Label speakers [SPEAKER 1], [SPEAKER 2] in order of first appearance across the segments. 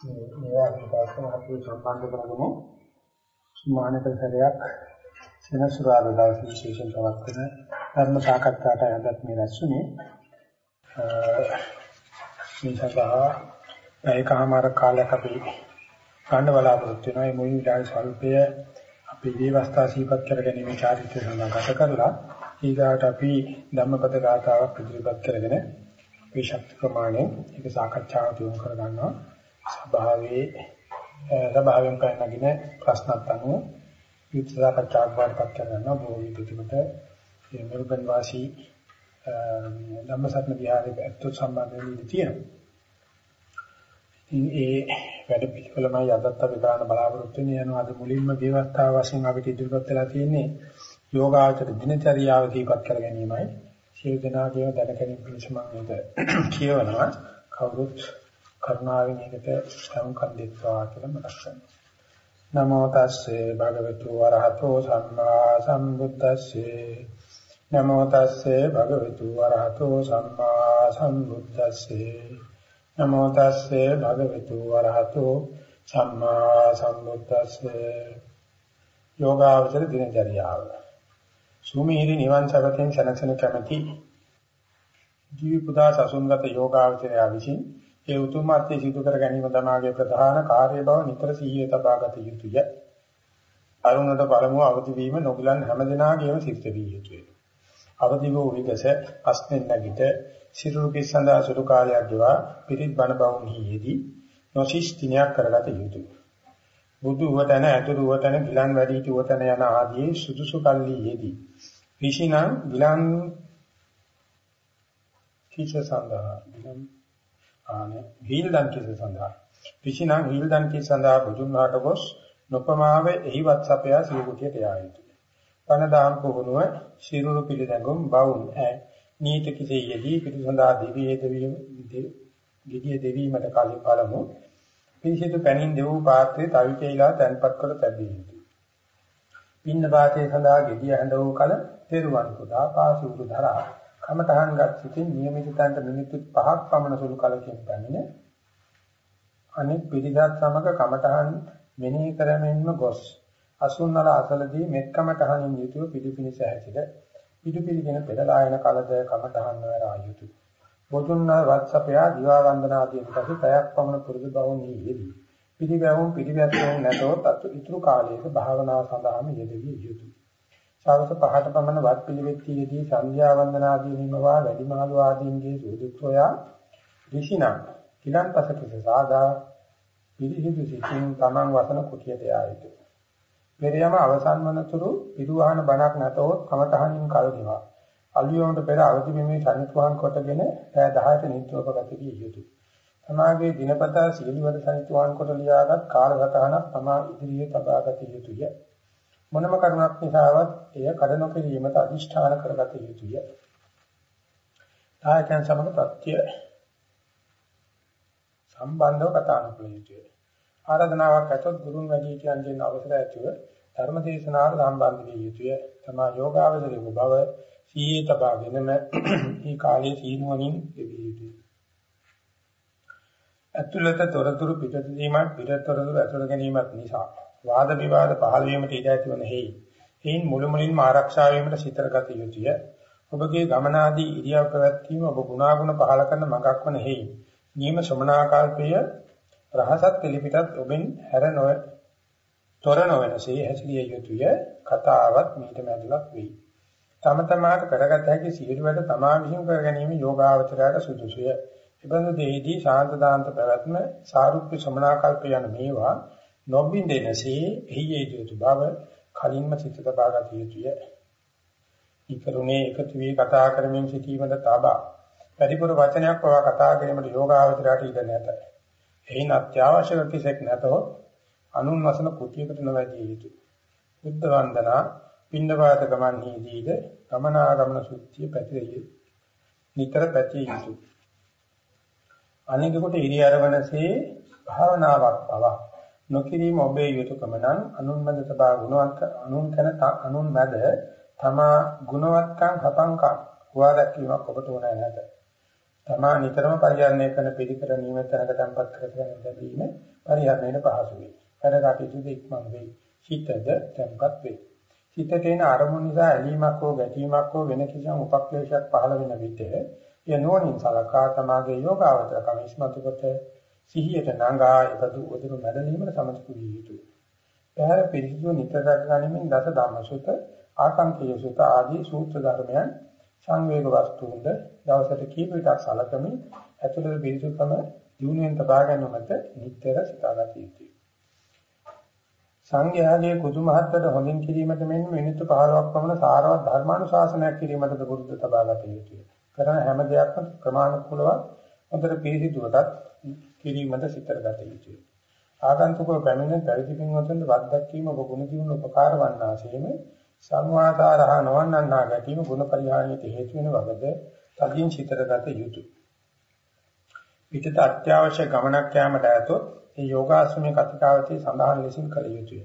[SPEAKER 1] මේ ආකාරයෙන් අපි සම්බන්ධ කරගෙන සුමානක සැරයක් සෙනසුරාදා දවසේ විශේෂයෙන් පවත්වන ධර්ම සාකච්ඡාට අදත් මේ රැස්ුනේ මේ සභාව ඒකමාර කාලයක් අපි ගන්න බලාපොරොත්තු වෙනවා. මේ මුල් විලාස ස්වල්පය අපි දේවස්ථා සීපත් කර ගැනීම චාරිත්‍ර සඳහා ගත කරලා ඊගාට අපි ධම්මපද ගාථාවක් ඉදිරිපත් කරගෙන මේ ශක්ති ප්‍රමාණය ඒක සාකච්ඡාවට යොමු කර ගන්නවා සභාවේ සභාවෙන් කරනගින ප්‍රශ්නත් අනුව යුත් සාකච්ඡාවක් වඩපත් කරනවා බොහෝ විදිහට මේ මෙල්බන් වාසී ධම්මසත්න විහාරයේ අත්තු සම්බන්ධ වෙන්නේ තියෙනවා. ඉතින් ඒ වැඩ පිළිවෙලමයි අදත් අපි ගන්න බලාපොරොත්තු වෙන්නේ යනවා අද මුලින්ම දේවස්ථාව වශයෙන් අපිට ඉදිරිපත් වෙලා තියෙන්නේ යෝගාචර දිනචරියාව දීපත් කර ගැනීමයි. සියලු දෙනාගේම දැන ගැනීම පිණිස මම මේක කියවනවා. කවුරුත් කරුණාවෙන් ඒකට සම්කම් දෙත්වා කියලා මතක් කරනවා. නමෝ තස්සේ භගවතු වරහතෝ සම්මා සම්බුද්දස්සේ. නමෝ තස්සේ භගවතු වරහතෝ සම්මා සම්බුද්දස්සේ. නමෝ තස්සේ භගවතු වරහතෝ සම්මා සම්බුද්දස්සේ. යෝගාවචර දිනචරියාව. සුමීරි නිවන් සැපතෙන් සැනසෙන කැමැති ජීවි පුදා සසුන්ගත යෝගාවචරය විසින් ඒ උතුම් අත්‍ය සිදු කර ගැනීම තමාගේ ප්‍රධාන කාර්ය බව නිතර සිහියේ තබා ගත යුතුය. අරුණට පළමුව අවදි වීම නොගලන් හැමදෙනාගේම සිත් විය යුතුය. අවදි වූ විගස අස්නෙන් නැගිට සිරුරු කිස්සඳා සුදු කාලයක් ගෙවා පිරිත් බණ බවුන්හිදී නොසිස් දිනයක් කරගත යුතුය. බුදු වතන ඇතුළු වතන ගිලන් වැඩි වතන යන ආදී සුදුසු කල්ලි යෙදී. විශිනා ගිලන් කිච සඳහා ගිලන් ආනේ හීල්දන් කිස සඳහා පිසිනා හීල්දන් කිස සඳහා බුදුන් වහන්ට ගොස් නොපමාව එහිවත් සපයා සියුකුටියට යා යුතුය. පනදාම් පුහුණුව ශිරුරු පිළිදඟුම් බවුන් ඈ නීත කිසෙයදී පිළිසඳා දිවියේ දෙවියම ගිඩිය දෙවීමට කලින් බලමු. පිළිසිතු පැනින් දෙවූ පාත්‍රයේ තවිකේලා තැන්පත් කර තැබිය යුතුය. පින්න පාතේ සඳහා gediya හඳ වූ කල තෙරුවන් පුදා පාසුරු දරා කමතහන්ගත් සිටින් නියමිත තන්ට මිනිත්තු 5ක් පමණ සුළු කලකින් පැමිණ අනෙක් පිළිදත් සමග කමතහන් මෙනෙහි කරමින්ම ගොස් අසුන්නල අසලදී මෙත් කමතහනින් යුතුව පිළිපිනිස හැසිර පිළිපිලිගෙන පෙරලා යන කලද කමතහන් වරා යුතුය බොදුන්න වත්සපයා දිවා වන්දනා ආදී පසු පැයක් පමණ පුරුදු බව නියේදී පිළිවැවුම් පිළිවැස්සුම් නැතොත් අතු ඉතුරු කාලයක භාවනාව සඳහාම යෙදවිය යුතුය. සවස් පහට පමණ වත් පිළිවෙත්තියේදී සංධ්‍යා වන්දනාදී නිමවා වැඩිමහලු ආදීන්ගේ සූදුත්වයා ඍෂිනා කිලන්පසකස සාදා පිළිහිදු සිටින් තමන් වසන කුටියට යා යුතුය. මෙරියම අවසන් වනතුරු පිරුවහන බණක් නැතොත් කමතහනින් කල් දිවා. අලියොන්ට පෙර අවදි මෙමේ සනිටුහන් කොටගෙන පෑ 10ට නිත්‍යෝපගත විය යුතුය. තමාගේ දිනපතා සීලවද සනිටුහන් කොට ලියාගත් කාලසටහනක් තමා ඉදිරියේ තබාගත යුතුය. මොනම කරුණක් නිසාවත් එය කඩ නොකිරීමට අදිෂ්ඨාන කරගත යුතුය. ආයතන සමග ප්‍රත්‍ය සම්බන්ධව කතා කරන යුතුය. ආරාධනාවක් ඇතොත් ගුරුන් වැඩි කියන්ගෙන් අවසර ඇතිව ධර්ම දේශනාවට සම්බන්ධ විය යුතුය. තමා යෝගාවදලේ බව සීයේ තබාගෙනම මේ කාලයේ සීනුවණින් දෙවිය යුතුය. ඇතුළත තොරතුරු පිටතදීමක් පිටතොරතුරු ඇතුළ ගැනීමක් නිසා වාද විවාද පහළ වීමට ඉඩ ඇතිවන හේයි. එයින් මුළු මුලින්ම ආරක්ෂා වීමට සිතරගත යුතුය. ඔබගේ ගමනාදී ඉරියව් පැවැත්වීම ඔබ ගුණාගුණ පහළ කරන මඟක් වන හේයි. නියම ශ්‍රමණාකල්පය රහසත් පිළිපිටත් ඔබෙන් හැර නොව තොර නොවනසේ හැසිරිය යුතුය. කතාවත් මීට මැදලක් වෙයි. තම තමාට කරගත හැකි සියලු වැඩ තමා විසින් කර ගැනීම යෝගාවචරයට සුදුසුය. එබඳු දෙහිදී ශාන්ත දාන්ත පැවැත්ම සාරුප්‍ය ශ්‍රමණාකල්ප යන මේවා නොබින්දෙනසේ එහි යුතු බව කලින්ම සිත තබාගත යුතුය. ඊකරුණේ එකතු වී කතා කරමින් සිටීමද තබා පරිපූර්ණ වචනයක් පවා කතා කිරීමට යෝගාවචරයට ඉඩ නැත. එයින් අත්‍යවශ්‍ය කිසෙක් නැතොත් අනුන් වසන කුටියකට නොවැදී යුතුය. බුද්ධ වන්දනා පින්නපාත ගමන්හිදීද ගමනාගමන සුද්ධිය පැතිරිය නිතර පැතිය යුතුය. අනිකකොට ඉරි අරවනසේ භාවනාවක් පවා නොකිරීම ඔබේ යුතුයකම නම් අනුන් මැද තබා ගුණවත් අනුන් කන අනුන් මැද තමා ගුණවත්කම් හපංකම් හොවා දැක්වීමක් ඔබට ඕනෑ නැත. තමා නිතරම පරිහරණය කරන පිළිකර නියමිතනක tempත් කරගෙන ලැබීම පරිහරණයට පහසු වේ. වැඩ කටයුතු ඉක්මන් වේ. හිතද tempත් වේ. හිතට එන අරමුණ නිසා ඇලීමක් හෝ ගැටීමක් හෝ වෙන කිසිම උපක්ලේශයක් පහළ වෙන විට එය නෝනින් සලකා තමාගේ යෝගාවතර කම ඉස්මතු කොට සිහියට නඟා ඉදතු උදුරු මැදලීමට සමථ විය යුතුය. එහර පිරිසිදු නිතර ගනිමින් දස ධම්මසුත ආකාංකීය සුත ආදී සූත්‍ර ධර්මයන් සංවේග වස්තුන්ද දවසට කීප විටක් සලකමින් ඇතුළත පිරිසුකම දිනුවෙන් තබා ගැනීමට නිතර සිතාගත යුතුය. සංඝයාගේ කුතු මහත්තට හොඳින් කිරීමට මෙන් මිනිත්තු 15ක් පමණ සාරවත් ධර්මානුශාසනයක් කිරීමටද පුරුදු තබාගත යුතුය. කරන හැම දෙයක්ම ප්‍රමාණිකුලව හොඳට පිළිසිදුවටත් කිරීමට සිතරගත යුතුය. ආගන්තුකව පැමිණ පැවිදි පින්වතුන්ට වත් දැක්වීම ඔබ ගුණ ජීවන උපකාර වන්නාseම සංවාදාරහ නොවන්නන්නා ගැටීම ගුණ පරිහානියට හේතු වෙන වගද තදින් සිතරගත යුතුය. පිටත අත්‍යවශ්‍ය ගමනක් යාමට ඇතොත් ඒ යෝගාශ්‍රමයේ කතිකාවතී සඳහන් ලෙසින් කළ යුතුය.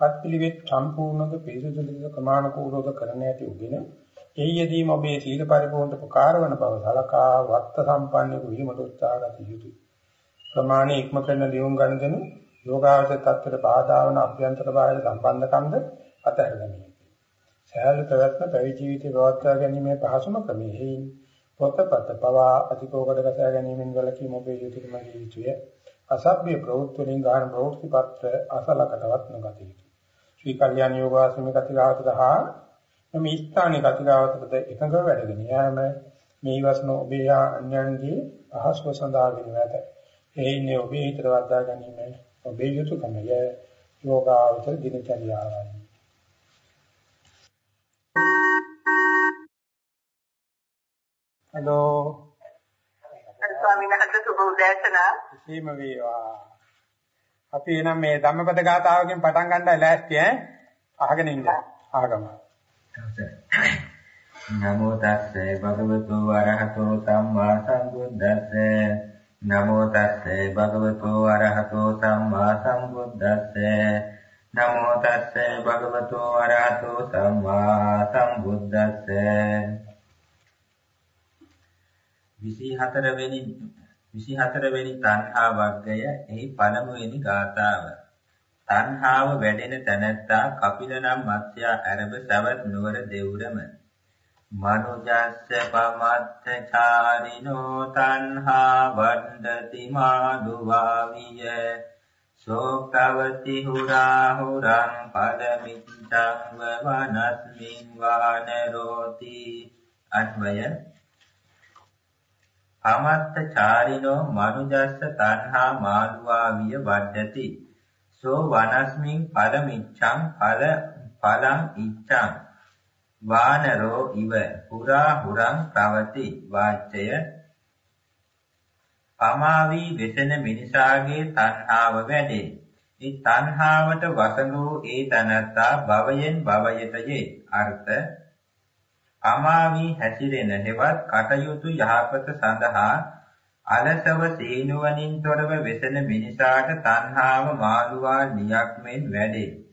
[SPEAKER 1] පත්පිළිවෙත් සම්පූර්ණක පිරිසුදුලක ප්‍රමාණිකූලව කරන ඇති උගෙන එයදීම ඔබේ සීල පරිපූර්ණට උපකාර වන බව සලකා වත්ත සම්පන්නක වීමට උත්සාහ ගත යුතුය. ප්‍රමාණය ඉක්ම කරන දියුම් ගන්නදෙනු යෝගාවචර තත්ත්වයට බාධා වන අභ්‍යන්තර බාහිර සම්බන්ධකම්ද අතහැරගනිමි. සෑහළු පැවැත්ම පැවිදි ජීවිතේ පවත්වා ගැනීමේ පහසුම ක්‍රමෙහි පොතපත පවා අතිකෝකඩ ගසා ගැනීමෙන් වැළකීම ඔබේ යුතුයකම ජීවිතය අසභ්‍ය ප්‍රවෘත්ති වලින් ගන්න ප්‍රවෘත්ති පත්‍ර අසලකටවත් නොගත යුතුය. ශ්‍රී කල්යාණ යෝගාශ්‍රමී කතිකාවතට හා මේ ස්ථානික කතිකාවතට එකඟව වැඩගෙන යාම මේ වස්න ඔබේ අන්‍යයන්ගේ අහස්ව සඳහා වෙනු ඇත. එයිනේ ඔබේ හිතට වර්ධා ගැනීම ඔබේ යුතුයකමය යෝගාවචර දිනචරියාවයි. හලෝ
[SPEAKER 2] ස්වාමීන් වහන්සේ සුබ උදෑසනා.
[SPEAKER 1] සීම වේවා. අපි එනම් මේ ධම්මපද ගාථාවකින් පටන් ගන්නයි ලෑස්ති ඈ? අහගෙන ඉන්න. ආගම
[SPEAKER 3] නමෝ තස්සේ භගවතු වරහතෝ සම්මා සම්බුද්දස්සේ නමෝ තස්සේ භගවතු වරහතෝ සම්මා සම්බුද්දස්සේ නමෝ තස්සේ භගවතු වරහතෝ සම්මා සම්බුද්දස්සේ 24 වෙනි 24 වෙනි තණ්හා වර්ගය එහි පළමුවෙනි ගාථාව. තණ්හාව වැඩෙන තැනැත්තා කපිල නම් මත්ස්‍යා ඇරබ සවැත් නුවර දෙවුරම. මනුජස්ස පමත්ත චාරිනෝ තණ්හා වණ්ඩති මාදුවාවිය. සෝක්කවති හුරා හුරං පදමිත්තං වනස්මින් වානරෝති. අන්වය. අමත්ත චාරිනෝ මනුජස්ස තණ්හා මාළුවා විය වඩ්ඩති සෝ වනස්මින් පලමිච්ඡං පල පලං ඉච්ඡං. වානරෝ ඉව පුරා හුරං ප්‍රවති වාච්‍යය පමාවී වෙසෙන මිනිසාගේ තණ්හාව වැඩේ. ඒ තණ්හාවට වසඟ වූ ඒ තනත්තා භවයෙන් භවයට යේ. අර්ථ අමාවී හැසිරෙන හෙවත් කටයුතු යහපත සඳහා අලසව සීනුවණින් තොරව වෙසෙන මිනිසාට තණ්හාව මාළුවා නියක් මෙන් වැඩේ.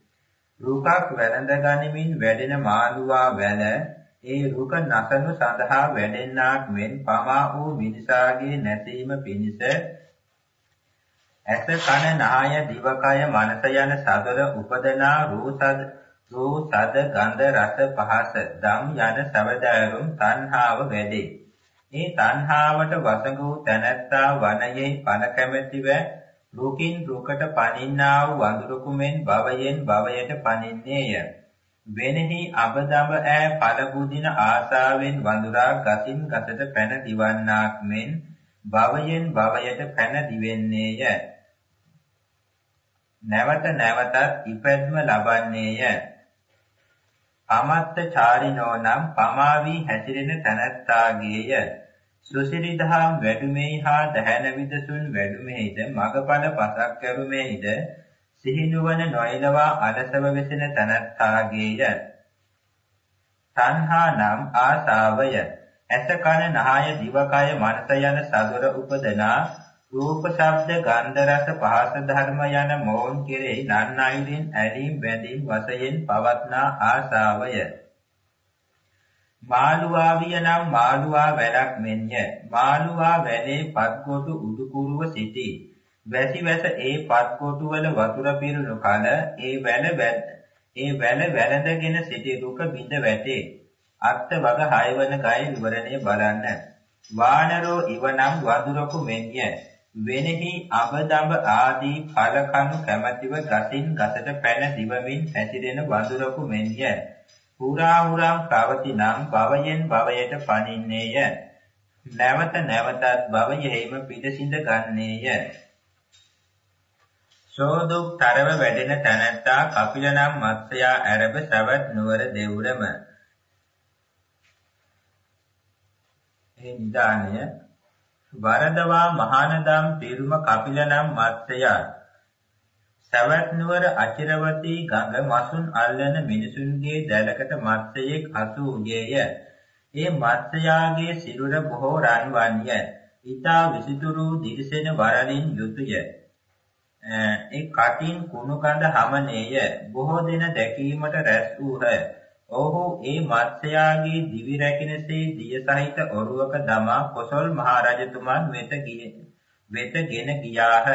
[SPEAKER 3] රුකක් වැළඳ ගනිමින් වැඩෙන මාළුවා වැල ඒ රුක නසනු සඳහා වැඩෙන්නාක් මෙන් පමා වූ මිනිසාගේ නැසීම පිණිස ඇස කන නාය දිවකය මනස යන සතර උපදනා රූසද රූ සද ගන්ධ රස පහස ධම් යන සවදාරුම් තණ්හාව වැඩේ. මේ තණ්හාවට වසඟ වූ තැනැත්තා වනයේ පන කැමැතිව රුකින් රුකට පනින්නා වූ වඳුරුකුමෙන් භවයෙන් භවයට පනින්නේය. වෙනෙහි අබදඹ ඈ පළබුදින ආසාවෙන් වඳුරා ගතින් ගතට පැන දිවන්නාක් මෙන් භවයෙන් භවයට පැන දිවෙන්නේය. නැවත නැවතත් ඉපැද්ම ලබන්නේය. අමත්ත චාරිනෝ නම් පමාවී හැසිරෙන තනත්තාගේය. සුසිරි දහම් වැඩුමෙහි හා දහැන විදසුන් වැඩුමෙහිද මගපල පසක් කැරුමෙහිද සිහිනුවන නොයලවා අලසව වෙසෙන තනත්තාගේය. තණ්හා නම් ආසාවය. ඇස කන නහය දිවකය මනස යන සදොර උපදනා රූප ශබ්ද ගන්ධ රස පහස ධර්ම යන මොවුන් කෙරෙහි නන්නයිලින් ඇලීම් බැඳීම් වශයෙන් පවත්නා ආසාවය මාළුවා විය නම් මාළුවා වැලක් මෙන්ය. මාළුවා වැලේ පත්කොටු උඩුකුරුව සිටී. වැසි වැස ඒ පත්කොටු වල වතුර පිරුණු කල ඒ වැල ඒ වැල වැළඳගෙන සිටි රුක බිඳ වැටේ. අත්ත වග හයවන ගය විවරණය බලන්න. වානරෝ ඉවනම් වඳුරකු මෙන්ය. වෙනෙහි අබදඹ ආදී ඵල කණු කැමැතිව ගසින් ගසට පැන දිවමින් පැතිරෙන වඳුරකු මෙන්ය. පුරා හුරම් පවතිනම් භවයෙන් භවයට පනින්නේය. නැවත නැවතත් භවයෙහිම පිටසිඳ ගන්නේය. සෝදුක් තරව වැඩෙන තැනැත්තා කපිල නම් මත්ස්‍යයා ඇරබ සවැත් නුවර දෙවුරම. ඒ නිදානය වරදවා මහානදම් පිරුම කපිල නම් මත්ස්‍යයා සවැත් නුවර අචිරවතී ගඟ මසුන් අල්ලන මිනිසුන්ගේ දැලකට මත්ස්‍යයෙක් අසු උගේය. ඒ මත්ස්‍යයාගේ සිරුර බොහෝ රන්වන්ය. ඊතා විසිතුරු දිරිසෙන වරලින් යුතුය. ඒ කටින් කුණු කඳ හමනේය. බොහෝ දින දැකීමට රැස් වූහ. ඔහු ඒ මත්ස්‍යයාගේ දිවි රැකිනසේ දිය සහිත ඔරුවක දමා කොසල් මහරජතුමන් වෙත ගියේ. වෙතගෙන ගියාහ.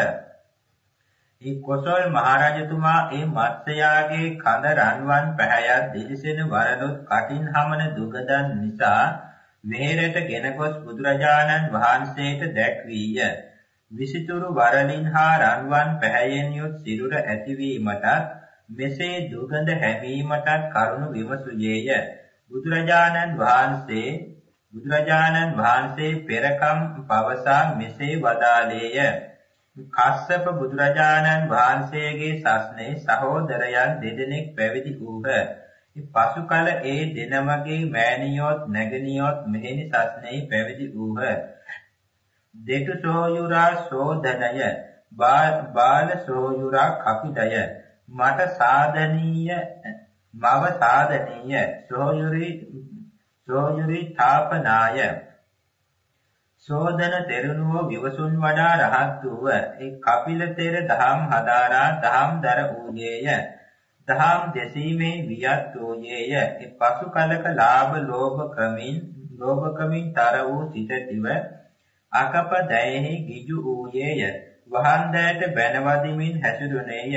[SPEAKER 3] ඒ කොසල් මහරජතුමා ඒ මත්ස්‍යයාගේ කඳ රන්වන් පැහැයත් දිලිසෙන වරලොත් කටින් හමන දුගදන් නිසා මෙහෙරට ගෙන ගොස් බුදුරජාණන් වහන්සේට දැක්වීය. විසිතුරු වරලින් හා රන්වන් පැහැයෙන් යුත් සිරුර ඇතිවීමටත් මෙසේ දුගඳ හැවීමටත් කරුණු විමසුයේය. බුදුරජාණන් වහන්සේ බුදුරජාණන් වහන්සේ පෙරකම් පවසා මෙසේ වදාළේය. කස්සප බුදුරජාණන් වහන්සේගේ සස්නේ සහෝදරයන් දෙදෙනෙක් පැවිදි වූහ. පසු කල ඒ දෙනමගේ මෑණියොත් නැගණියොත් මෙහෙණි සස්නේ පැවිදි වූහ. දෙතු සෝයුරා සෝදනය බාල සෝයුරා කපිදය මට සාධනීය මව සාධනීය සෝයුරි සෝයුරි තාපනාය සෝදන තෙරණුව විවසුන් වඩා රහත් වූ ඒ කපිල තෙර දහම් හදාරා දහම් දර වූයේය. දහම් දෙසීමේ වියත් වූයේය. ඒ පසු කලක ලාභ ලෝභ ක්‍රමින් ලෝභ ක්‍රමින් තර වූ සිතතිව අකප දයෙහි ගිජු වූයේය. වහන් දෑට බැනවදිමින් හැසිරුණේය.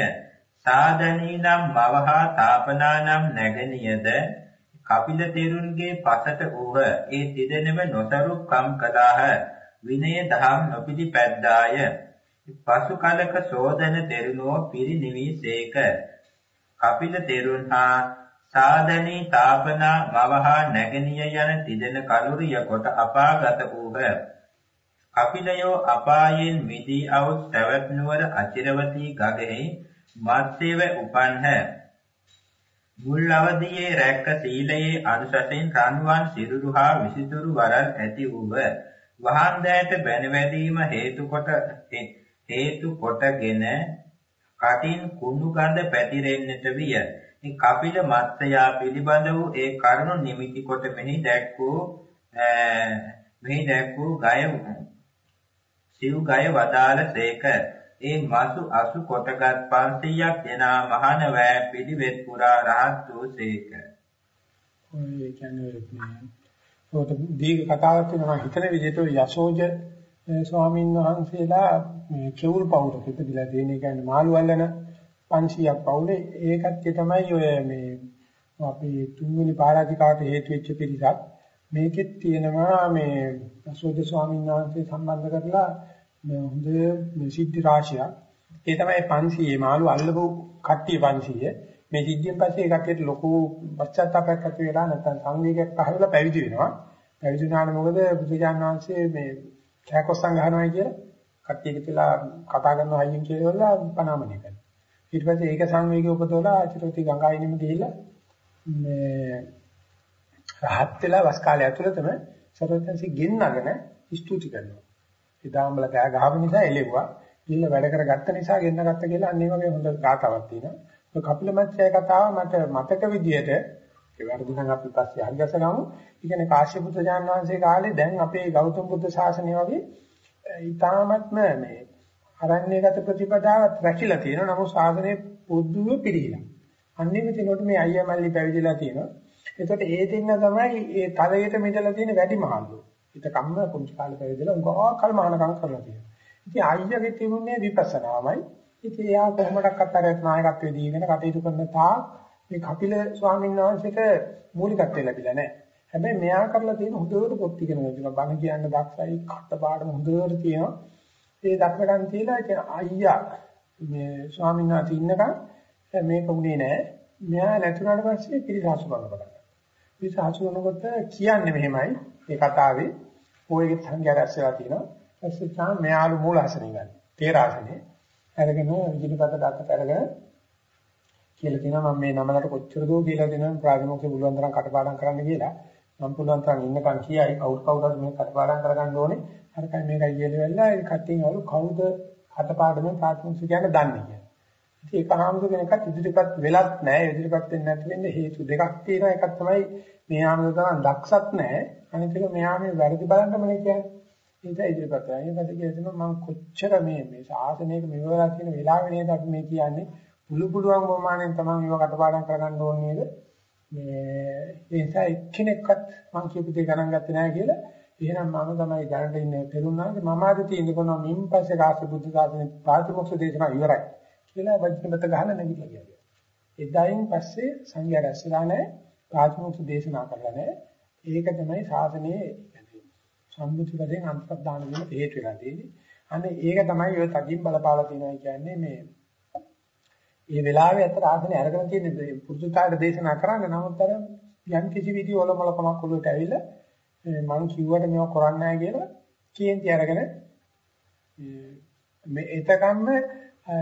[SPEAKER 3] සාදනී නම් මවහා තාපනා නම් නැගණියද? කපිල තෙරුන්ගේ පසට වූහ. ඒ තිදෙනම නොසරුක් කම් කළාහ. විනය දහම් නොපිළිපැද්දාය. පසු කලක සෝදන තෙරුණෝ පිරිනිවිසේක. කපිල තෙරුන් හා සාදනී තාපනා මවහා නැගණිය යන තිදෙන කලුරිය කොට අපාගත වූහ. කපිලයෝ අපායෙන් මිදී අවුත් සවැත් නුවර අචිරවතී ගගෙහි මත්සේව උපන්හ. මුල් අවදියේ රැක්ක සීලයේ අනුසසෙන් රන්වන් සිරුරු හා විසිතුරු වරල් ඇති වූව වහන් දෑට බැනවැදීම හේතු කොට හේතු කොටගෙන කටින් කුණු ගඳ පැතිරෙන්නට විය. මේ කපිල මත්සයා පිළිබඳ වූ ඒ කරුණු නිමිති කොට මෙහි දැක්වූ මෙහි දැක්වූ ගය සිව් ගය වදාළ සේක. ඒ මසු අසු කොටගත් 500ක් දෙනා මහාන වෑ පිළිවෙත් පුරා රහත් වූසේක.
[SPEAKER 1] ඔය කියන්නේ මේ ඔත දීර්ඝ කතාවක් තියෙනවා. හිතන විදිහට යසෝජ ස්වාමීන් වහන්සේලා මේ කෙවුල් පවුරක ඉපදිලා තියෙන කියන්නේ මාළු අල්ලන 500ක් පවුලේ. ඒකත් තමයි ඔය මේ අපි තුන්වෙනි පාරාධිකාට හේතු වෙච්ච පිරිසක්. මේකෙත් තියෙනවා මේ යසෝජ ස්වාමීන් වහන්සේ සම්බන්ධ කරලා මේ හොඳ මේ සිද්ධි රාශියක්. ඒ තමයි 500 මාළු අල්ලපු කට්ටිය 500. මේ සිද්ධියෙන් පස්සේ ඒ කට්ටියට ලොකු පශ්චාත්තාපයක් ඇති වෙලා නැත්නම් සංවේගයක් පහළ වෙලා පැවිදි වෙනවා. පැවිදි වුණාම මොකද බුදුජාන විශ්වයේ මේ කෑකොස්සන් ගහනවා කියලා කට්ටිය කියලා කතා කරනවා අයියෙන් කියලා පනාමණය කරනවා. ඊට පස්සේ ඒක සංවේගය උපදවලා චිරෝති ගංගායිනෙම ගිහිල්ලා මේ රහත් වෙලා වස් කාලය ඇතුළතම සරෝජන්සි ගෙන්නගෙන ස්තුති කරනවා. ඉදාම්බල කෑ ගහපු නිසා එළෙව්වා. ගිහිල්ලා වැඩ කරගත්ත නිසා ගෙන්න ගත්ත කියලා අන්න ඒ වගේ හොඳ ගාතාවක් තියෙනවා. ඒ කපිල මත්ස්‍ය කතාව මට මතක විදියට ඒ වර්ධි නම් අපි පස්සේ හරියට ගමු. ඒ කියන්නේ කාශ්‍යප පුත්‍ර වහන්සේ කාලේ දැන් අපේ ගෞතම බුද්ධ ශාසනය වගේ ඊටාත්ම මේ අරණ්‍යගත ප්‍රතිපදාවත් රැකිලා තියෙනවා. නමුත් ශාසනයේ පුදුම පිළිහිලා. අන්නේ මෙතනකොට මේ අයියා මල්ලි පැවිදිලා තියෙනවා. එතකොට ඒ දෙන්න තමයි ඒ තලයට මෙදලා තියෙන වැඩි මහල්ලු. හිත කම්ම පුංචි කාලේ පැවිදිලා උගා කල් මහානකම් කරලා තියෙනවා. ඉතින් අයියාගේ තිබුණේ විපස්සනාමයි. ඉතින් එයා කොහොමඩක්වත් අර නායකත්වයේ දීගෙන කටයුතු කරන තාක් මේ කපිල ස්වාමීන් වහන්සේට මූලිකත්වය ලැබිලා නැහැ. හැබැයි මෙයා කරලා තියෙන හොඳට පොත් ඉගෙන ගන්නවා. බණ කියන්න දක්ෂයි, කටපාඩම හොඳට තියෙනවා. ඒ දක්ෂකම් තියලා ඉතින් අයියා මේ ස්වාමීන් වහන්සේ ඉන්නකම් මේක උනේ නැහැ. මෙයා නැතුණාට පස්සේ පිළිසාසු කරන්න පටන් ගත්තා. පිළිසාසු කරනකොට කියන්නේ මෙහෙමයි. ඒ කතාවේ ඔයගේ සංඝයා රැස්ලා තියෙනවා. ඊපස්සේ තමයි මෙයාලු මූලාසනෙ ගන්න. තේරාසනේ. අරගෙන විජිනිපත දාකට අරගෙන කියලා තියෙනවා මම මේ නමලට කොච්චර දෝ කියලා දෙනවා ප්‍රාතිමෝක්ෂ පුළුවන් තරම් කටපාඩම් කරන්න කියලා. මම පුළුවන් තරම් ඉන්නකම් කියයි කවුරු කවුරුද මේ කටපාඩම් කරගන්න ඕනේ. හරියි මේකයි කියලා වෙලා ඒ කට්ටියන් වල කවුද කටපාඩම ප්‍රාතිමෝක්ෂ කියන්නේ දන්නේ කියලා. ඉතින් ඒක ආමතු කෙනෙක්ට ඉදිරිපත් වෙලත් නැහැ. ඉදිරිපත් වෙන්නේ නැති වෙන්නේ හේතු දෙකක් තියෙනවා. එකක් තමයි මේ ආමතු තරම් දක්ෂත් නැහැ. අනිත් එක මෙහා මේ වැරදි බලන්නමනේ කියන්නේ. ඒක ඉදිරිපත් වෙනවා. ඊපස්සේ කියනවා මම කොච්චර මේ මේ ශාසනයක මෙවලා තියෙන වෙලාවෙ නේද අපි මේ කියන්නේ පුළු පුළුවන් ප්‍රමාණයෙන් තමයි මේව කටපාඩම් කරගන්න ඕනේ නේද? මේ ඒ නිසා එක්කෙනෙක්වත් මං කියපු දේ ගණන් ගත්තේ නැහැ කියලා එහෙනම් මම තමයි දැනට ඉන්නේ තෙරුණාගේ මම ආද තියෙන්නේ කොනවා මින් පස්සේ කාශ්‍යප බුද්ධ ශාසනේ ප්‍රාතිමොක්ෂ දේශනා ඉවරයි කියලා වචනබත ගහලා නැගිටලා ගියා. එදායින් පස්සේ සංඝයා රැස්ලා නැහැ ප්‍රාතිමොක්ෂ දේශනා කරලා නැහැ. ඒක තමයි ශාසනයේ සම්මුති වශයෙන් අන්තර්දාන වෙන හේතු වෙලා තියෙන්නේ. අනේ ඒක තමයි ඔය තදින් බලපාලා තියෙනවා කියන්නේ මේ මේ වෙලාවේ අතර ආසනේ අරගෙන තියෙන පුරුදුතාවට දේශනා කරන්න නමුත් අර යම් කිසි විදි වල මොලකමක් ඔළුවට ඇවිල්ලා මං කිව්වට මේක කරන්නේ නැහැ කියලා කේන්ති අරගෙන මේ එතකම්ම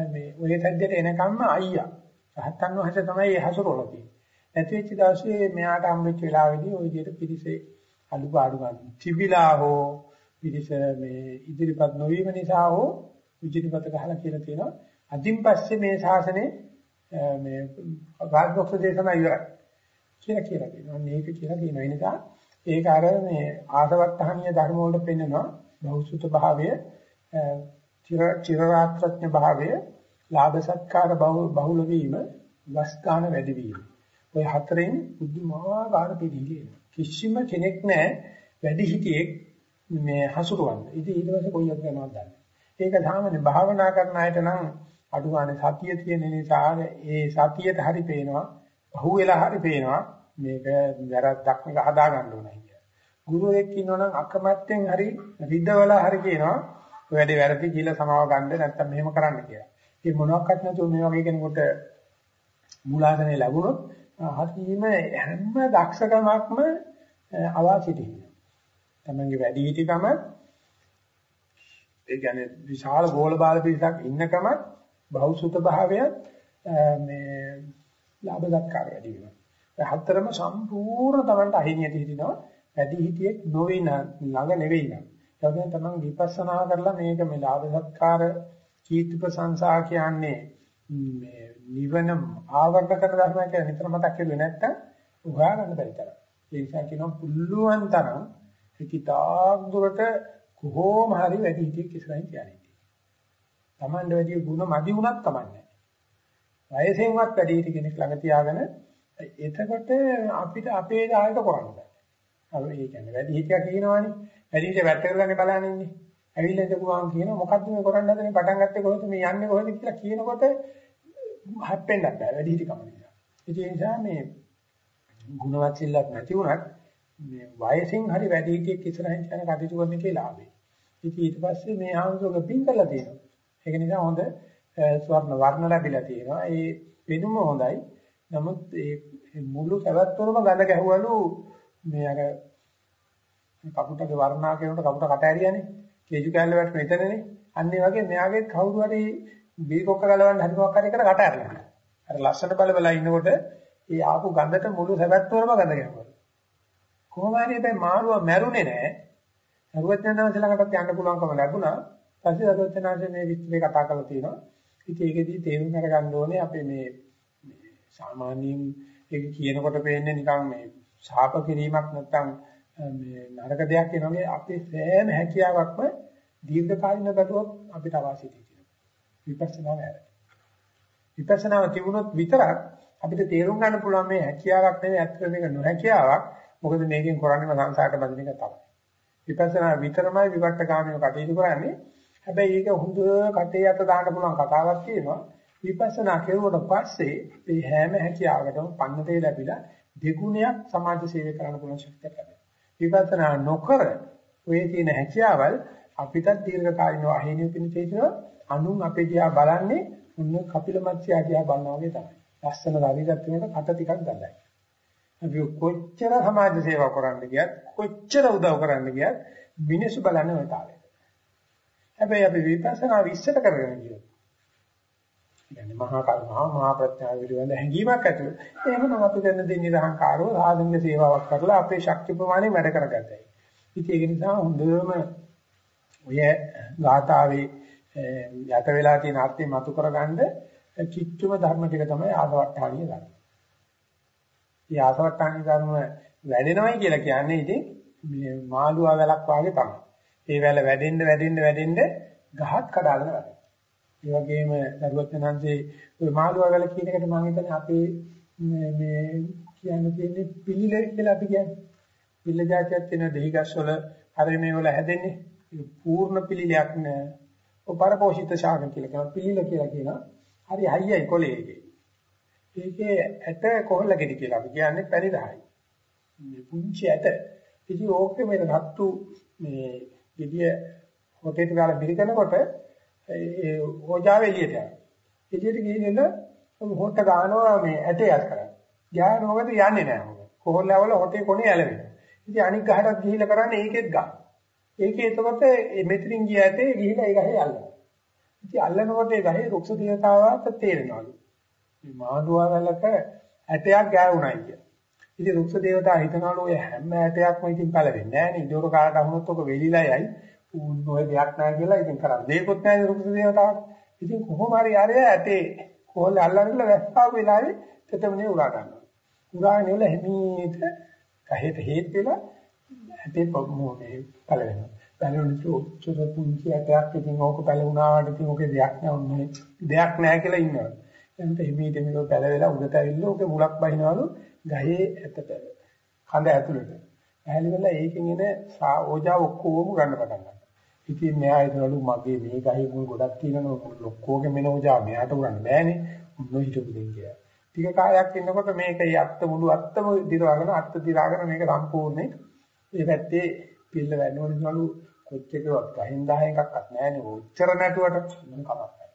[SPEAKER 1] මේ ඔය සද්දයට එනකම්ම අයියා රහතන් වහන්සේ තමයි හසුරවලා තියෙන්නේ. නැති වෙච්ච දවසේ මෙයාට හම්බෙච්ච වෙලාවේදී ওই විදිහට පිරිසේ අඩුපාඩු ගන්න. තිබිලා හෝ පිරිස මේ ඉදිරිපත් නොවීම නිසා හෝ විජිතපත ගහලා කියලා තියෙනවා. අදින් පස්සේ මේ ශාසනේ මේ රාජ්‍යෝක්ෂ දේශනා ඉවරයි කියලා කියලා කියනවා. මේක කියලා කියනවා. ඒ නිසා ඒක අර මේ ආසවත්තහනීය ධර්ම වලට පෙන්නනවා බෞසුත භාවය, චිර චිරාත්‍රඥ භාවය, ලාභ සත්කාර බහුල වීම, වස්තාන වැඩි වීම. ඔය හතරෙන් බුදුමාහාර පිළිගියේ. කිසිම කෙනෙක් නැහැ වැඩි හිටියෙක් මේ හසුරවන්න. ඉතින් ඊට පස්සේ කොයි එකද යනවද දන්නේ. ඒක සාමාන්‍ය භාවනා කරන අයට නම් අඩු ගන්න සතිය තියෙන නිසා ඒ සතියට හරි පේනවා පහු වෙලා හරි පේනවා මේක වැරද්දක් මේක හදා ගන්න ඕනයි කියලා. ගුරුවෙක් ඉන්නවනම් අකමැත්තෙන් හරි රිදවලා හරි කියනවා ඔය වැඩේ වැරදි කියලා සමාව ගන්න නැත්තම් මෙහෙම කරන්න කියලා. ඒ මොනවාක්වත් නැතුව මේ වගේ කෙනෙකුට මූලාසනේ ලැබුණොත් හරිම හැම දක්ෂකමක්ම අවාසිත වෙනවා. තමන්ගේ වැඩි හිටිකම ඒ කියන්නේ විශාල ගෝල බාල පිරිසක් ඉන්නකම බහුසුත භාවය මේ ලාභ දක්කාර වැඩි වෙනවා. ඒ හතරම සම්පූර්ණ තමන්ට අහිමියට හිටිනවා. වැඩි හිටියෙක් නොවේ ළඟ නෙවෙයි නම්. ඒ වගේම තමන් විපස්සනා කරලා මේක මේ ලාභ සත්කාර කීර්ති ප්‍රශංසා කියන්නේ මේ නිවන ආවර්ත කරන ධර්මයක් කියලා නිතර මතක් කරුවේ නැත්තම් උගා ගන්න බැරි තරම්. ඒ නිසා කියනවා පුල්ලුවන් තරම් හිතාක් දුරට කොහොම හරි වැඩි හිටියෙක් ඉස්සරහින් තියන්නේ. Tamande වැඩි ගුණ මදි වුණත් කමන්නේ. වයසෙන්වත් වැඩි හිටි කෙනෙක් ළඟ තියාගෙන එතකොට අපිට අපේ ආයත කරන්න බෑ. අර ඒ කියන්නේ වැඩි හිටියා කියනවනේ. වැඩි හිටිය වැට කරලානේ බලන්නේ ඉන්නේ. ඇවිල්ලා ඉඳපුවාම කියන මොකද්ද මේ කරන්න හදන්නේ පටන් ගත්තේ කොහොමද මේ යන්නේ කොහොමද කියලා කියනකොට හැප්පෙන්නත් බෑ වැඩි හිටි කම නිසා. ඒ නිසා මේ ගුණවත් සිල්ලක් නැති වුණත් මේ වයසින් හරි වැඩි හිටියෙක් ඉස්සරහින් යන කටයුතු කරන එකේ ලාභය. ඉතින් ඊට පස්සේ මේ ආන්සෝක පින් කරලා තියෙනවා. ඒක නිසා හොඳ ස්වර්ණ වර්ණ ලැබිලා තියෙනවා. ඒ වෙනුම හොඳයි. නමුත් ඒ මුළු සවැත්තරම ගඳ ගැහුවලු මේ අර කපුටගේ වර්ණා කියනකොට කපුට කට ඇරියානේ. කේජු කැල්ල වැට මෙතනනේ. අන්න ඒ වගේ මෙයාගේ කවුරු හරි බී කොක්ක ගලවන්න හරි මොකක් හරි කරලා කට ඇරලා. අර ලස්සන බල බල ඉන්නකොට ඒ ආපු ගඳට මුළු සවැත්තරම ගඳ ගැහුවා. කොහොම හරි හැබැයි මාළුවා මැරුණේ නැහැ. සරුවචනන්සේ ළඟටත් යන්න පුළුවන්කම ලැබුණා. පස්සේ සරුවචනන්සේ මේ විස්තරේ කතා කරලා තියෙනවා. ඉතින් ඒකෙදී තේරුම් ගන්න ඕනේ අපේ මේ සාමාන්‍යයෙන් ඒක කියනකොට පේන්නේ නිකන් මේ ශාප කිරීමක් නැත්නම් මේ නරක දෙයක් වෙනවාගේ අපේ සෑම හැකියාවක්ම දීර්ඝ කාලින ගැටුවක් අපිට අවශ්‍යයි තියෙනවා. විපස්සනා නෑ. විපස්සනාව තිබුණොත් විතරක් අපිට තේරුම් ගන්න පුළුවන් මේ හැකියාවක් නෙවෙයි ඇත්තට මේක නොහැකියාවක්. මොකද මේකෙන් කරන්නේම සංසාරට බඳින එක තමයි. විපස්සනා විතරමයි විවට්ටගාමීව කටයුතු කරන්නේ. හැබැයි ඒක හොඳ කටේ අත දාන්න පුළුවන් කතාවක් තියෙනවා. විපස්සනා කෙරුවට පස්සේ මේ හැම හැකියාවකටම පන්නතේ ලැබිලා දෙගුණයක් සමාජ සේවය කරන්න පුළුවන් ශක්තියක් ලැබෙනවා. විපස්සනා නොකර ඔය තියෙන හැකියාවල් අපිටත් දීර්ඝකාලීනව අහිණිය පිණිසේනවා අනුන් අපේ දිහා බලන්නේ උන්න කපිල මත්ස්‍ය දිහා බලනවා වගේ තමයි. ලස්සන ශරීරයක් තියෙනකොට කට ටිකක් ගන්නයි. අපි කොච්චර සමාජ සේවා කරන්න ගියත් කොච්චර උදව් කරන්න ගියත් මිනිස්සු බලන්නේ ඔය තාලෙට. හැබැයි අපි විපස්සනා විශ්සට කරගෙන ගියොත් කියන්නේ මහා කරුණා මහා ප්‍රඥා විරවඳ හැඟීමක් ඇතුළු. එහෙමනම් අපි කරන දේ නිරහංකාරව ආධුනික සේවාවක් කරලා අපේ ශක්ති ප්‍රමාණය වැඩ කරගන්නයි. ඉතින් ඒක නිසා හොඳම ඔය ගාථාවේ යට වෙලා තියෙන අර්ථය මතු කරගන්න කිච්චුම ධර්ම ටික තමයි ආසවට්ටාණීය ධර්ම. මේ ආසවට්ටාණීය ධර්ම වැඩෙනවයි කියලා කියන්නේ ඉතින් මේ මාළුවා වැලක් වාගේ තමයි. ඒ වැල වැඩෙන්න වැඩෙන්න වැඩෙන්න ගහක් කඩාගෙන වැඩෙනවා. ඒ වගේම දරුවචනන්සේ ওই මාළුවා වැල කියන එකට මම හිතන්නේ අපේ මේ කියන්න තියෙන්නේ පිළිලෙක් කියලා අපි කියන්නේ. පිළිල જાතියක් තියෙන දෙහිගස් වල හරි මේ වල හැදෙන්නේ. පූර්ණ පිළිලයක් නෑ. උපරපෝෂිත ශාක කියලා කියනවා. පිළිල කියලා කියනවා. හරි හයියයි කොලේ එකේ. ඒකේ ඇට කොහොල්ල ගෙඩි කියලා අපි කියන්නේ පරිදායි. මේ පුංචි ඇට. ඉතින් ඕකේ මේ රත්තු මේ ගෙඩිය හොටේට ගාලා බිරිකනකොට ඒ හොජාව එළියට යනවා. එළියට ගිහින් හොට්ට ගන්නවා මේ ඇටේ යට කරන්නේ. ගෑන මොකද යන්නේ නැහැ මොකද. කොහොල්ලවල හොටේ කොනේ ඇලවෙනවා. ඉතින් අනික් ගහටත් ගිහිල්ලා කරන්නේ ඒකෙත් ගන්න. ඒකේ එතකොට මෙතනින් ගිය ඇටේ ගිහිල්ලා ඒ ගහේ අල්ලනවා. ඉතින් අල්ලනකොට ඒ ගහේ රුක්ෂ දේවතාවාට තේරෙනවලු. මේ මාළුවාවලක ඇටයක් ගෑවුණයි කිය. ඉතින් රුක්ෂ දේවතා හිතනවලු ඔය හැම ඇටයක්ම ඉතින් පළවෙන්නේ නැහැ නේ. ඉදොර කාට අහුනොත් ඔක වෙලිලා යයි. උන් ඔය දෙයක් නැහැ කියලා ඉතින් කරන්නේ. දෙයක්වත් නැහැ රුක්ෂ දේවතාවට. ඉතින් කොහොම හරි ආරය ඇටේ කොහොල්ල අල්ලගෙන වැස්සාව වෙලාවේ තෙතමනේ උරා ගන්නවා. උරාගෙන ඉල හිමීට කහෙට හේත් වෙලා ඇටේ පොමෝනේ පළවෙනවා. පැලුණු චොච්චර පුංචි ඇටයක් ඉතින් ඕක පැලුණාට ඉතින් ඕකේ දෙයක් නැහැ දෙයක් නැහැ කියලා ඉන්නවා. එතනට හිමීට මේක පැලවෙලා උඩට ඇවිල්ලා ඕකේ මුලක් බහිනවලු ගහේ ඇතට කඳ ඇතුළට. ඇහැලි වෙලා ඒකෙන් එන ඕජාව ඔක්කොම ගන්න පටන් ගන්නවා. ඉතින් මෙයා හිතනලු මගේ මේ ගහේ මුල් ගොඩක් තියෙනවා ලොක්කෝගේ මෙන ඕජාව මෙයාට උරන්න බෑනේ. උන්නෝ හිටපු දෙන් කියලා. ටික කාලයක් ඉන්නකොට මේක යත්ත මුළු අත්තම දිරවගෙන අත්ත දිරාගෙන මේක සම්පූර්ණේ මේ පැත්තේ පිල්ල වැන්නවලු කොච්චරවත් ගහින් 10 එකක්වත් නැහැනේ ඔච්චර නැටුවට මම කමක් නැහැ.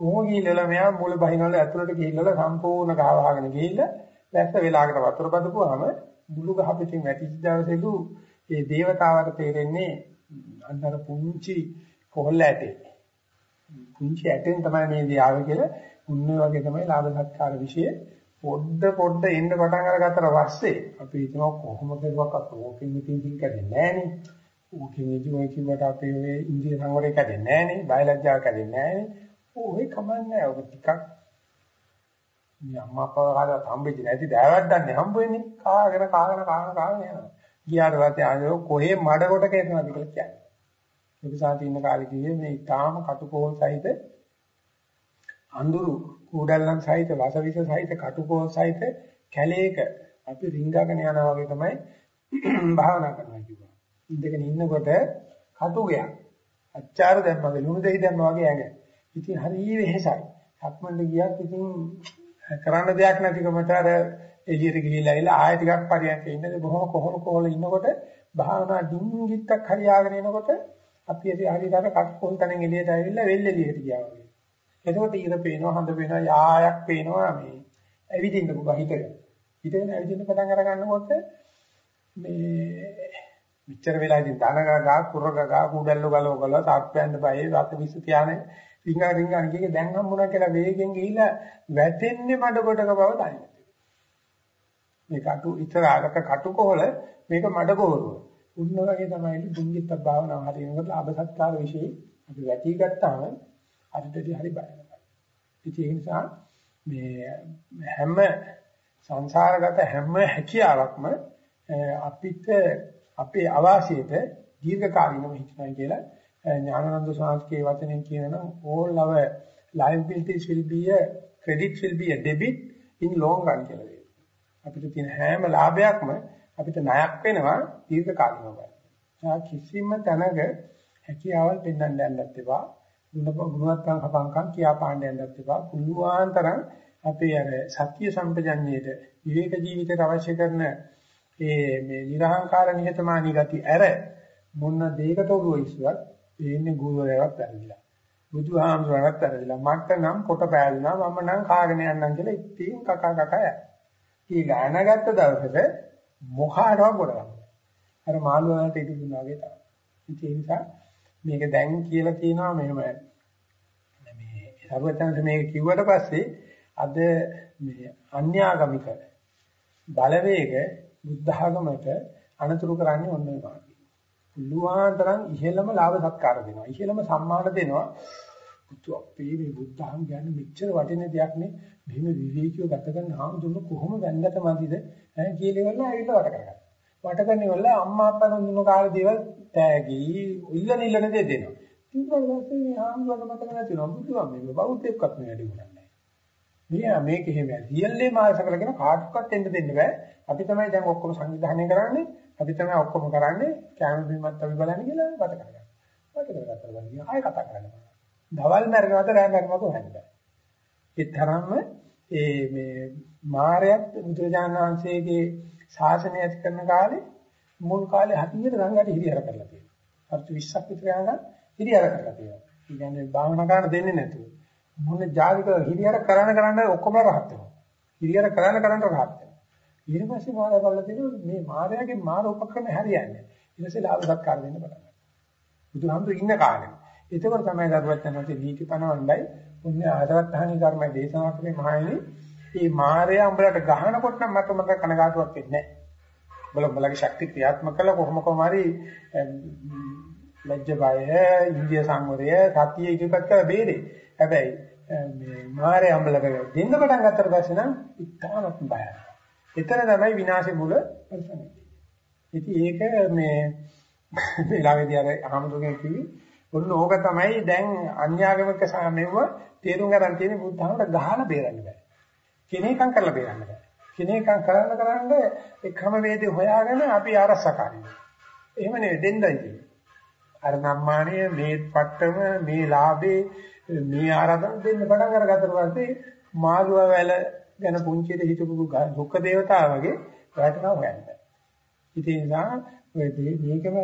[SPEAKER 1] කොහොම ගිහිල්ලා මෙයා මුල බහිනවල ඇතුළට ගිහිල්ලා සම්පූර්ණ ගහවහගෙන ගිහිල්ලා දැස්ස වෙලාකට වතුර බදපුවාම මුළු ගහ පිටින් වැටිච්ච දවසේලු ඒ దేవතාවට තේරෙන්නේ අන්නර පුංචි කොහොල්ල ඇටේ. පුංචි ඇටෙන් තමයි මේ දේ ආවේ කියලා උන්නේ වගේ තමයි ලාභ සත්කාර විශේෂ පොඩ පොඩ එන්න පටන් අරගත්තට පස්සේ අපි හිතනවා කොහොම කරුවක්වත් ඕකෙන් ඉතින් ඉතින් කරන්නේ නැහනේ. ඕකෙන් ඉතින් ඔය කිව්වට අපේ ඔය ඉන්දිය සංවරය කැඩෙන්නේ නැහනේ. බයලජ්ජාව කැඩෙන්නේ නැහනේ. ඕකේ කමන්නේ ඔක ටිකක් මේ අම්මා අප්පා කාලා හම්බෙච්ච නැති දෑවක් ගන්න හම්බ වෙන්නේ. කාගෙන කාගෙන කාගෙන කාගෙන යනවා. ගියාට පස්සේ ආයෙ කොහේ මඩ කොට කේනවාද කියලා කියන්නේ. ඒක සාති ඉන්න කාලේ කිව්වේ මේ ඊටාම කටුකොහල් සහිත අඳුරු කූඩල්ලන් සහිත වසවිස සහිත කටුකොහල් සහිත කැලේක අපි රිංගගෙන යනවා වගේ තමයි භාවනා කරනවා කියනවා. ඉඳගෙන ඉන්නකොට කටුගයක් අච්චාර දැම්මගේ ලුණු දෙහි දැම්මා වගේ ඇඟ. ඉතින් හරි වෙහෙසයි. සක්මන්ට ගියත් ඉතින් කරන්න දෙයක් නැතිකමට අර එළියට ගිහිල්ලා ඉල ආයෙ ටිකක් පරියන්ක ඉන්නද බොහොම කොහොම කොහොල ඉන්නකොට භාවනා ඩිංගිත්තක් හරියාගෙන එනකොට අපි ඇති හරියට අර කටුකොහල් තනෙන් එළියට ඇවිල්ලා වෙල් එළියට ගියා වගේ. එතකොට ඊර පේනවා හඳ පේනවා යායක් පේනවා මේ ඇවිදින්න පුළුවන් හිතගෙන. හිතගෙන ඇවිදින්න පටන් අර ගන්නකොට මේ මෙච්චර වෙලා ඉතින් ධනගා කුරගා කුඩල්ල ගලව ගලව තාප්පයන්ද බයේ රත් විස තියානේ රිංගා රිංගා නිකේ දැන් හම්බුණා කියලා වේගෙන් ගිහිල්ලා වැටෙන්නේ මඩ කොටක බව දන්නේ. මේ කටු ඉතරාලක කටුකොහල මේක මඩ කොහරුව. උන්න වගේ තමයි දුංගිත්ත භාවනාව හරිනකොට ලාභ සත්කාර વિશે අපි වැටි ගත්තාම හරිදටි හරි බය ඉතින් ඒ නිසා මේ හැම සංසාරගත හැම හැකියාවක්ම අපිට අපේ අවාසියට දීර්ඝකාලීනව හිටිනවා කියලා ඥානানন্দ සාන්තිකේ වචනෙන් කියනවා all our liabilities will be a credit will be a debit in long run කියලා කියනවා. අපිට තියෙන හැම ලාභයක්ම අපිට ණයක් වෙනවා දීර්ඝකාලීනව. කිසිම තැනක හැකියාවල් පෙන්වන්න යන්නත් ඒවා ගුණවත්කම් හපංකම් කියා පාණ්ඩ යන්නත් එපා. කුල්ලුවාන් තරම් අපේ අර සත්‍ය සම්පජඤ්ඤයේට විවේක ජීවිතයට අවශ්‍ය කරන ඒ මේ නිර්හංකාර නිහතමානී ගති ඇර මොන දෙයකට ඔළුව ඉස්සුවත් එන්නේ ගුරුවරයාවත් වැරදිලා. බුදුහාමුදුරණත් වැරදිලා. මට නම් කොට පෑදුනා මම නම් කාගෙන යන්නම් කියලා ඉතින් කකා කකා යයි. ඊ ගානගත්ත දවසට මොහාරව ගොඩගන්න. අර මාළු වලට ඉදි දුන්නා වගේ තමයි. ඒ නිසා මේක දැන් කියලා තියෙනවා මෙහෙම මේ සර්වඥන්ට මේක කිව්වට පස්සේ අද මේ අන්‍යාගමික බලවේග බුද්ධ ආගමට අනතුරු කරන්නේ ඔන්න ඔය මාර්ගය. පුළුවන්තරම් ඉහෙළම ලාභ සත්කාර දෙනවා. ඉහෙළම සම්මාන දෙනවා. පුතු අපේ මේ බුද්ධ ආගම කියන්නේ මෙච්චර වටින දෙයක් නේ. මෙහෙම විවේකීව ගත කරන ආමුදුන කොහොම වැන්දට මැදිද? ඈ කියලෙවල ඇවිල්ලා වට කරගන්න. වට කරනවල අම්මා අප්පා දුන්න කාලේ දේවල් තෑගි ඉල්ලන ඉල්ලන දේ දෙනවා. ඊට පස්සේ මේ ආමුදුන මතක නැතිනවා. බුදුහාම මේ බෞද්ධයෙක්වත් මේ වැඩි කරන්නේ. මෙයා මේක එහෙම රියල්ලි මාස කරගෙන කාටවත් එන්න දෙන්න බෑ. අපි තමයි දැන් ඔක්කොම සංවිධානය කරන්නේ. අපි තමයි ඔක්කොම කරන්නේ. කැම බීමත් අපි බලන්නේ කියලා වට කරගන්න. වට කරගත්තා බලන්නේ ආයෙ කතා කරන්න. දවල් මරනවද රෑ මරනවද හොයන්න. ඒ තරම්ම ඒ මේ මායයත් බුදුරජාණන් වහන්සේගේ ශාසනය ඇති කරන කාලේ මුල් කාලේ හතියට රංගට හිරියර කරලා තියෙනවා. අර්ථ 20ක් විතර යනකම් හිරියර කරලා තියෙනවා. ඒ කියන්නේ භාවනා කරන්න දෙන්නේ නැතුව. මොන ජාතික හිරියර කරන්න කරන්න ඔක්කොම රහත් වෙනවා. හිරියර කරන්න කරන්න රහත් වෙනවා. ඊට පස්සේ මාරය බලලා තියෙනවා මේ මාරයාගේ මාර උපක්‍රම හරියන්නේ. ඊට පස්සේ ලාභ සත්කාර දෙන්න පටන් ගන්නවා. බුදුහාමුදුරු ඉන්න කාලේ. ඒකවල තමයි දරුවත් යනවාසේ නීති පනවන්නයි උන්නේ ආදවත්හානි කර්මය දේශනා කරේ මහණෙනි. මේ මාරයා උඹලට ගහනකොට නම් මට මට කනගාටුවක් වෙන්නේ නැහැ. උඹලා උඹලගේ ශක්තිය ක්‍රියාත්මක කළා කොහොම කොහම හරි ලැජ්ජ බය, ඉන්දිය සංවරය, සතිය ඉදිරිපත් කරලා බේරේ. හැබැයි මේ මාරේ අම්බලක දෙන්න පටන් ගත්තට පස්සේ නම් ඉතාමත් බයයි. එතන තමයි විනාශේ මුල පරිසමයි. ඉතින් ඒක මේ ඊළඟදී අර අහමුදුගෙන් කිව්වි ඔන්න ඕක තමයි දැන් අන්‍යාගමික සාමෙව තේරුම් ගන්න තියෙන බුද්ධහමට ගහලා බේරන්න බෑ. කිනේකම් කරලා බේරන්න බෑ. කිනේකම් කරන්න කරන්න ඒ ක්‍රම වේදේ හොයාගෙන අපි ආරසකාරී. එහෙම නෙවෙයි දෙන්නයි තියෙන්නේ. අර නම්මානිය මේ පට්ටම මේ ලාභේ මේ ආරාධන දෙන්න පටන් අරගත්තට පස්සේ මාළුව වැල ගැන පුංචිට හිතපු දුක්ඛ දේවතාව වගේ වැටෙනවා හොයන්න. ඉතින් නිසා ඔය මේකම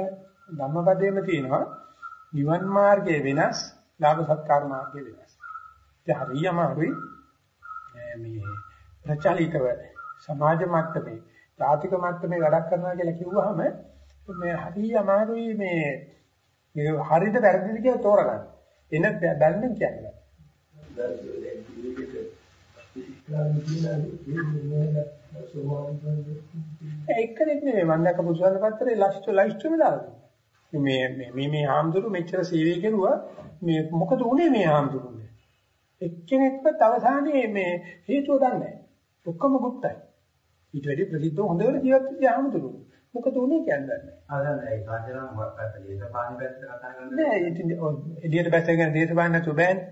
[SPEAKER 1] ධම්මපදයේම තියෙනවා නිවන් මාර්ගයේ වෙනස්, ලාභ සත්කාර මාර්ගයේ වෙනස්. ඒ හරියම හරි මේ ප්‍රචලිතව සමාජ මට්ටමේ, ජාතික මට්ටමේ වැඩක් කරනවා කියලා කිව්වහම මේ හරිය අමාරුයි මේ මේක හරිද වැරදිද කියලා තෝරගන්න. එන බැලෙන් කියන්නේ. එක්කෙනෙක් නෙමෙයි මම දැක්ක පුසුවන පත්‍රේ ලයිස්ට් ලයිස්ට්ෙම දාලා. මේ මේ මේ මේ ආම්දුරු මෙච්චර සේවය කෙරුවා මේ මොකද උනේ මේ ආම්දුරුනේ? එක්කෙනෙක්වත් අවසානයේ මේ හේතුව දන්නේ නැහැ. ඔක්කොම গুপ্তයි. ඊට වැඩි ප්‍රසිද්ධ හොඳට ජීවත් වෙච්ච ආමතුරු. මොකද උනේ කියන්නේ?
[SPEAKER 3] අහන්න ඒ කාන්දරම් වත්පත් දේශපාලන පැත්ත කතා කරන්නේ.
[SPEAKER 1] නෑ ඉතින් එළියට බැස ගන්න දේශපාලන නැතුව බෑනේ.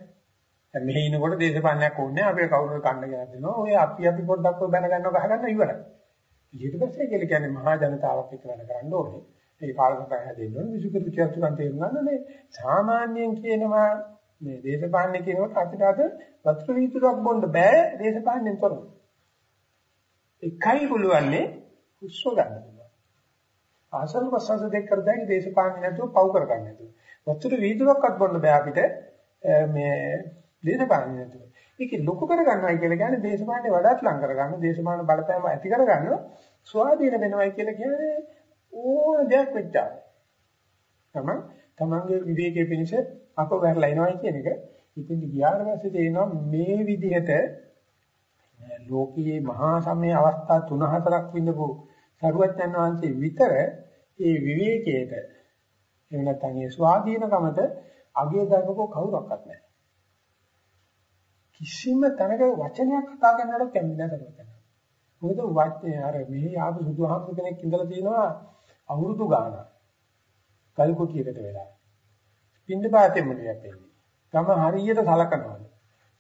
[SPEAKER 1] දැන් මෙහි ඉනකොට දේශපාලනයක් ඕනේ නැහැ. අපි කවුරු කන්න කියලා දෙනවා. ඔය අපි අපි පොඩ්ඩක් ඔය බැන ගන්නවා ගහගන්න ඉවරයි. ඊට පස්සේ කියලා කියන්නේ මහා ජනතාවක් එක්ක වැඩ කරන්න ඕනේ. ඒ පාලක පැහැ දෙන්න ඕනේ. විසුකෘතියක් තුනක් තේරුම් ගන්න ඕනේ. සාමාන්‍යයෙන් කියනවා මේ දේශපාලනේ කියනකොට අපිට අද වතුර වීදුරක් බොන්න බෑ දේශපාලනෙන් තොරව. එකයි පුළුවන්නේ හුස්ම ගන්න. ආසන ප්‍රසන්න දෙක කර දැන් දේශපාලනේ නැතුව පව් කරගන්න නැතුව. වතුර වීදුරක්වත් බොන්න බෑ අපිට මේ දේශපාලනේ නැතුව. ඒක ලොකු කරගන්නවයි කියලා කියන්නේ දේශපාලනේ වඩාත් ලං කරගන්න, දේශපාලන බලපෑම ඇති කරගන්න ස්වාධීන වෙනවයි කියලා කියන්නේ ඕන දෙයක් වෙච්චා. තමයි තමන්ගේ විවේකයේ පිණිස අප වැරලා එනවයි කියන එක. ඉතින් ගියාට පස්සේ තේරෙනවා මේ විදිහට ලෝකයේ මහා සමය අවස්ථා 3-4ක් විඳපු සරුවච්චන් වහන්සේ විතර ඒ විවේකයට එහෙම නැත්නම් ඒ ස්වාධීනකමට අගය දක්වපු කවුරක්වත් නැහැ. කිසිම තැනක වචනයක් කතා කරනකොට කැමති නැහැ මොකද වචනේ අර මෙහි ආපු සුදුහාමුදුර කෙනෙක් ඉඳලා තියෙනවා අවුරුදු ගාණක්. කල් කුටියකට වෙලා. පින්ඳ පාතෙම ලියපෙන්නේ. තම හරියට සලකනවා.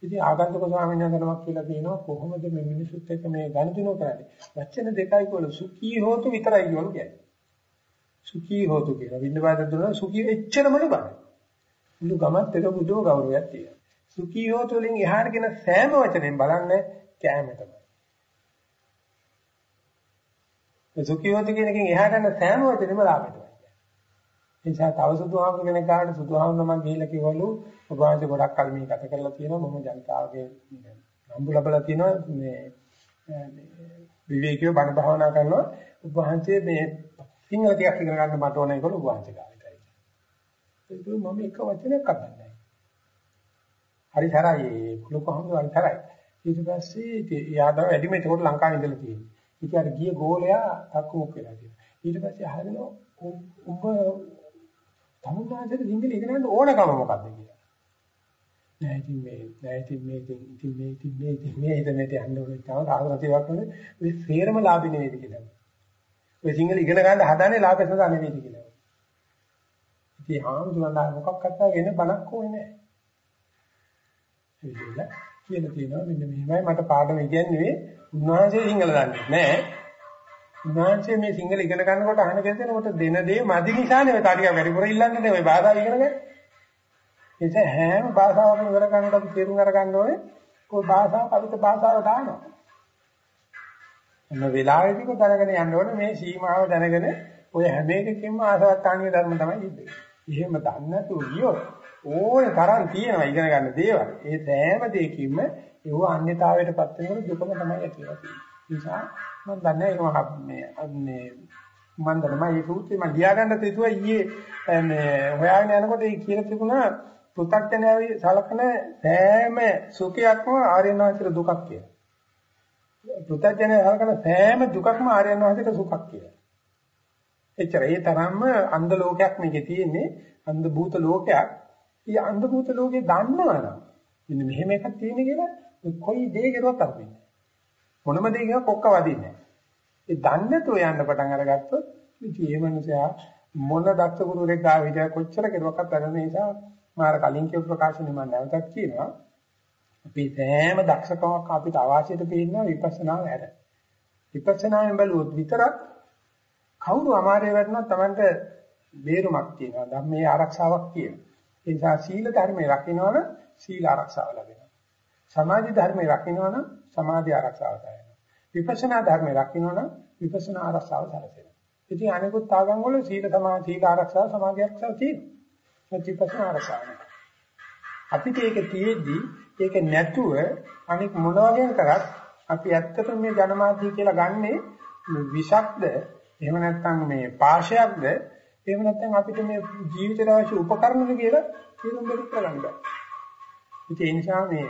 [SPEAKER 1] ඉතින් ආගන්තුක ස්වාමීන් වහන්සේනමක් කියලා කියනවා කොහොමද මේ මිනිසුත් එක්ක මේ ගනුදෙනු කරන්නේ? වචන දෙකයි කොල සුඛී හෝතු විතරයි කියවලු කියන්නේ. සුඛී හෝතු කියලා. විඳපාත දුන්නා සුඛී එච්චරමනේ බෑ. මුළු ගමත් එක බුදුම ගෞරවයක් තියෙනවා. සුඛී හෝතු වලින් එහාට කියන සෑම වචනෙන් බලන්න කෑම තමයි. ඒ සුඛී හෝතු කියන එකෙන් එහාට යන සෑම වචනෙම ලාභයටයි. ඒ නිසා තව සුදුහාමුදුර කෙනෙක් ගාවට සුදුහාමුදුර මම ගිහිල්ලා කිව්වලු ඔබ වහන්සේ ගොඩක් කල් මේ ගත කරලා තියෙනවා මම ජනතාවගේ නම්බු ලැබලා තියෙනවා මේ විවේකීව බණ භාවනා කරනවා ඔබ වහන්සේ මේ සිංහල ටිකක් ඉගෙන ගන්න මට ඕනේ කියලා ඔබ වහන්සේ කාලෙටයි. ඒක මම එක වචනයක් අහන්නේ හරි තරයි ලොකුහම හරි තරයි. ඊට පස්සේ යාදව වැඩිම ඒකට ලංකාවේ ඉඳලා තියෙනවා. ඊට අර ගිය ගෝලයා තක්කමුක් වෙලා තියෙනවා. ඊට පස්සේ අහනවා ඔබ තමුන්නාසෙට සිංහල ඉගෙන ගන්න ඕනකම මොකද්ද කියලා. නෑ ඉතින් මේ නෑ ඉතින් මේ ඉතින් මේ ඉතින් මේ ඉතින් මේ ඉතින් මේ යන්න ඕනේ තව සාධනතියක් කරන්නේ මේ සේරම ලාභි නෙවෙයිද කියලා. ඔය සිංහල ඉගෙන ගන්න හදන්නේ ලාභය සඳහා නෙවෙයිද කියලා. ඉතින් ආම්දුනලා මොකක්වත් වෙන බණක් ඕනේ නෑ. ඒක කියලා තියෙනවා මෙන්න මෙහෙමයි මට පාඩම ඉගෙනන්නේ උන්වහන්සේ සිංහල දන්නේ නෑ. උන්වහන්සේ මේ සිංහල ඉගෙන ගන්නකොට අහන කෙනෙකුට දෙන දේ මදි නිසානේ ඔය තාටික වැඩිපුර ඉල්ලන්නේ ඔය භාෂාව ඉගෙන ගන්න. ඒක හැම භාෂාවකම ඉගෙන ගන්නකොට අපි තේරුම් අරගන්න ඕනේ කොයි භාෂාව කවිත භාෂාව දානවා. එන්න වෙලාවෙදී කො දැනගෙන යන්න ඕනේ මේ සීමාව දැනගෙන ඔය හැම එකකින්ම ආසවත්තාණීය ධර්ම තමයි ඉන්නේ. එහෙම දන්නේ නැතුව ගියොත් ඕනේ තරම් තියෙනවා ඉගෙන ගන්න දේවල්. ඒ සෑම දෙයකින්ම ඒව අන්‍යතාවයටපත් වෙනකොට දුකම තමයි ඇති වෙන්නේ. නිසා මම දන්නේ ඒක මේ මේ මම දන්නේ මේ සූත්‍රය මම ලියාගන්න තියුවා ඊයේ මේ හොයාගෙන යනකොට ඒ කියලා තිබුණා පෘථග්ජනයාවේ සලකන සෑම සුඛයක්ම ආර්යනාථික දුකක් කියලා. පෘථග්ජනයා සලකන සෑම දුකක්ම ආර්යනාථික සුඛක් කියලා. එච්චර ඒ තරම්ම අන්ධ ලෝකයක් මේකේ තියෙන්නේ අන්ධ භූත ලෝකයක්. ඊ අන්ධ භූත ලෝකේ දන්නවනම් මෙන්න මෙහෙම එකක් තියෙන කියලා කොයි දේ කරුවත් අරන්නේ. මොනම දෙයකින් කොක්ක වදින්නේ නැහැ. ඒ දන්නේ නැතුව යන්න පටන් අරගත්තොත් ඉතින් ඒ මනුස්සයා මොන දක්ෂ ගුරුවරයෙක් ගාව හිටියා කොච්චර කෙරුවක්වත් අරගෙන නිසා මාර කලින් කියපු ප්‍රකාශනේ මම නැවතත් කියනවා. අපි සෑම දක්ෂකමක් අපිට අවශ්‍යද පේනවා විපස්සනාව හැර. විපස්සනායෙන් බැලුවොත් විතරක් කවුරු අමාරේ වැටුණත් Tamanට බේරුමක් තියෙනවා. ධම්මේ ආරක්ෂාවක් තියෙනවා. ඒ නිසා සීල ධර්මයේ රකින්නවනම් සීල ආරක්ෂාව ලැබෙනවා. සමාධි ධර්මයේ රකින්නවනම් සමාධි ආරක්ෂාව ලැබෙනවා. විපස්සනා ධර්මයේ රකින්නවනම් විපස්සනා ආරක්ෂාව සැලසෙනවා. ඉතින් අනිකුත් ආගම් වල සීල සමාධි සීල ආරක්ෂාව සමාධි ආරක්ෂාව තියෙනවා. ප්‍රතිපස්සනා ආරක්ෂාව. අපිට ඒක තියෙද්දි ඒක නැතුව අනික මොන වගේ කරත් අපි ඇත්තටම මේ ජනමාධ්‍ය කියලා ගන්නෙ විෂක්ද එහෙම නැත්නම් මේ පාශයක්ද එහෙම නැත්නම් අපිට මේ ජීවිතයට අවශ්‍ය උපකරණද කියලා තේරුම් ගන්න කරගන්න බෑ. ඒ නිසා මේ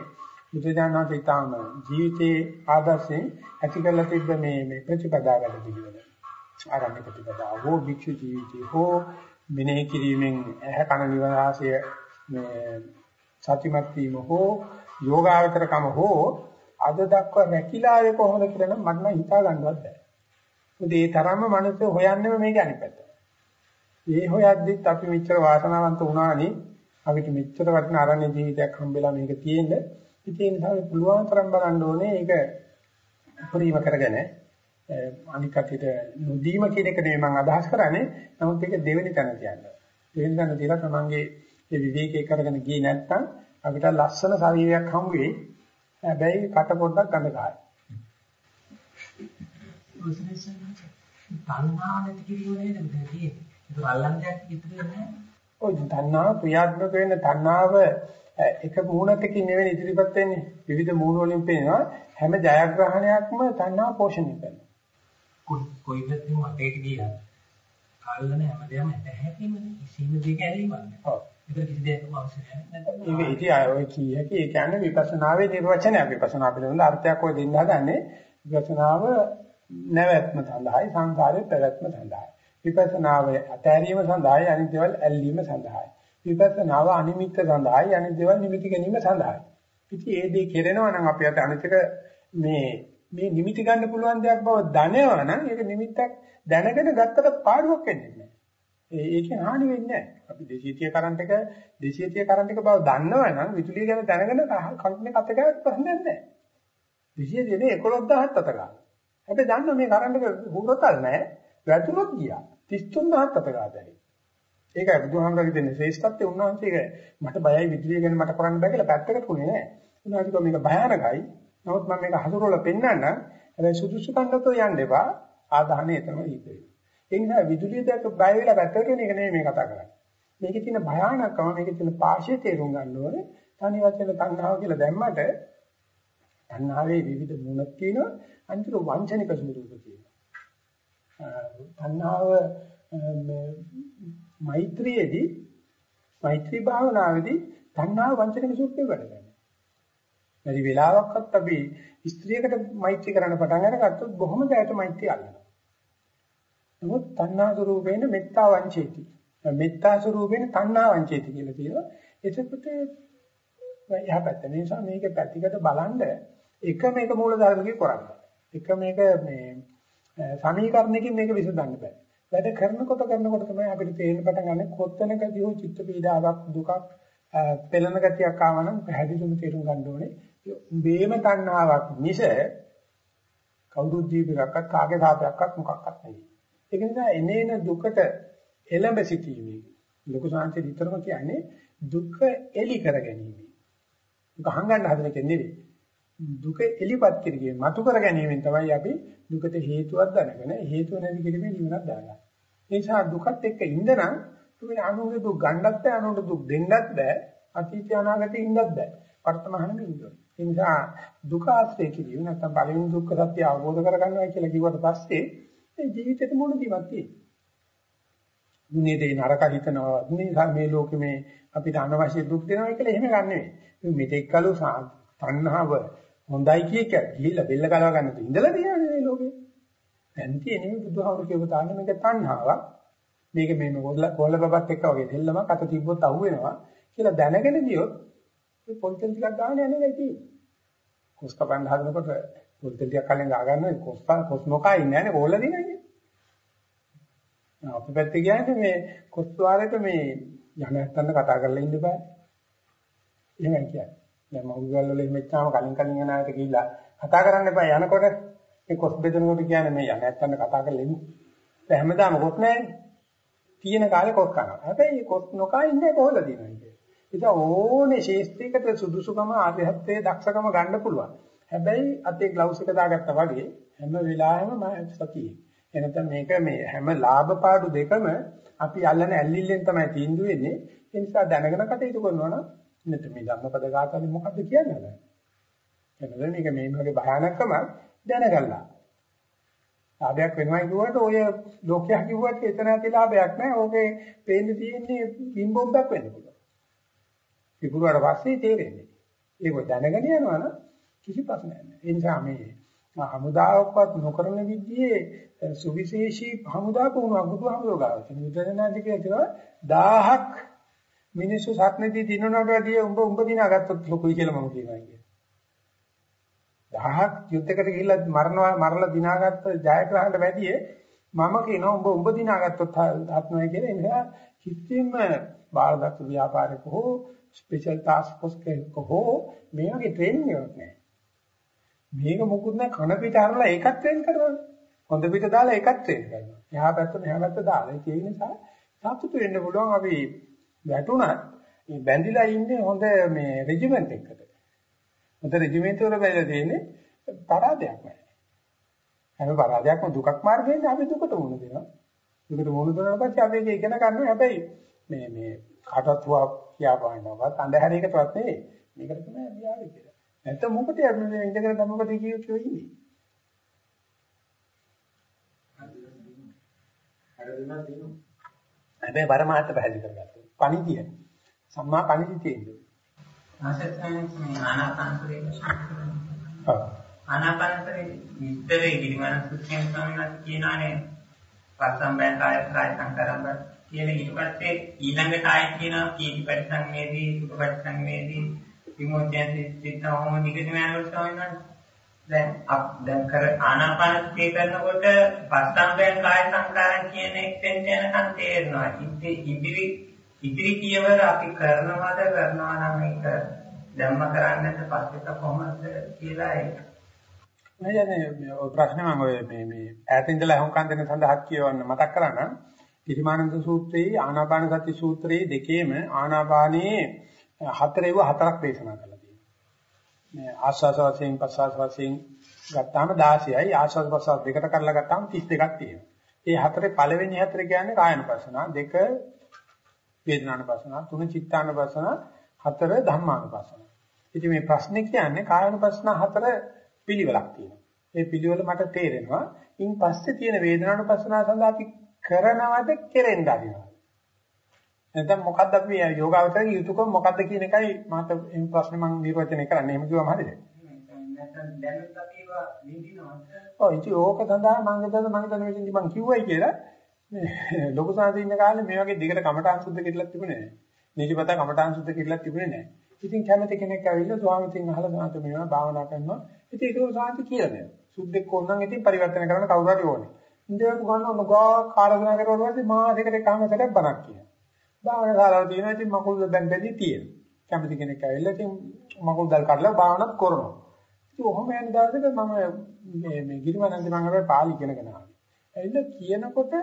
[SPEAKER 1] බුදුජානක ඉතාම ජීවිතේ ආදර්ශයෙන් ඇති කරලා තිබ්බ මේ මේ ප්‍රතිපදාවල පිළිවෙල. ආරම්භ ප්‍රතිපදාව හෝ වික්ෂු ජීවිතේ හෝ මෙනෙහි කිරීමෙන් ඇහැ කන නිවාසය මේ සතිමත් වීම හෝ යෝගාවචරකම හෝ අද දක්වා නැකිලාවේ කොහොමද කියලා නම් මට නම් හිතා ගන්නවත් බැහැ. මොකද ඒ තරම්ම මිනිස්සු හොයන්නේම මේක අනිත් පැත්ත. ඒ හොයද්දිත් අපි මෙච්චර වාසනාවන්ත වුණානේ අපිට මෙච්චර වටින ආරණ්‍ය ජීවිතයක් හම්බෙලා මේක තියෙන්නේ. ඉතින් නිසා පුළුවන් තරම් බලන්න ඕනේ ඒක උපරිම කරගෙන අනික් කටියට නොදීම කියන එක නෙමෙයි මම අදහස් කරන්නේ. නමුත් ඒක දෙවෙනි තැන කියන්නේ. දෙවෙනි තැන තියලා තමන්ගේ ඒ විවේකී කරගෙන ගියේ නැත්නම් අපිට ලස්සන ශරීරයක් හම්බ වෙයි. හැබැයි කට පොඩ්ඩක් ගඳ ගහයි.
[SPEAKER 4] තණ්හාව නැති කිරීම නේද මෙතන තියෙන්නේ. ඒක වෙන්නේ නැහැ.
[SPEAKER 1] ඔය තණ්හාව ක්‍රියාත්මක වෙන තණ්හාව එක මූණකකින් නෙවෙයි ඉදිරිපත් වෙන්නේ. විවිධ මූණ වලින් පේනවා හැම ජයග්‍රහණයක්ම තණ්හාව පෝෂණය කරනවා.
[SPEAKER 4] කොයි පැත්තෙන් වටේට ගියා අල්ලන හැමදේම ඇහැටීමනේ කිසිම දෙයක ඇලීමක් නැහැ.
[SPEAKER 1] ඔව්.
[SPEAKER 4] ඒක කිසි දෙයක්ම අවශ්‍ය නැහැ.
[SPEAKER 1] ඒක ඉතින් අය ඔය කීයක ඒ කියන්නේ විපස්සනාවේ නිර්වචනයක්. විපස්සනා පිළිබඳ අර්ථයක් ඔය දෙන්න හදන්නේ විපස්සනාව නැවැත්ම සඳහායි සංකාරයේ පැවැත්ම සඳහායි. විපස්සනාව අතෑරීම සඳහායි අනිත් දේවල් ඇල්ලීම සඳහායි. විපස්සනාව අනිමිත්ත සඳහායි අනිත් දේවල් නිමිති ගැනීම සඳහායි. ඉතින් ඒ දේ කෙරෙනවා නම් අපි අත අනිතක මේ මේ නිමිති ගන්න පුළුවන් දෙයක් බව දනවනම් ඒක නිමිත්තක් දැනගෙන ගත්තට පාඩුවක් වෙන්නේ නැහැ. ඒකෙන් හානි වෙන්නේ නැහැ. අපි 230 කරන්ට් එක 230 කරන්ට් එක බව දන්නවනම් විදුලිය ගැන දැනගෙන කම්පැනි කත ගාවත් ප්‍රශ්නයක් නැහැ. 230 නේ 11000ත් අත ගන්න. හැබැයි දන්න මේ කරන්ට් එක හුරතල් නැහැ. වැදුනොත් ගියා. 33000ත් අත ගාතයි. ඒකයි බුදුහාමරගේ දෙන්නේ ශ්‍රේෂ්ඨත්වය උන්වහන්සේක මට බයයි විදුලිය ගැන මට කරන්න බෑ කියලා පැත්තකට පුනේ නෑ. උන්වහන්සේ කිව්වා මේක භයානකයි. නමුත් මම මේක හසුරවලා පෙන්නන්න හැබැයි සුදුසු කන්නතෝ යන්න එපා. ආදාහනේ එතනම ඉඳී. ඒ නිසා විදුලිය දැක බය වෙලා පැත්තකට වෙන එක නෙමෙයි මේ කතා කරන්නේ. මේකේ තියෙන භයානකම මේකේ තියෙන පාෂය තේරුම් ගන්න ඕනේ. තනි වචන තණ්හාව කියලා දැම්මට තණ්හාවේ විවිධ මුණක් තියෙනවා. අන්තිම වංචනික ස්වරූප තියෙනවා. තණ්හාව මෛත්‍රියේදී මෛත්‍රී භාවනාවේදී තණ්හා වංචනික සූත්‍රය වැඩ කරනවා. වැඩි වෙලාවක්වත් අපි ස්ත්‍රියකට මෛත්‍රී කරන්න පටන් අරගත්තොත් බොහොම දැයට මෛත්‍රී අල්ලනවා. නමුත් තණ්හා ස්වරූපේන මෙත්තා වංචේති. මෙත්තා ස්වරූපේන තණ්හා වංචේති කියලා කියනවා. එතකොට එහා පැත්ත නිසා මේක පැතිකඩ බලන්න එක මේක මූල ධර්මකේ කරන්නේ. එක මේක මේ සමීකරණයකින් මේක විසඳන්න බෑ. වැඩ කරනකොට කරනකොට තමයි අපිට තේරෙන්න පටන් ගන්න කොත්තනකදී හෝ චිත්ත පීඩාවක් දුකක් පෙළෙන ගතියක් ආවනම් පැහැදිලිවම තේරුම් ගන්න ඕනේ. උඹේම තණ්හාවක් මිස කවුරුත් දීපයක්වත් කාගේ සාපයක්වත් මොකක්වත් නෙවෙයි. ඒක නිසා එනේන දුකට එළඹ සිටීමේ ලොකු සංහසේ විතරම කියන්නේ දුක එලි කර ගැනීම. දුක හංගන්න හදන එක නෙවෙයි. දුක එලිපත් කිරීම මතු කර ගැනීමෙන් තමයි අපි දුකට හේතුවක් දැනගෙන හේතුව නැති කිරීමේ නිවනක් දාගන්නේ. ඒ නිසා දුකත් එක්ක ඉඳනනම් තුනේ අනුගේ දුක් ගන්නත් බෑ අනුන්ට දුක් දෙන්නත් බෑ අතීත අනාගතේ ඉන්නත් බෑ. වර්තමානෙම ඉන්න ඕනේ. ඒ නිසා දුක ආශ්‍රය කිරීම නැත්නම් පළවෙනි දුක්ඛ සත්‍ය අවබෝධ කරගන්නවා කියලා කිව්වට පස්සේ ඒ ජීවිතේට මොන දිවක් තියෙන්නේ. දුනේ දේ නරක හිතනවා දුනේ මේ ලෝකෙ මේ අපිට අනවශ්‍ය දුක් දෙනවා කියලා එහෙම ගන්න නෙවෙයි. මෙතෙක් කලෝ තණ්හාව හොඳයි කිය එක ගිහිල්ලා බෙල්ල කලව ගන්න තු ඉඳලා තියෙනනේ මේ ලෝකේ. දැන් තියෙන්නේ බුදුහාමුදුරු කියපු තාන්න මේක තණ්හාවක්. මේක මේ කොල්ල කොල්ල බබත් එක්ක වගේ දෙල්ලමක් අත තිබ්බොත් අහුවෙනවා කියලා දැනගෙන ගියොත් මේ පොල්තෙල් ටිකක් ගන්න යන්නේ නැති. කොස් කපන්න හදනකොට පොල්තෙල් ටිකක් කලින් ගා ගන්න කොස් කොස් නොකා ඉන්නේ නැහැ කොල්ල දිනන්නේ. අපි පැත්තේ කියන්නේ මේ කොස් ద్వාරයට මේ යන නැත්තන්න කතා කරලා ඉන්න බෑ. එහෙමයි කියන්නේ. දැන් මහුගල් වල මෙච්චාම කලින් කලින් යන අයට ගිහිල්ලා කතා කරන්න එපා යනකොට මේ කොස් බෙදනකොට කියන්නේ මේ යන්න නැත්තන්න කතා කරලා ඉමු. දැන් හැමදාම කොස් නැහැනේ. තියෙන කාලේ කොස් කනවා. හැබැයි කොස් නොකා ඉන්නේ කොහොමද දිනන්නේ? ඒක ඕනේ ශේෂ්ත්‍රිකට සුදුසුකම ආර්යහත්යේ දක්ෂකම ගන්න පුළුවන්. හැබැයි අතේ ග්ලව්ස් එක දාගත්තා වගේ හැම වෙලාවෙම මම සතියේ. එනතන මේක මේ හැම ලාභ පාඩු දෙකම අපි අල්ලන ඇල්ලිල්ලෙන් තමයි තීන්දුව වෙන්නේ. ඒ නිසා දැනගෙන කටයුතු කරනවා නම් මෙතන මේ ධම්මපද ගාථාවේ මොකද්ද කියන්නේ? එතන මේක මේ වගේ භයානකම දැනගල්ලා. ලාභයක් වෙනවා කියුවට ඔය ලෝකයා කිව්වට එතන ඇති ලාභයක් නැහැ. ඕකේ පේන්න තියෙන්නේ පින්බොබ්බක් වෙන්න පුළුවන්. විපුරුවාට පස්සේ තේරෙන්නේ. ඒක දැනගෙන යනවා නම් කිසි ප්‍රශ්නයක් නැහැ. ඒ නිසා මේ හමුදාවක්වත් නොකරන විදිහේ සුවිශේෂී හමුදාවක වුණා බුදුහාමුදුරුවෝ ගාව. ඉතින් බුදුරජාණන් කියනවා 1000ක් මිනිස්සු සත්නෙදී දිනනකට වැඩිය උඹ උඹ දිනාගත්තොත් ලොකුයි කියලා මම කියනවා කියන්නේ. දහහක් යුද්ධයකට ගිහිල්ලා මරනවා මරලා දිනාගත්ත ජයග්‍රහණයට වැඩිය මම කියනවා උඹ උඹ දිනාගත්තොත් ආත්මය කියලා. ඒ නිසා කිසිම බාලදත්ත ව්‍යාපාරික හෝ ස්පෙෂල් ටාස්ක් ෆෝස් කෙනෙක් හෝ මේ වගේ ට්‍රේනින් එකක් නැහැ. මේක මොකුත් නැහැ කන පිට අරලා ඒකත් ට්‍රේන් කරනවා. හොඳ පිට දාලා ඒකත් ට්‍රේන් කරනවා. එහා පැත්ත මෙහා පැත්ත දාලා ඒ නිසා සතුටු වෙන්න පුළුවන් අපි වැටුණත් මේ බැඳිලා ඉන්නේ හොඳ මේ රෙජිමන්ට් එකකට. හොඳ රෙජිමන්ට් වල බැලලා තියෙන්නේ පරාදයක් නැහැ. හැම පරාදයක්ම දුකක් මාර්ගයෙන් අපි දුකට මුහුණ දෙනවා. දුකට මුහුණ දුන්නාට පස්සේ අපි ඒක ඉගෙන ගන්නවා. හැබැයි මේ මේ කාටවත් හුවා කියා බලනවත් අන්ධහැරයකටවත් නෙවෙයි. මේකට තමයි අභියාවේ කියලා. නැත්නම් මොකටද අපි මේ ඉඳගෙන ධම්මපද කියෝ ඉන්නේ. හැබැයි පරමාර්ථ පැහැදිලි කරගත්තා. පණිතිය. සම්මා පණිති තියෙන්නේ.
[SPEAKER 5] ආසත්‍යයෙන් මේ ආනාපානසරේ විස්තරේ ගිරිමන සුත්‍රයෙන් සම්මත කියනානේ පස්සම්බය කාය කාය සංකරම්බ කියන ඊට පස්සේ ඊළඟට ආයෙත් කියනවා කීටි පරිසංවේදී සුඛ පරිසංවේදී විමුක්තිය සිත හොම නිකටම යනකොට තමයි දැන් දැන් කර ආනාපානසතිය කරනකොට පස්සම්බයන් කාය සංකාරම් කියන එකෙන් යනකම් තේරෙනවා. ඉදිරි ඉදිරි කියවර අපි කරනවද කරනවා නම් ඒක ධම්ම කරන්නට පස්සේ කොහොමද කියලා ඒක.
[SPEAKER 1] නෑ ඔය ප්‍රශ්නේ මම ඔය මේ මේ ඈත ඉඳලා හුඟක් දෙන සඳහක් කියවන්න මතක් කරගන්න. ඉතිමානන්ද සූත්‍රයේ ආනාපාන සති සූත්‍රයේ දෙකේම ආනාපානයේ හතරේව හතරක් දේශනා කරලා තියෙනවා. මේ ආස්වාස වශයෙන් ප්‍රසවාස වශයෙන් ගත්තාම 16යි ආස්වාස ප්‍රසවාස දෙකට කරලා ගත්තාම 32ක් තියෙනවා. ඒ හතරේ පළවෙනි හතර කියන්නේ කායනුපස්සන, දෙක වේදනානුපස්සන, තුන චිත්තානුපස්සන, හතර ධම්මානුපස්සන. ඉතින් මේ ප්‍රශ්නේ කියන්නේ කායනුපස්සන හතර පිළිවෙලක් තියෙනවා. ඒ පිළිවෙල මට තේරෙනවා. ඉන් පස්සේ තියෙන වේදනානුපස්සන සඳහා අපි කරනවද කෙරෙන්න අදිනවා. නැත්නම් මොකද්ද අපි යෝගාවචරයේ යුතුයකම මොකද්ද කියන එකයි මට මේ ප්‍රශ්නේ මම නිර්වචනය කරන්නේ. එහෙම කිව්වම හරියද?
[SPEAKER 5] නැත්නම් දැනුත් අපි ඒවා නිදිනවා.
[SPEAKER 1] ඔව් ඉතින් ඕක සඳහා මම හිතන්නේ මම හිතන්නේ මම කිව්වයි කියලා මේ ලොකු සාන්ති ඉන්න කාලේ මේ වගේ දිගට කමඨාන් සුද්ධ කෙරෙලක් තිබුණේ නැහැ. නිදිපත කමඨාන් සුද්ධ කෙරෙලක් තිබුණේ නැහැ. ඉතින් කැමති කෙනෙක් ඇවිල්ලා ස්වාමීන් අහලා සාන්ත මේවා භාවනා කරනවා. ඉතින් ඒක සාන්ති කියලා දෙනවා. සුද්ධෙක් ඕනනම් ඉතින් පරිවර්තන කරන්න කවුරු හරි ඕනේ. ඉන්දියාව ගන්න නොගා කාර්යනා කරුවා පස්සේ මාසෙකට එකම සැරයක් බණක් කියනවා. භාවනා ශාලාව තියෙනවා ඉතින් මකුල් දැන් බැදී තියෙනවා. කැමති කෙනෙක් ඇවිල්ලා ඉතින් මකුල් දල් කඩලා භාවනාත් කරනවා. ඉතින් ඔහොම යන දවසක මම මේ මේ ගිරිමානන්ද මම අපේ පාලි ඉගෙනගෙන ආවා. ඇවිල්ලා කියනකොට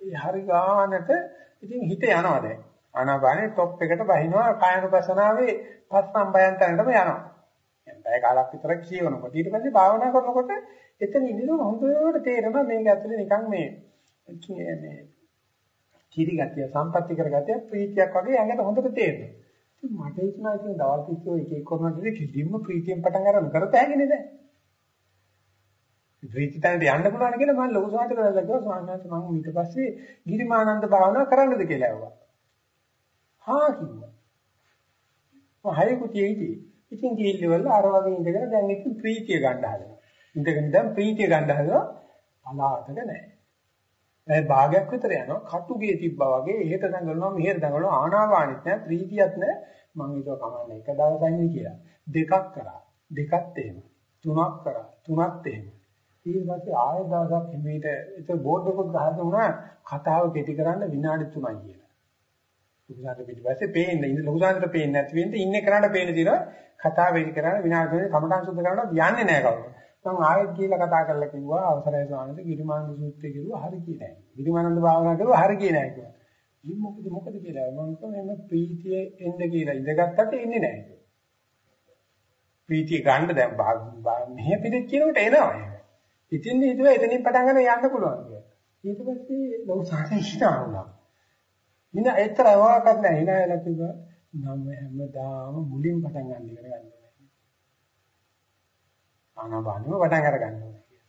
[SPEAKER 1] හරි ගානට ඉතින් හිත යනවා දැන්. ආනාපානේ টොප් එකට බහිනවා කායනුපසනාවේ පස්සම් බයන්තනටම යනවා. දැන් පැය කාලක් විතර කියවනකොට ඊට පස්සේ භාවනා කරනකොට එතන ඉඳලා හොඳට තේරෙනවා මේක ඇතුලේ නිකන් මේ මේ කිරි ගතිය සම්පත්‍ති කරගතිය ප්‍රීතියක් වගේ ඇඟට හොඳට තේරෙනවා. ඉතින් මට හිතනවා ඉතින් දවල් තිස්සේ එක එක කරනකොට කිසිම ප්‍රීතියෙන් පටන් ගන්න කරත හැකිනේ දැන්. ප්‍රීතිතන්ට යන්න පුළුවන් කියලා මම ලොකු සාහිත්‍ය කරලා ගියා ස්වාමීන් වහන්සේ මම ඊට පස්සේ ගිරිමානන්ද භාවනාව කරන්නද කියලා ඇහුවා. හා කිව්වා. මම හය කුටියේ ඉතින් ගිහිල්ලවල අර වගේ ඉඳගෙන දැන් ඉතින් ප්‍රීතිය ගන්න හදනවා. ඉඳගෙන දැන් ප්‍රීතිය ගන්න හදනවා. අලාතක නැහැ. ඒ භාගයක් විතර යනවා කටුගේ තිබ්බා වගේ එහෙට දඟලනවා මෙහෙට දඟලනවා ආනාපානෙත් නැහැ ප්‍රීතියත් නැහැ මම ඒක කමන්නේ එක දවසයිනේ කියලා දෙකක් කරා දෙකත් එහෙම තුනක් කරා තුනත් එහෙම ඊට පස්සේ ආයෙ දවසක් හිමීට ඒක බෝඩ් එකක් ගහලා වුණා කතාව කෙටි කරන්න විනාඩි 3යි කියලා ලොකුසාන්ත පිටිපස්සේ පේන්න ඉන්න ලොකුසාන්තට පේන්නේ නැති වෙන්නේ ඉන්නේ කරාට පේන දිනවා කතාව වෙලි කරන්න විනාඩි 3යි කමටහන් සුද්ධ කරන්න යන්නේ නැහැ කවුරු මම ආයෙත් කියලා කතා කරලා කිව්වා අවසරයි ස්වාමීනි ගිරිමානන්ද සූත්‍රය කිව්වා හරි කියන්නේ. ගිරිමානන්ද භාවනා කරුවා හරි කියන්නේ නැහැ කිව්වා. ඉතින් මොකද මොකද කියලා මම කිව්වා මේ ප්‍රීතිය එන්න කියලා ඉඳගත්තට එන්නේ නැහැ කිව්වා. ප්‍රීතිය ගන්න දැන් මෙහෙ පිළිත් කියනකොට එනවා ඒක. ඉතින් හිතුවා එතනින් පටන් ගන්න යන්න පුළුවන් කියලා. ඊට පස්සේ ලොකු සාහිත්‍යය වුණා. ඉතින් ඒතර අවවාකත් නැහැ. ඉනායලා කිව්වා නම් හැමදාම මුලින් පටන් ගන්න ඉගෙන ගන්න. ආනාපානෙම පටන් අර ගන්න ඕනේ කියලා.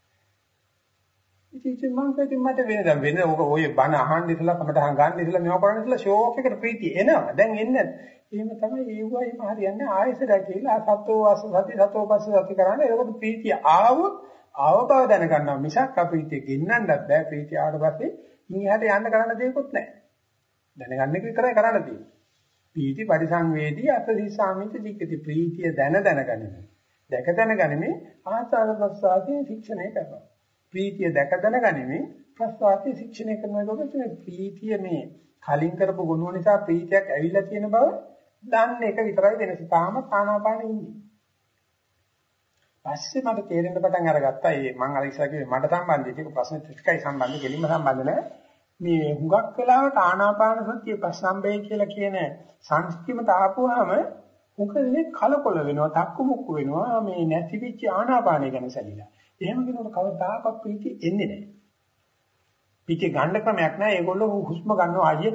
[SPEAKER 1] ඉතින් මම කිව්වා මට වෙන දැන් වෙන ඔක ඔය බණ අහන්න ඉස්සලා කමටහන් ගන්න ඉස්සලා මේව කරන්න ඉස්සලා ෂෝක් එකට ප්‍රීතිය එනවා. දැන් එන්නේ එහෙම තමයි ඒවා එහෙම හරියන්නේ ආයෙසට කියලා සතෝ වාස සති සතෝ පස්ස සති කරන්නේ ඒකට ප්‍රීතිය ආවොත් ආව බව දැනගන්නවා මිසක් අප්‍රීතිය ගෙන්නන්නත් බෑ ප්‍රීතිය ආවට පස්සේ ඉන් එහාට යන්න කරන්න දෙයක්වත් නැහැ. දැනගන්න එක විතරයි කරන්න තියෙන්නේ. පීති පරිසංවේදී අසලිසාමිත දික්කති ප්‍රීතිය දැන දැනගනිමු. දැක දැනගනිමින් ආස්වාද ප්‍රසආදී ශික්ෂණය කරනවා. ප්‍රීතිය දැක දැනගනිමින් ප්‍රසආදී ශික්ෂණය කරනකොට මේ ප්‍රීතිය මේ කලින් කරපු ගුණ නිසා ප්‍රීතියක් ඇවිල්ලා තියෙන බව දන්න එක විතරයි වෙනස. තාම ආනාපානෙ ඉන්නේ. පස්සේ මට තේරෙන්න පටන් අරගත්තා මේ මම අර ඉස්සර කිව්වේ මට සම්බන්ධ ඒක ප්‍රශ්න ටිකයි සම්බන්ධ කෙලින්ම සම්බන්ධ නැහැ. මේ හුඟක් වෙලාවට ආනාපාන සතිය පස්සම්බේ කියලා කියන සංස්කෘතිමත ආපුවාම මොකදනේ කලකොල වෙනවා, තක්කු මුක්කු වෙනවා මේ නැතිවිච්ච ආනාපානය ගැන සැලිලා. එහෙම කෙනෙකුට කවදාකවත් ප්‍රීතිය එන්නේ නැහැ. පිටේ ගන්න ක්‍රමයක් නැහැ. ඒගොල්ලෝ හුස්ම ගන්නවා අයිය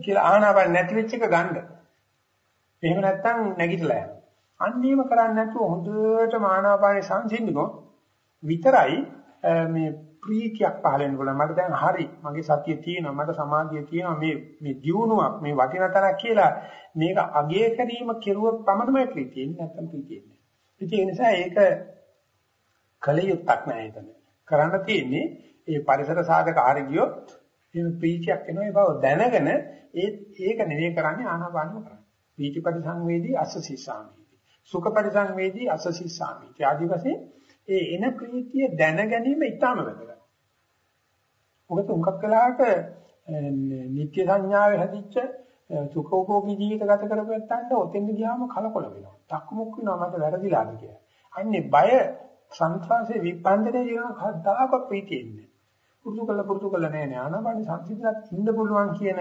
[SPEAKER 1] කියලා ආනාපාන නැතිවෙච්ච එක ගන්න. එහෙම නැත්නම් නැගිටලා යනවා. අන්නේම කරන්නේ නැතුව හොඳට ආනාපානේ සංසිඳුනොත් විතරයි මේ ප්‍රීතියක් පහළ වෙන්න පුළුවන්. මට දැන් හරි. මගේ සතිය තියෙනවා. මට සමාධිය තියෙනවා. මේ මේ දියුණුවක් මේ වටිනතරක් කියලා මේක අගය කිරීම කෙරුවොත් පමණමයි ප්‍රීතිය එන්නේ. නැත්නම් ප්‍රීතිය එන්නේ. ඉතින් ඒ නිසා ඒක කලියුත්තක් නෑ එතන. කරන්න තියෙන්නේ ඒ පරිසර සාධක ආරි ගියොත් මේ ප්‍රීතියක් එනවා ඒ බව දැනගෙන ඒ ඒක නෙවෙයි කරන්නේ ආනාපානම කරන්නේ. පීතිපටි සංවේදී අස්සසීසාමි. සුඛ පරිසංවේදී අසසිස්සාමි. ආදි වශයෙන් ඒ එන ප්‍රීතිය දැන ගැනීම ඊටම වැදගත්. මොකද උන්කක් කලාට නිත්‍ය සංඥාවේ හැදිච්ච සුඛෝපෝගී ජීවිත ගත කරපෙත්තන්ට ඔතෙන්ද ගියාම කලකොල වෙනවා. තක්මුක් වෙනවා මට වැරදිලාද කියලා. අන්නේ බය සංස්වාසේ විපන්දනේ කියන කද්දාක ප්‍රීතියෙන්නේ. පුරුදු කළ පුරුදු කළ නෑ නේ ආනපාන සංසිඳනත් ඉන්න පුළුවන් කියන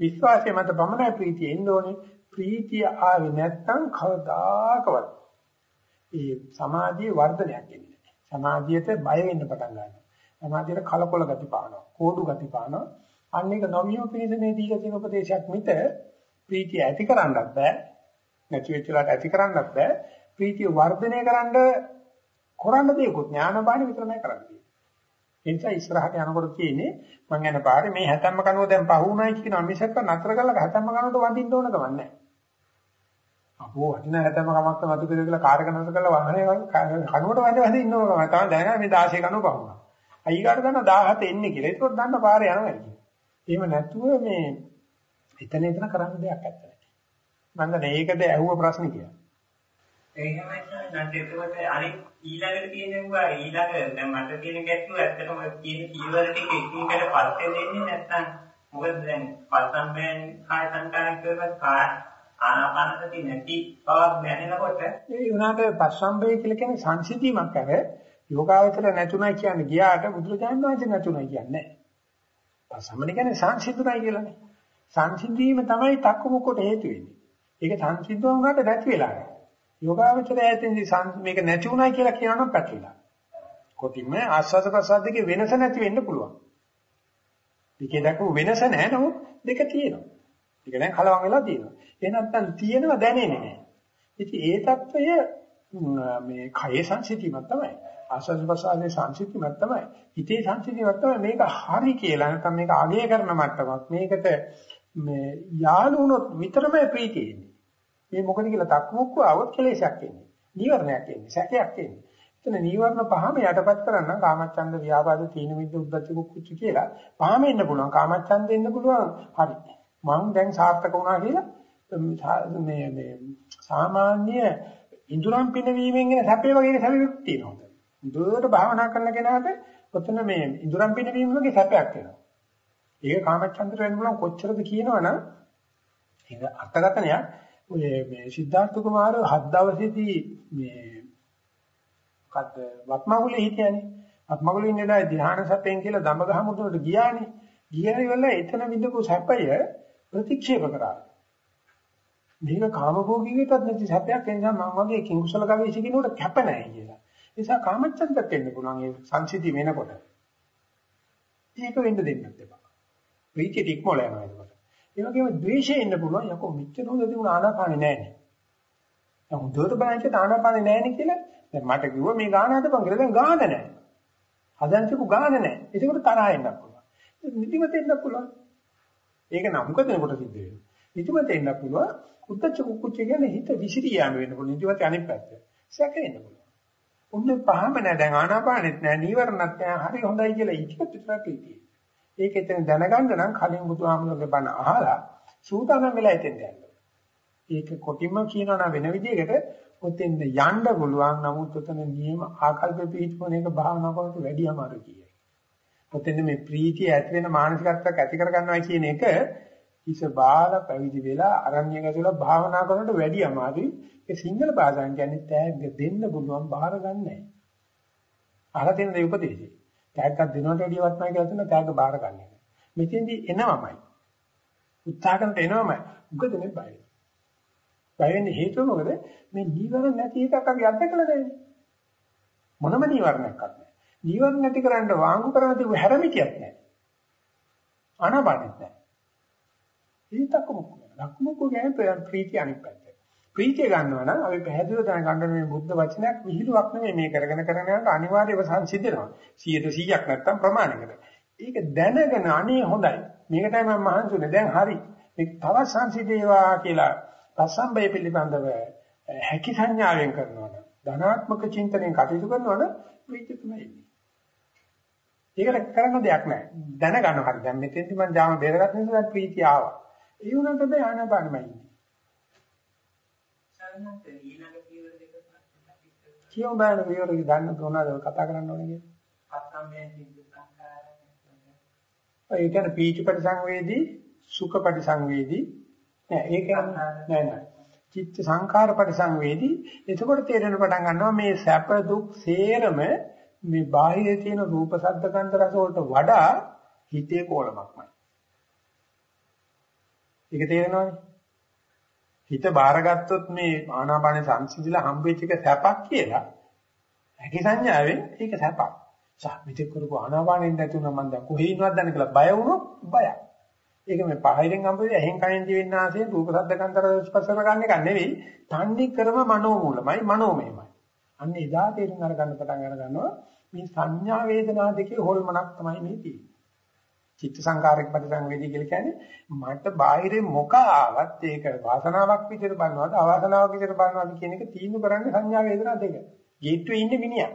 [SPEAKER 1] විශ්වාසය මත පමණයි ප්‍රීතිය එන්න ඕනේ. ප්‍රීතිය ආවේ නැත්නම් කවදාකවත් ඒ සමාධියේ වර්ධනයක් එන්නේ නැහැ. සමාධියට බය වෙන්න පටන් ගන්නවා. සමාධියට කලකොල ගති පානවා. කෝඩු ගති පානවා. අන්න ඒක නොමියෝ පිළිස මේ දීලා තියෙන උපදේශයක් මිත ප්‍රීතිය ඇති කරන්නත් බෑ. නැති වෙච්ච වෙලාවට ඇති කරන්නත් බෑ. ප්‍රීතිය වර්ධනය කරන්න කරන්න දෙයක්වත් ඥානපාණි විතරමයි කරන්නේ. ඒ නිසා ඉස්සරහට යනකොට තියෙන්නේ මං යන පාරේ මේ හැතැම්ම කනුව දැන් පහුුණයි කියන මිසක නතර කරලා හැතැම්ම කනුවට වඳින්න ඕන ගමන් නැහැ. අපෝ වටිනා හැතැම්ම කමක් මතු කරේ කියලා කාර්ක නතර කරලා වාහනේ කනුවට වඳ වඳ ඉන්න ඕන ගමන් තමයි දැනගන්නේ මේ 16 කනුව පහුණා. අයිගාට දන්න 17 එන්නේ කියලා. ඒකත් දන්න පාරේ යනවා කියන්නේ. එහෙම නැතුව මේ එතන එතන කරන්න දෙයක් නැහැ. මම දන්නේ ඒකද ඇහුව ප්‍රශ්නේ කියලා.
[SPEAKER 5] එහෙමයි නැත්නම් එතකොට අනිත් ඊළඟට තියෙනවා ඊළඟ දැන් මට තියෙන ගැටලුව ඇත්තටම කියන කීවර ටික එකිනෙකට පස්සේ දෙන්නේ නැත්නම් මොකද දැන් පස්සම්බයන් කාය සංකාරයක් කරවත් කාය ආනාපානසති නැති බවක් දැනෙනකොට
[SPEAKER 1] ඒ උනාට පස්සම්බය කියලා කියන්නේ සංසිතීමක් අර යෝගාවචර නැතුණයි කියන්නේ ගියාට බුදුරජාණන් වහන්සේ නැතුණයි කියන්නේ පස්සම්බය කියන්නේ සංසිතුණයි කියලානේ සංසිඳීම තමයි තක්කමුක්කට හේතු වෙන්නේ ඒක සංසිද්ධ වුණාට නැති වෙලා යනවා යෝගාවචරය ඇතින්දි මේක නැති උනායි කියලා කියනනම් පැටලිලා. කොටින්ම ආස්වාද ප්‍රසාද දෙකේ වෙනස නැති වෙන්න පුළුවන්. දෙකේ දක්ව වෙනස නැහැ නමුත් දෙක තියෙනවා. ටික දැන් කලවම් වෙලා තියෙනවා. ඒ නැත්තම් තියෙනවා දැනෙන්නේ නැහැ. ඉතින් ඒ తত্ত্বය මේ කයේ සංසිතීමක් තමයි. ආසස්වසාවේ සංසිතීමක් තමයි. හිතේ සංසිතීමක් තමයි මේක හරි කියලා නැත්නම් මේක අගය කරන මට්ටමක්. මේකට මේ යාළු වුණොත් විතරමයි ප්‍රීතිය එන්නේ. මේ මොකද කියලා තක්මුක්ක આવොත් කෙලෙසක් එන්නේ. නීවරණයක් එන්නේ, සැකයක් එන්නේ. එතන නීවරණ පහම යටපත් කරන්න කාමච්ඡන්ද ව්‍යාපාද තීන මිද්ද උද්ධච්ච කුච්ච කියලා පහම එන්න පුළුවන්. කාමච්ඡන්ද එන්න පුළුවන්. හරි. මම දැන් සාර්ථක වුණා කියලා මේ මේ සාමාන්‍ය ඉඳුරම් පිනවීමෙන් එන සැපේ වගේ සැපයක් තියෙනවා. දුරට භාවනා කරන කෙනාට ඔතන මේ ඉඳුරම් පිනවීම වගේ සැපයක් එනවා. ඒක කාමච්ඡන්දට වෙන්න පුළුවන් කොච්චරද කියනවනම් ඒක අර්ථකථනයක් ඔය මේ සිද්ධාර්ථ කුමාරව හත් දවසේදී මේ මොකද්ද වත්මගුලේ හිටියානේ. වත්මගුලේ ඉන්නලා ධ්‍යාන සපෙන් කියලා දඹගහ මුදුනට ගියානේ. ගියානේ වල එතන විඳපු සැපය ප්‍රතික්ෂේප කරා. මේක කාමභෝගීකටත් නැති සැපයක් එනිසා මම වගේ කිංකුසල ගවේෂකිනුට කැප නැහැ කියලා. ඒ නිසා කාමච්ඡන්දත් වෙන්න පුළුවන් ඒ සංසිද්ධි වෙනකොට. ඒක වෙන්න දෙන්නත් එපා. ප්‍රීතිය ටිකමල යනවා ඒක. ඒ වගේම ද්වේෂය එන්න පුළුවන් යකෝ මෙච්චර හොඳ තිබුණ ආනාපානෙ නැහැනේ. දැන් හොඳට බලන්න ආනාපානෙ නැහැනේ කියලා දැන් මට කිව්වා මේ ගාන හදපන් කියලා දැන් ගාන නැහැ. හදන්සකු ගාන නැහැ. ඒකට තරහ එන්න පුළුවන්. නිදිමත එන්න පුළුවන්. ඒක නම් මොකද එනකොට සිද්ධ වෙන්නේ? නිදිමත එන්න පුළුවන්. කුද්දච්ච කුක්කුච්ච කියන්නේ හිත විසිරී යාම වෙන්න පුළුවන්. නිදිමත අනිත් පැත්ත. සැක එන්න පුළුවන්. උන්නේ පහම නැහැ දැන් ආනාපානෙත් නැහැ නීවරණත් නැහැ හරි හොඳයි කියලා ඉතිපත් විතරක් තියෙන්නේ. ඒක එතන දැනගන්න නම් කලින් බුදුහාමුදුරගේ බණ අහලා සූදානම් වෙලා එතෙන් යන්න. ඒක කොටින්ම කියනවා නම් වෙන විදිහකට ඔතෙන් යන්න පුළුවන් නමුත් ඔතන නියම ආකල්ප පිළිපොන එක භාවනා කරනකොට වැඩි අමාරු කියයි. ඔතෙන් මේ ප්‍රීතිය ඇති වෙන මානසිකත්වයක් ඇති කර ගන්නවා කියන එක ඉස බාල පැවිදි වෙලා අරණ්‍යක තුළ භාවනා කරනකොට වැඩි අමාරුයි. ඒ සිංහල භාෂාවෙන් කියන්නේ තෑග්ග දෙන්න පුළුවන් බාර ගන්න නැහැ. අහලා තියෙන දේ උපදේශය. තෑග්ගක් දෙනවට වැඩිය වත්මයි කියලා තියෙන තෑග්ග බාර ගන්න එක. මෙතෙන්දී එනවමයි. උත්සාහ කරනට එනවමයි. මොකද මේ බය. බය වෙන්නේ හේතුව මොකද? මේ නීවරණ නැති එකක් අපි අත්දකලා නැහැ. මොනම නීවරණයක් නැහැ. නීවරණ නැති කරන්න වාංගු කරන තිබු හැරමිටියක් නැහැ. අනබඩෙත් නැහැ. ඒතක මොකද? ලක්මුකෝ කියන්නේ ප්‍රීතිය අනිත් පැත්ත. ප්‍රීතිය ගන්නවා නම් අපි පැහැදිලිව දැනගන්න මේ බුද්ධ වචනයක් විහිළුවක් නෙමෙයි මේ කරගෙන කරගෙන යනකොට අනිවාර්යව සංසිද්ධනවා 100%ක් නැත්තම් ප්‍රමාණයකට. ඒක දැනගෙන අනේ හොඳයි. මේකටයි මම මහන්සිුනේ. දැන් හරි. මේ තවත් සංසිද්ධේවා කියලා පසම්බය පිළිබඳව හැකි සංඥාවෙන් කරනවා නම් ධනාත්මක චින්තනයෙන් කටයුතු කරනවා නම් ප්‍රීතිය තමයි එන්නේ. ඒකට කරන්න දෙයක් නැහැ. දැනගන්න හරි. දැන් මෙතෙන්දි මම ජාම බේරගත්ත නිසා ප්‍රීතිය ආවා. ඒ වුණාට බෑ ආනපානමයි ඉන්නේ.
[SPEAKER 5] සරණත් ඊළඟ
[SPEAKER 1] කියමු බෑන විවරක ගන්න මොනවද කතා කරන්න ඕනේ කියන්නේ.
[SPEAKER 5] අසම්මේ සිද්ධ සංකාරය.
[SPEAKER 1] ඒ කියන්නේ පීච පරිසංවේදී සුඛ පරිසංවේදී නෑ ඒක නෑ නෑ. චිත්ත සංඛාර පරිසංවේදී එතකොට තේරෙන පටන් ගන්නවා මේ සැප දුක් සේරම මේ බාහිරේ තියෙන රූප ශබ්ද ගන්ධ රස වලට වඩා හිතේ කෝලමක්මයි. ඒක තේරෙනවනේ. හිත බාරගත්තොත් මේ ආනාපාන සංසිඳිලා හම්බෙච්ච එක සැපක් කියලා හැකි සංඥාවෙන් ඒක සැපක්. සහ මෙතෙක් කරපු ආනාපානෙන් නැතුණා මම දැන් කොහේ ඉන්නවද දන්නේ කියලා බය වුණොත් බයක්. ඒක මේ පහින් හම්බෙන්නේ ඇහෙන් කනෙන් දිවෙන්න ආසයෙන් රූප ශබ්ද ගන්ධ රස ස්පර්ශ කරගන්න එක නෙවෙයි. තන්නේ ක්‍රම මනෝමූලමයි මනෝමයමයි. අන්න එදා තේරුම් අරගන්න පටන් අර ගන්නවා මේ සංඥා වේදනා දෙකේ හොල්මනක් තමයි මේ තියෙන්නේ. චිත්ත සංකාරක පරිසංවේදී කියලා කියන්නේ මට බාහිරේ මොක ආවත් ඒක වාසනාවක් විදිහට බලනවාද අවාසනාවක් විදිහට බලනවාද කියන එක තීන්දුව කරන්නේ සංඥා වේදනා දෙක. ගේට්ටුවේ ඉන්නේ මිනිහා.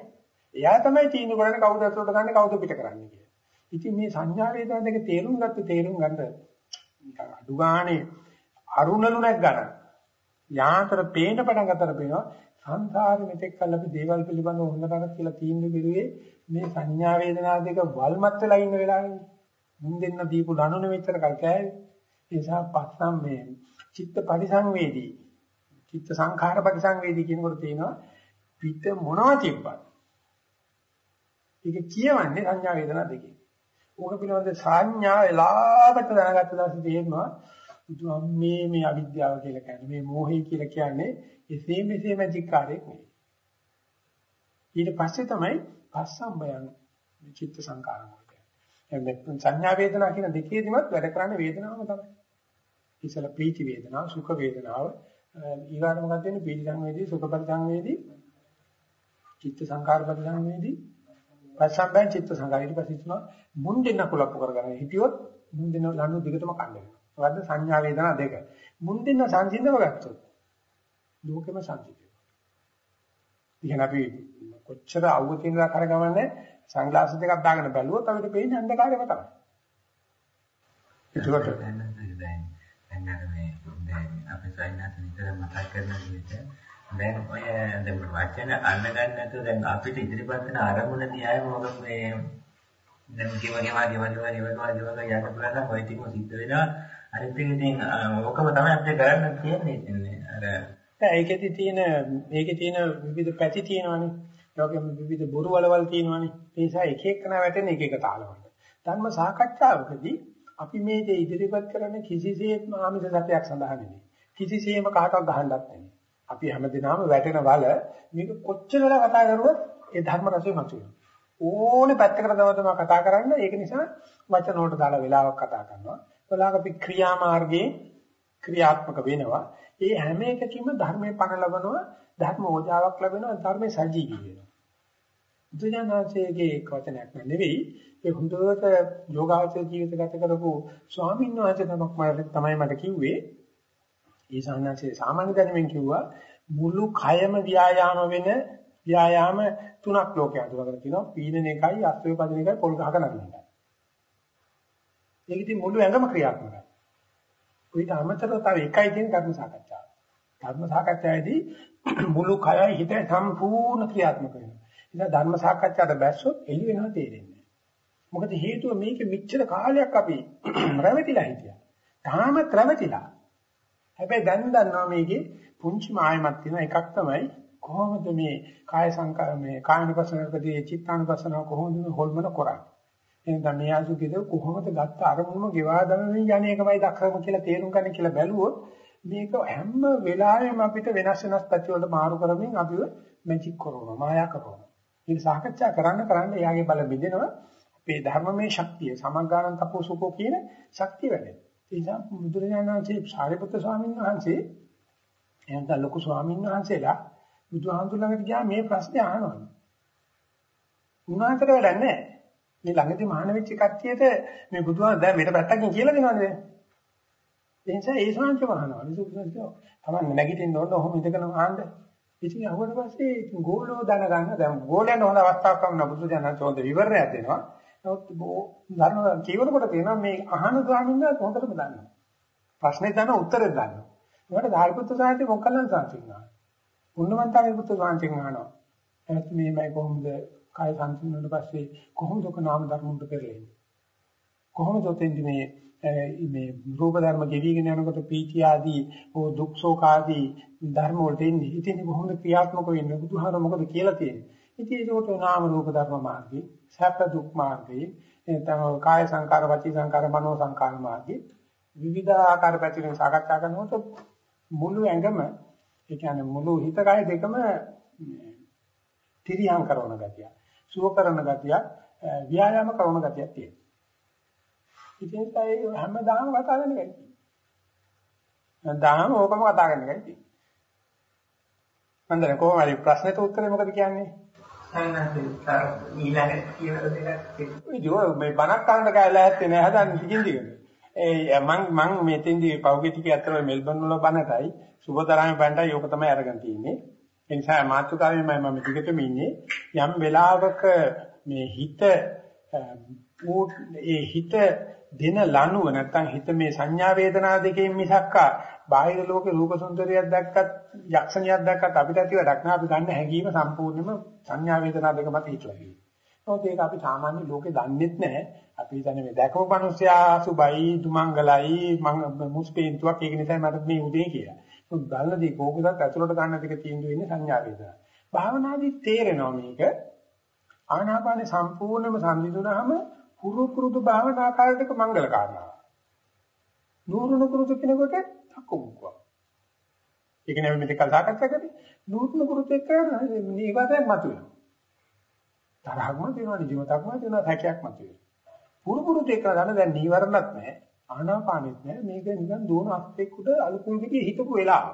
[SPEAKER 1] එයා තමයි තීන්දුව කරන්නේ කවුද අතට ගන්න කවුද පිට කරන්නේ කියලා. ඉතින් මේ සංඥා වේදනා දෙක තේරුම් ගත්ත තේරුම් ගන්න නිකන් අඩු ගානේ අරුණලු නැක් ගන්න. යාන්ත්‍ර පේන පටන් ගන්නතර පේනවා සංසාරෙ මෙතෙක් කල් අපි දේවල් පිළිබඳව හොඳට කියලා තීන්දුව කෙරුවේ මේ සංඥා වේදනා දෙක වල්මත් වෙලා ඉන්න වෙලාවෙනේ. මුන් දෙන්න දීපු ලනුන මෙච්චර කල් කෑවේ. ඒ නිසා පස්සම් මේ චිත්ත පරිසංවේදී චිත්ත සංඛාර පරිසංවේදී කියනකොට තියෙනවා පිට මොනවා තිබ්බත්. ඒක කියවන්නේ සංඥා වේදනා දෙකේ. ඕක පිළිබඳ සංඥා වෙලාවට දැනගත්ත දවසේ තේරෙනවා බුදුහාමේ මේ අවිද්‍යාව කියලා කියන්නේ මේ මෝහය කියලා කියන්නේ එසේ මෙසේ මැජික් කාර්යයක් නෙවෙයි. ඊට පස්සේ තමයි පස්සම්බයන් චිත්ත සංකාරය සංඥා වේදනා කියන දෙකේදීමත් වැඩ කරන්නේ වේදනාවම තමයි. ඉතල ප්‍රීති වේදනාව, සුඛ වේදනාව, ඊගාට මොකක්ද වෙන්නේ? පීති සංවේදී, සුඛ පරිසංවේදී, චිත්ත සංකාර පරිසංවේදී, පස්සම්බෙන් චිත්ත සංකාර ඊට පස්සේ තුන මුන් දෙන්න කුලප්පු කරගෙන හිටියොත් මුන් දෙන්න ලනු දිගටම කන්නේ. මොකද්ද සංඥා වේදනා දෙක. මුන් දෙන්න සංසිඳව ගත්තොත් ලෝකෙම සංසිඳෙනවා. ඉතින් අපි කොච්චර අවුතිනලා කරගමන්නේ සංග්ලාස් දෙකක් දාගෙන බැලුවොත් අපිට පේන්නේ අන්ධකාරයම තමයි.
[SPEAKER 3] ඒකට දැන් දැන් දැන් අර මේ දැන් අපි සයින්ස් විතර මතක් කරන විදිහට දැන් ඔය දැන් වචන අල්ලගන්න නැතුව දැන් අපිට ඉදිරිපත් වෙන අරමුණ දිහා මොකද මේ දැන් කිව කිව කිව කිව කිව කිව කිව යට බලන ඔය ටිකම සිද්ධ වෙනවා අනිත් එක ඉතින් ඕකම තමයි අපිට කරන්න තියෙන්නේ අර
[SPEAKER 1] ඒකෙදි තියෙන මේකේ තියෙන විවිධ පැති තියෙනවානේ ඒකෙම විවිධ බොරු වලවල් තියෙනවානේ. ඒ නිසා එක එකන වැටෙන එක එක තාලවලට. ධර්ම සාකච්ඡාවකදී අපි මේ දේ ඉදිරිපත් කරන්නේ කිසිසේත්ම ආමිෂ සත්‍යයක් සඳහා නෙවෙයි. කිසිසේම කාටවත් ගහන්නත් නෙවෙයි. අපි හැමදේනම වැටෙන වල මේක කොච්චර වෙලා කතා කරුවත් ඒ ධර්ම රසය මතුවෙනවා. ඕනේ පැත්තකට තව තමයි කතා කරන්න. ඒක නිසා වචන වලට දාලා වෙලාවක් කතා කරනවා. වෙලාවක අපි ක්‍රියා මාර්ගයේ ක්‍රියාත්මක වෙනවා. ඒ හැම එකකින්ම ධර්මයේ පණ ලබනවා, ධර්ම ඕජාවක් ලැබෙනවා, ධර්මයේ සජීවී වෙනවා. බුදුජානකගේ වචනයක් නෙවෙයි ඒ හොඳට යෝගාචර ජීවිත ගත කරපු ස්වාමීන් වහන්සේ තමයි මට කිව්වේ ඒ සාහනසේ සාමාන්‍ය දැනුමින් කිව්වා මුළු කයම ව්‍යායාම වෙන ව්‍යායාම තුනක් ලෝකයේ අඳුරගෙන තියෙනවා පීනන එකයි අස්වැය පදින එකයි පොල් ගහක නගන එකයි. ඒක ඉතින් මුළු ඇඟම ක්‍රියාත්මකයි. ඊට අමතරව තව එකයි තියෙන ධර්ම සාකච්ඡාව. ධර්ම සාකච්ඡාවේදී මුළු කයයි හිතයි සම්පූර්ණ ක්‍රියාත්මක වෙනවා. ඉතින් ධර්ම සාකච්ඡාවට බැස්සොත් එළි වෙනවා තේරෙන්නේ. මොකද හේතුව මේක මෙච්චර කාලයක් අපි රැවටිලා හිටියා. තාමත් රැවටිලා. හැබැයි දැන් දන්නවා මේකේ පුංචි මායමක් තියෙන එකක් තමයි කොහොමද මේ කාය සංකාර මේ කායනුපසනාවකදී චිත්තානුපසනාව කොහොමද හොල්මන කරන්නේ. එහෙනම් මේ ආසුකේද කොහොමද ගත්ත අරමුණම ගෙවා දමමින් යන්නේ එකමයි දක්ෂම කියලා තේරුම් ගන්න කියලා බැලුවොත් මේක හැම වෙලාවෙම අපිට වෙනස් වෙනස් පැති වලට මාරු කරමින් අපිව මැජික් කරනවා මායා කරනවා. ඒක සාකච්ඡා කරන්න කරන්න එයාගේ බල බෙදෙනවා. අපේ ධර්මමය ශක්තිය සමග්ගානන් තපෝසුකෝ කියන ශක්තිය වැඩෙනවා. ඒ නිසා බුදුරජාණන් වහන්සේ සාරිපුත්‍ර ස්වාමීන් වහන්සේ එහෙනම් ලොකු ස්වාමීන් වහන්සේලා බුදුහාමුදුර ළඟට ගියා මේ ප්‍රශ්නේ අහනවා. උන්වහන්සේට වැඩක් නැහැ. මේ ළඟදී මහාන වෙච්ච කට්ටියට මේ බුදුහාම දැන් මෙතන පැත්තකින් කියලා දෙනවනේ. ඒ නිසා ඒ ශාන්ති වහනවා. ඒක තමයි නැගිටින්න ඕන ඔහොම ඉඳගෙන ආන්න. ඉතින් අහුවට පස්සේ ගෝලෝ දැනගන්න දැන් ගෝලයන් හොඳ අවස්ථාවක් වුණා බුදු දහම හොඳ විවරණයක් දෙනවා. නමුත් ධර්ම කියවනකොට තියෙනවා මේ අහන ස්වාමීන් වහන්සේ හොඳටම දන්නවා. ප්‍රශ්නේ දන්න උත්තරේ දන්නවා. ඒකට ධාරිපුත්‍ර සාහිත්‍ය මොකක්ද සාහිත්‍යනවා. පුන්නමන්තාගේ පුත්‍ර සාහිත්‍යයෙන් අහනවා. එහෙනම් මේමයි කොහොමද කාය සංසිඳුණාට පස්සේ කොහොමද ඔක නාම ධර්ම උඩ පෙරලෙන්නේ? කොහොමද ඔතෙන්දි මේ මේ රූප ධර්ම ගෙවිගෙන යනකොට පීති ආදී ඕ දුක් ශෝක ආදී ධර්ම වලට එන්නේ. ඉතින් කොහොමද ක්‍රියාත්මක වෙන්නේ? බුදුහාර මොකද කියලා තියෙන්නේ? ඉතින් ඒකට නාම රූප ධර්ම මාර්ගේ, සැප දුක් මාර්ගේ, එතන කාය සංකාර, වචී සංකාර, මනෝ සංකාර මාර්ගේ විවිධ ආකාර පැතිරෙන සාකච්ඡා කරනකොට මුළු ඇඟම ඒ කියන්නේ මුළු හිත කය දෙකම තිරියම් කරන ගතිය, සුව කරන ගතිය, ව්‍යායාම කරන ගතියක් තියෙනවා. ඉතින් ඒ හැමදාම කතා කරන එකයි. දාම ඕකම කතා කරන එකයි තියෙන්නේ. හන්දර කොහොම හරි ප්‍රශ්නෙට උත්තරේ මොකද කියන්නේ?
[SPEAKER 5] සන්නත් ඊළඟ කියන දෙකක්
[SPEAKER 1] ඒක මේ බණක් අහන්න කැලෑ ඇත්තේ නෑ හදන්නේ ටිකින් ටික. ඒ මං මං මෙතෙන්දී පෞගේ ටික අතර මෙල්බන් වල බණටයි සුබතරාමේ බණටයි ඕක තමයි අරගෙන තියෙන්නේ. ඒ නිසා මාතෘකාවේ මම මම ටිකටම ඉන්නේ යම් වෙලාවක මේ හිත ඒ හිත දෙන ලනුව නැත්තම් හිත මේ සංඥා වේදනා දෙකෙන් මිසක්කා බාහිර ලෝකේ රූප සුන්දරියක් දැක්කත් යක්ෂණියක් දැක්කත් අපිට ඇති වැඩක් නෑ අපි ගන්න හැඟීම සම්පූර්ණයෙන්ම සංඥා වේදනා දෙක මත හිටලා තියෙනවා. ඒකත් ඒක අපි සාමාන්‍ය ලෝකේ දන්නෙත් නෑ. අපි හිතන්නේ මේ දැකපු මිනිස්සයා සුබයි දුමංගලයි මං මුස්පේන්තුවක් ඒක නිසා මට මේ උදේ කියලා. මොකද බලනදී කෝකසත් ඇතුළට ගන්න ටික තීන්දුව වෙන්නේ සංඥා වේදනා. භාවනාදී තේරෙනවා මේක ආනාපානේ සම්පූර්ණයෙන්ම සංසිඳුනහම කුරු කුරුදු භාවනා කාලයක මංගල කාරණා. නూరుණු කුරුදු කෙනෙකුට තක්කුමුක්වා. ඒක නෙවෙයි මෙතක සාකච්ඡා කරන්නේ. නూరుණු කුරුදු එක්ක නීවරණයක් මතුවෙනවා. තරහක්ම තියෙනවා නිදිමතක්ම තියෙනවා හැකියක් මතුවෙනවා. පුරු කුරුදු එක්ක ගන්න දැන් නීවරණත් නැහැ. ආනාපානෙත් නැහැ. මේක නිකන් දුවන අස්තෙක් උඩ අලුකුල් දිගේ හිටපු වෙලාව.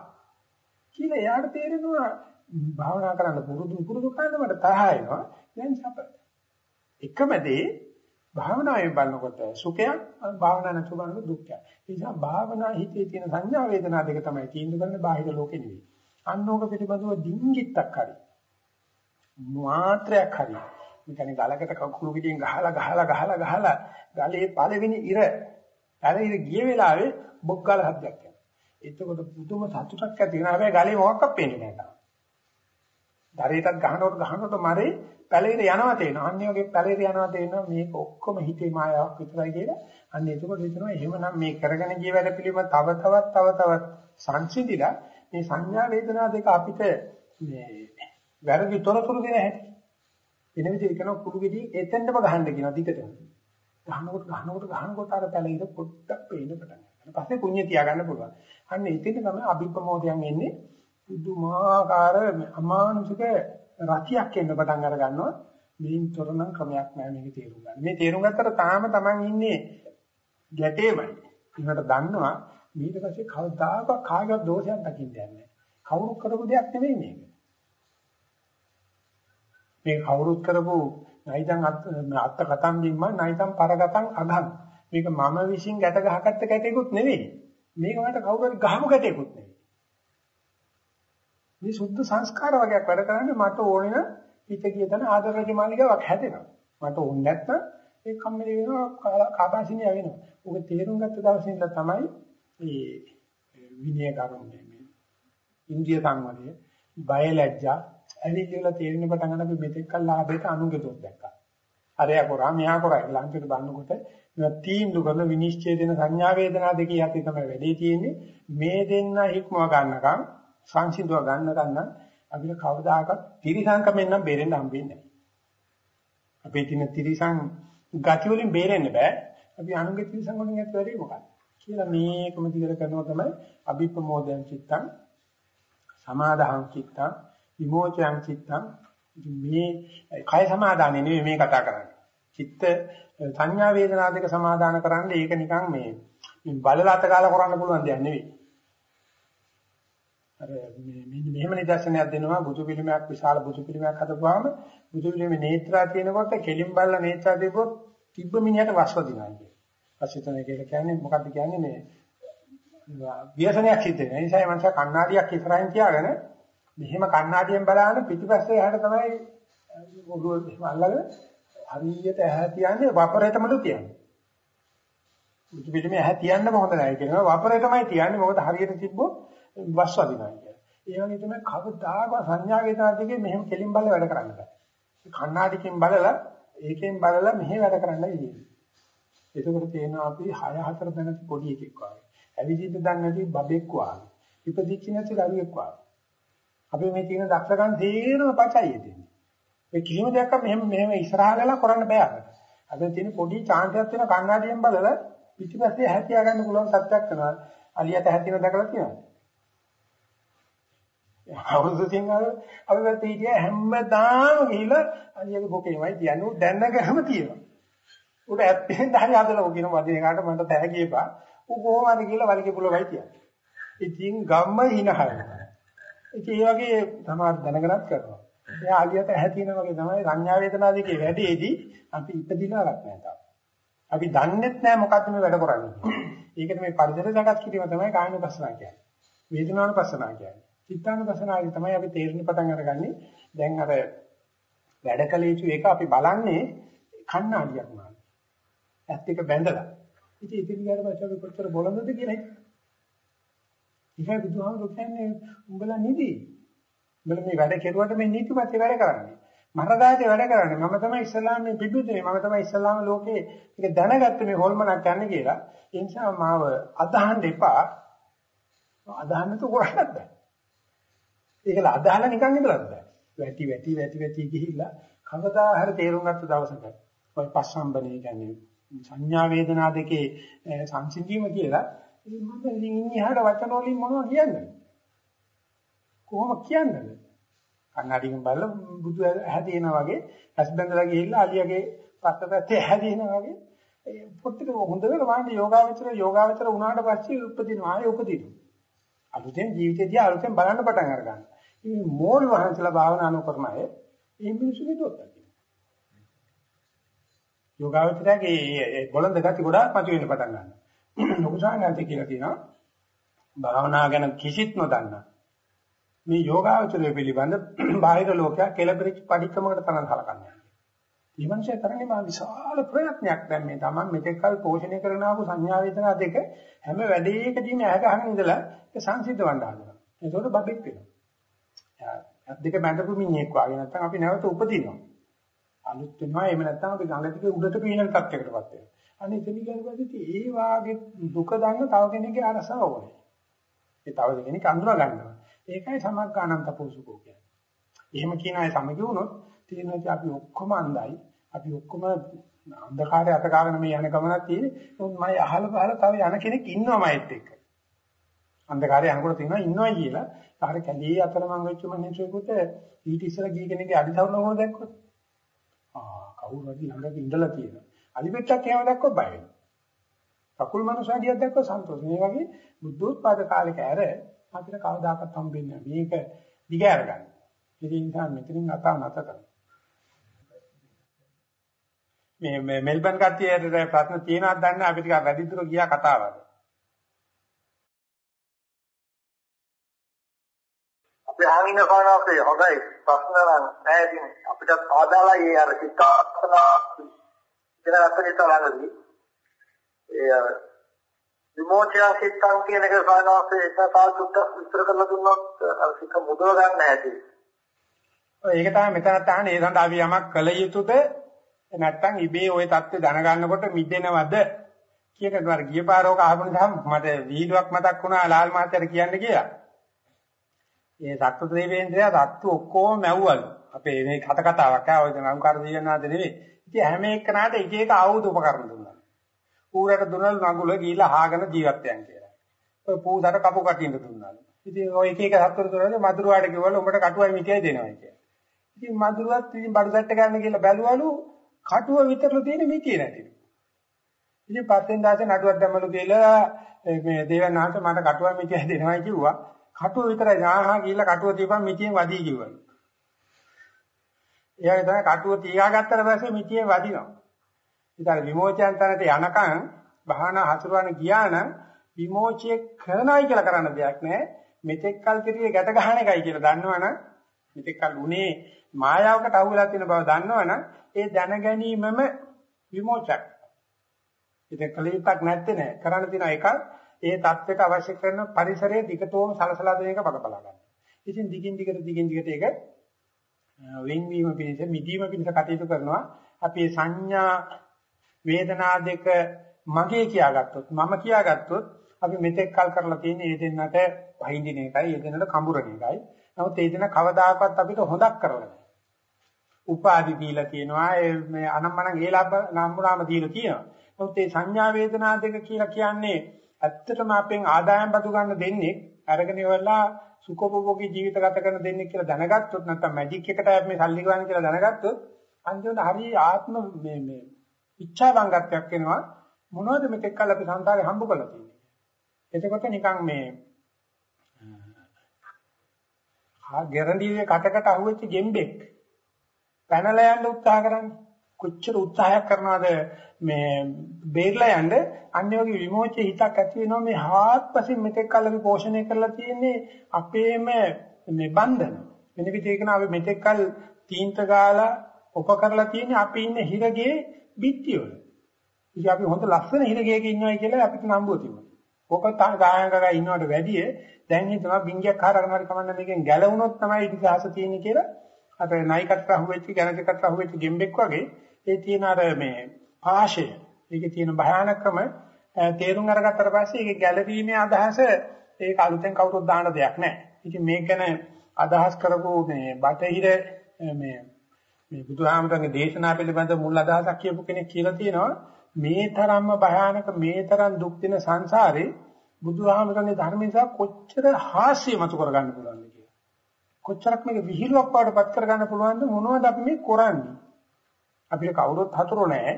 [SPEAKER 1] කියලා එයාට තේරෙනවා භාවනා කරන්න පුරුදු පුරුදු කරන්න මට තරහ එනවා. දැන් සප. එකම දේ භාවනාවේ බලනකොට සුඛයක් භාවනා නැතුව බලනකොට දුක්ඛයක්. ඒ නිසා භාවනා හිතේ තියෙන සංඥා වේදනා දෙක තමයි තීන්දුව කරන්නේ බාහිර ලෝකෙ නෙවෙයි. අන්නෝක පිටිබඳව ඩිංගිත්තක් හරි. මාත්‍රයක් හරි. මෙතන ගලකට කකුළු පිටින් ගහලා ගහලා ගහලා ගහලා ගලේ පළවෙනි ඉර අර ඉර ගිය වෙලාවේ බොග්ගල හද්දයක් යනවා. එතකොට පුදුම සතුටක් ඇති වෙනවා. හැබැයි ගලේ මොකක්වත් පේන්නේ නැහැ. දරේටත් ගහනකොට ගහනකොට මරේ පැලෙට යනවා තේනවා. අන්න වගේ පැලෙට යනවා තේනවා මේක ඔක්කොම හිතේ මායාවක් විතරයි කියලා. අන්න එතකොට හිතනවා එහෙමනම් මේ කරගෙන ගිය වැඩ පිළිවෙල තව තවත් තව තවත් සංසිඳිලා මේ සංඥා වේදනා දෙක අපිට මේ වැරදි තොරතුරු දෙන හැටි. වෙන විදිහට කරන කුළු ගෙඩි එතෙන්ටම ගහන්න කියනවා දිගටම. ගහනකොට ගහනකොට ගහනකොට අර පැලෙට පොඩ්ඩක් පේන්න පටන් ගන්නවා. පස්සේ කුඤ්ඤ තියාගන්න පුළුවන්. අන්න එතෙන් තමයි අභිප්‍රමෝදයන් එන්නේ. පුදුමාකාර අමානුෂික රතියක් එන්න පටන් අර ගන්නවා. මේන් තොරනම් ක්‍රමයක් නැහැ මේක තේරුම් ගන්න. මේ තේරුම් ගත්තට තාම Taman ඉන්නේ ගැටේමයි. ඒකට දන්නවා ඊට පස්සේ කවදාකවත් කාගවත් දෝෂයක් දකින්න යන්නේ නැහැ. කවුරු කරපු දෙයක් නෙවෙයි මේක. මේ කවුරුත් කරපු නයිතං අත්ත කතම් බිම්ම නයිතං පරගතං අගං. මේක මම විශ්ින් ගැට ගහගත්ත ගැටේකුත් නෙවෙයි. මේක මට කවුරු හරි ගහපු ගැටේකුත් නෙවෙයි. මේ සුද්ධ සංස්කාර වගේක් වැඩ කරන්නේ මට ඕනේ නම් හිත කියතන ආදරජ මාලිකාවක් හැදෙනවා. මට ඕනේ නැත්නම් ඒ කම්මැලි වෙනවා කාපාසිනිය වෙනවා. ඔබ තේරුම් ගත්ත දවසේ ඉඳලා තමයි මේ විනය කරුන්නේ මේ ඉන්ද්‍රිය සංවරය, බය ලැජ්ජා, ඇලිවිලා තේරෙන පටන් ගන්න අපි මෙතෙක් කල් ලාභයට අනුගතොත් දැක්කා. අරයා කරා මෙහා කරා ලංකේට බලනකොට මේවා තීන්දුව කරන විනිශ්චය දෙන සංඥා වේදනා දෙකේ යටි තමයි වැඩේ තියෙන්නේ. මේ දෙන්න හික්මව ගන්නකම් සංසිඳව ගන්න ගන්න අපිට කවදාකවත් තිරිසංකමෙන් නම් බේරෙන්න හම්බෙන්නේ නැහැ. අපේ තියෙන තිරිසං ගති වලින් බේරෙන්න බෑ. අපි අනුගේ තිරිසං වලින් ඇත් වැඩි මොකක්ද? කියලා මේකම දිගට කරනවා තමයි අභිප්‍රමෝදයන් චිත්තං සමාදාහං චිත්තං විමෝචයන් චිත්තං මේ කය සමාදානෙ නෙවෙයි මේ කතා කරන්නේ. චිත්ත සංඥා වේදනා දෙක සමාදාන කරන්නේ ඒක නිකන් මේ බලලත කාලා කරන්න පුළුවන් දෙයක් නෙවෙයි. අර මේ මෙහෙම නිදර්ශනයක් දෙනවා බුදු පිළිමයක් විශාල බුදු පිළිමයක් හදපුවාම බුදු පිළිමේ නේත්‍රා තියෙනකොට කෙලින් බලලා නේත්‍රා දෙපොත් තිබ්බ මිනිහට වස්වදිනවා කියන්නේ. පස්සිතන කියලා කියන්නේ මොකක්ද කියන්නේ මේ ව්‍යසනයක් සිද්ධ වෙන. ඒ නිසා මේ මනුස්සයා කණ්ණාඩියක් ඉස්සරහින් තියාගෙන මෙහෙම කණ්ණාඩියෙන් බලන පිටිපස්සේ එහාට තමයි ඔළුව එහෙම අල්ලගෙන හරියට ඇහැ තියන්නේ වපරේටමලු තියන්නේ. බුදු පිළිමේ ඇහැ තියන්නම හොඳ නැහැ කියනවා වපරේටමයි තියන්නේ මොකද හරියට තිබ්බොත් වස් වදිනවා කියන්නේ. ඒ වගේ තමයි කවදාකවත් සංඥා වේදනා දෙකේ මෙහෙම කෙලින් බලලා වැඩ කරන්න බෑ. කණ්ණාඩියකින් බලලා ඒකෙන් බලලා මෙහෙ වැඩ කරන්න ඉන්නේ. ඒකකට තේනවා අපි 6 4 දැනති පොඩි එකෙක් වගේ. ඇවිදින්න දන්නේ නැති බබෙක් වගේ. ඉපදිච්ච නැති දරුවෙක් වගේ. අපි මේ තියෙන දක්ෂකම් තේරම පචයි දෙන්නේ. ඒ කිසිම දෙයක් මෙහෙම මෙහෙම ඉස්සරහා ගලා කරන්න බෑ අපිට. අද තියෙන පොඩි chance එකක් තියෙන කණ්ණාඩියෙන් බලලා පිටිපස්සේ හැකියා ගන්න පුළුවන් සත්‍යක් කරනවා. අලියට හැදින දැකලා තියෙනවා. අවුරුදු සිංහල අපි වැට හිටිය හැමදාම ගිහිල්ලා අලියගේ බොකේමයි කියන්නේ දැනගම තියෙනවා. උඩ ඇත්තෙන් දැහරි හදලා කියන වදින එකට මට තැහ ගියපා. ඌ කොහොම හරි කියලා වලිගේ පුලවයි කියන්නේ. ඉතින් ගම්ම හිනහයි. ඉතින් ඒ වගේ තමයි දැනගනත් කරනවා. ඒ ආලියට ඇහැතින වගේ තමයි සංඥා වේදනා දෙකේ වැඩේදී අපි ඉපදිනාවක් නැහැ අපි දන්නෙත් නැහැ මොකද්ද මේ වැඩ කරන්නේ. ඒකට මේ පරිසර සකස් කිරීම තමයි කායනුපස්සනා කියන්නේ. වේදනානුපස්සනා කියන්නේ. චිත්තානුපස්සනාවයි තමයි අපි තේරෙන්න පටන් අරගන්නේ. දැන් අර වැඩ කළ යුතු එක අපි බලන්නේ කණ්ණාඩියක් නාන. ඇත්ත එක බැඳලා. ඉතින් ඉතින් ඊට පස්සේ අපි කොච්චර බොළඳද කියලා හිතුවා. ඉතින් බුදුහාමුදුරු කියන්නේ උඹලා නිදි. උඹලා මේ වැඩ කෙරුවට මේ නීතිමත් වැඩ කරන්නේ. මරදාගේ වැඩ කරන්නේ. මම තමයි ඉස්ලාම මේ පිබුදේ. මම තමයි ඉස්ලාම ලෝකේ ඒක දැනගත්තේ මේ හොල්මනක් යන්නේ කියලා. ඒ නිසා මාව අදහන්න එපා. අදහන්න તો කරන්නත් බෑ. ඒකල අදහලා නිකන් ඉඳලාත් බෑ. වැටි වැටි වැටි වැටි ගිහිල්ලා කවදා හරි තේරුම් ගත්ත දවසක ඔය පස්සම්බනේ කියන්නේ සංඥා වේදනා දෙකේ සංසිඳීම කියලා ඉතින් මම ඉතින් ඉන්නහට වචන වලින් මොනවද කියන්නේ? කොහොම කියන්නේ? කන්නඩියෙන් බලලා බුදු හැදෙනා වගේ ඇස් බැඳලා ගිහිල්ලා අලියගේ පස්සපැත්තේ හැදෙනා වගේ. ඒ පොට්ටික හොඳ වෙලා වාණ්ඩ යෝගාවචර යෝගාවචර වුණාට පස්සේ උපදිනවා ආයෙ උපදිනවා. අලුතෙන් ජීවිතේදී අලුතෙන් බලන්න පටන් අරගන්න. ඉතින් මෝල් වහන්සලා භාවනා නොකරන අය මේ මිනිස්සු විතොත් යෝගාවචරයේ ඒ බොළඳ ගති ගොඩාක් මතුවෙන්න පටන් ගන්නවා. ලොකු සාංගන්ත කියලා කියනවා භාවනා ගැන කිසිත් නොදන්නා. මේ යෝගාවචරය පිළිබඳ බාහිර ලෝකයා කෙලපරිච්ච පරික්‍රමකට තරම් කලකන්නේ. ඊමණශය කරන්නේ මා විශාල ප්‍රයත්නයක් දැන් මේ Taman මෙතෙක් කල පෝෂණය කරන ආපු සංඥා වේදනා දෙක හැම වැඩේකදීම ඇහ ගහන ඉඳලා ඒක සංසිද්ධ වන්න හදනවා. ඒකෝට බබෙක් වෙනවා. දෙක බැඳපු මිනිහෙක් වගේ නැත්නම් අපි නැවත උපදිනවා. අලුත් වෙනවා එහෙම නැත්නම් අපි ගඟ දිගේ උඩට පීනන තත්යකටපත් වෙනවා. අනේ එතන ගියපස්සේ ඒ වාගේ දුක දන්න තව කෙනෙක්ගේ අරසාව ඕනේ. ඒ තව කෙනෙක් අඳුර ගන්නවා. ඒකයි සමග්ගානන්ත පෝසුකෝ කියන්නේ. එහෙම කියන අය සමගි වුණොත් තියෙනවා අපි ඔක්කොම අන්ධයි. අපි ඔක්කොම අන්ධකාරය අතකාගෙන මේ යන ගමනක් තියෙන්නේ. මම අහල පහල තව යන කෙනෙක් ඉන්නවා මයිත් එක්ක. අන්ධකාරය යනකොට තියෙනවා ඉන්නවා කියලා. ආර කැලේ අතරමං වෙච්ච මිනිහෙකුට ඊට ඉස්සර ගිය කෙනෙක්ගේ අඩිසවුල මොකද දැක්කොත් කවුරු හරි ළඟක ඉඳලා තියෙනවා. අලිපෙට්ටක් එහෙම දැක්කොත් බය වෙනවා. කකුල් මනුෂ්‍යදියක් දැක්කොත් සන්තෝෂ. මේ වගේ බුද්ධෝත්පාද කාලෙක ඇර අපිට කවදාකවත් හම්බෙන්නේ නැහැ. මේක දිග අරගන්න. ඒ නිසා මෙතනින් අතා නැත කරනවා. මේ මේ මෙල්බන් කට්ටියට ප්‍රශ්න තියෙනවද දන්නේ අපි ටිකක් වැඩි දුර ගියා කතාවට.
[SPEAKER 6] අපි ආමින කවනාසේ හොඳයි ප්‍රශ්න නම් නැහැ ඉතින් අපිට ආදාලයි ඒ අර චිත්තාසන දැනගත්ත නිසා ළඟදී ඒ විමෝචන සිතන් කියන එක සානවාසේ එසපාල් සුට්ට විස්තර කරලා දුන්නොත් අර සිත මුදව ගන්න ඇති.
[SPEAKER 1] ඒක තමයි මෙතනත් අහන්නේ ඒ සඳහා අපි යමක් කළ යුතුද නැත්නම් ඉබේ ওই தත්ත්වය දැනගන්නකොට මිදෙනවද කියන එක ගිය පාරෝක අහපු නිසා මට වීඩියෝක් මතක් වුණා ලාල් මහත්තයාට කියන්න කියලා. මේ සත්තු දේවේන්ද්‍රයා සත්තු ඔක්කොම මැව්වලු. අපේ මේ කත කතාවක් ආවද නම්කාර දිව්‍යනාද නෙවෙයි. ඉතින් හැම එකනට එක එක ආයුධ උපකරණ දුන්නා. ඌරට දුන්නල් නඟුල ගිහිලා හාගෙන ජීවත් වෙන කියලා. ඔය පූසට කපු කටින්ද දුන්නා. ඉතින් ඔය එක එක සත්තු දුන්නාද මදුරුවාට කිව්වලු උඹට කටුවයි මිටියයි දෙනවා කියලා. ඉතින් මදුරුවත් ඉතින් බඩු සැට්ට ගන්න කියලා බැලුවලු කටුව විතරලු තියෙන මිටිය නැතිලු. ඉතින් පස්සෙන් දාසේ නඩුවක් දැම්මලු කියලා මේ දේවනාථ මට කටුවයි මිටියයි දෙනවා කිව්වා. කටුව විතරයි ආහා ගිහිල්ලා කටුව තියපන් මිටියෙන් වදී කිව්වලු. එයා තමයි කටුව තියා ගත්තට පස්සේ මිටියෙන් වදිනවා. ඉතින් විමෝචයන් තැනට යනකම් භාවනා හසුරවන ගියා නම් විමෝචය කරනයි කියලා කරන්න දෙයක් නැහැ. මෙතෙක් කල් කිරියේ ගැට ගන්න එකයි කියලා දන්නවනම් මෙතෙක් කල් උනේ මායාවකට අහු වෙලා තියෙන බව දන්නවනම් ඒ දැන ගැනීමම විමෝචයක්. ඉතින් කලිතක් නැත්තේ නෑ. කරන්න තියෙන එකක් ඒ தත්වෙට අවශ්‍ය කරන පරිසරයේ දිගටම සලසලා දෙන එක බලපලා ගන්න. ඉතින් දිගින් දිගට දිගින් දිගට ඒක වෙන්වීම පිණිස මිදීම පිණිස කටයුතු කරනවා. අපි සංඥා වේදනා දෙක මගේ කියාගත්තොත් මම කියාගත්තොත් අපි මෙතෙක් කල් කරලා තියෙන ඒ දෙන්නට පහින්දින එකයි ඒ දෙන්නට කඹරන එකයි. නමුත් ඒ දෙන්න කවදාකවත් අපිට හොදක් කරලා නැහැ. උපාදි දීලා තියෙනවා මේ අනම්මනම් ඒලබ්බ නම්බුනාම දීලා තියෙනවා. නමුත් මේ සංඥා වේදනා දෙක කියලා කියන්නේ ඇත්තටම අපෙන් ආදායම් බදු ගන්න දෙන්නේ අරගෙන ඉවරලා සුඛෝපභෝගී ජීවිත ගත කරන දෙන්නේ කියලා දැනගත්තොත් නැත්නම් මැජික් එකට මේ සල්ලි ගන්න කියලා දැනගත්තොත් අන්තිමට හරි ආත්ම මේ මේ ඉච්ඡා වංගත්වයක් වෙනවා මොනවද මෙතෙක් කල් අපි සංසාරේ හම්බ කරලා තියෙන්නේ. එතකොට නිකන් මේ ආ ගැරන්ඩියේ කටකට අහුවෙච්ච ගෙම්බෙක් පැනලා යන්න උත්සාහ කරන්නේ. කොච්චර උත්සාහයක් කරනවද මේ බේරලා යන්න අන්නේ වගේ විමෝචන හිතක් ඇති වෙනවා මේ හාත්පසින් මෙතෙක් කල් අපි පෝෂණය කරලා තියෙන්නේ අපේම මේ බන්ධන වෙන විදිහකින් අපි මෙතෙක් කල් තීන්ත ගාලා උප කරලා තියෙන්නේ අපි ඉන්නේ හිරගේ බිත්තිය වල. ඉතින් අපි හොඳ ලස්සන හිරගයක ඉන්නවයි කියලා අපිට නම්බුව තිබුණා. ඕක තාම ගායකගා ඉන්නවට වැඩිය දැන් හිතනවා බින්ගයක් හරගෙන හරි කමන්න මේකෙන් ගැලවුණොත් තමයි ඉතිහාස තියෙන්නේ කියලා අර නයිකට රහුවෙච්ච ගැනකට රහුවෙච්ච ගෙම්බෙක් වගේ ඒ තියෙන අර මේ පාෂය ඒකේ තියෙන භයානකම තේරුම් අරගත්තට පස්සේ ඒක ගැළවීමේ අදහස ඒක අලුතෙන් කවුරුත් දාන දෙයක් නෑ. ඉතින් මේක ගැන අදහස් කරපු මේ බටහිර මේ මේ බුදුහාමරගේ දේශනා පිළිබඳ මුල් අදහසක් කියපු කෙනෙක් කියලා තියෙනවා මේ තරම්ම භයානක මේ තරම් දුක් දෙන සංසාරේ බුදුහාමරගේ ධර්ම නිසා කොච්චර හාස්‍ය මතු කරගන්න පුළුවන්ද කියලා. කොච්චරක් මේක විහිළුවක් වඩපත් කරගන්න පුළුවන්ද මොනවද අපි මේ කරන්නේ? අපිට කවුරුත් හතුරු නැහැ.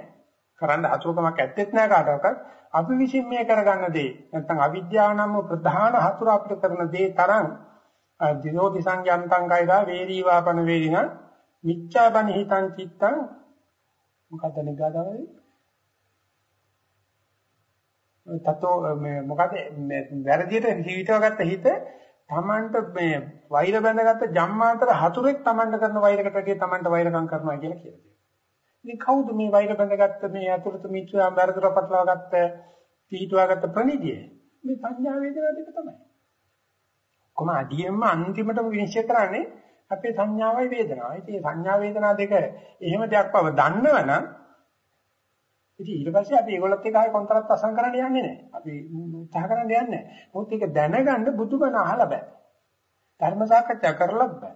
[SPEAKER 1] කරන්න හතුරුකමක් ඇත්තෙත් නැහැ කාටවත්. අපි විසින් මේ කරගන්න දේ නැත්නම් අවිද්‍යාව නම් ප්‍රධාන හතුරු අපිට කරන දේ තරම් දිනෝති සංයන්තං කයිදා වේරීවාපන වේරින මිච්ඡාබන හිතං චිත්තං මොකද නිගාදාවේ තතෝ මේ මොකද වැරදියට හිවිතවගත්ත හිත තමන්ට මේ වෛර බැඳගත්ත ජම්මාන්තර හතුරෙක් තමන්ට කරන වෛරකට වැඩිය තමන්ට වෛරකම් කරනවා කියලා කියනවා. ඉතින් කවුද මේ වෛර බඳගත්ත මේ අතුලත මිත්‍යා බැරදර පටලවාගත්ත පිටුවාගත්ත ප්‍රණීතිය? මේ සංඥා වේදනා දෙක තමයි. කොහොම අදියෙන්ම අන්තිමටම විනිශ්චය කරන්නේ අපේ සංඥාවයි වේදනාවයි. ඉතින් සංඥා වේදනා දෙක එහෙම දෙයක් බව දන්නවනම් ඉතින් ඊට පස්සේ අපි ඒගොල්ලොත් එක්ක ආයෙ කොන්ත්‍රාත් අසං කරන්න යන්නේ නැහැ. අපි උත්සාහ කරන්න යන්නේ නැහැ. මොකද ඒක දැනගන්න බුදුබණ අහලා බෑ. ධර්ම සාකච්ඡා කරලත් බෑ.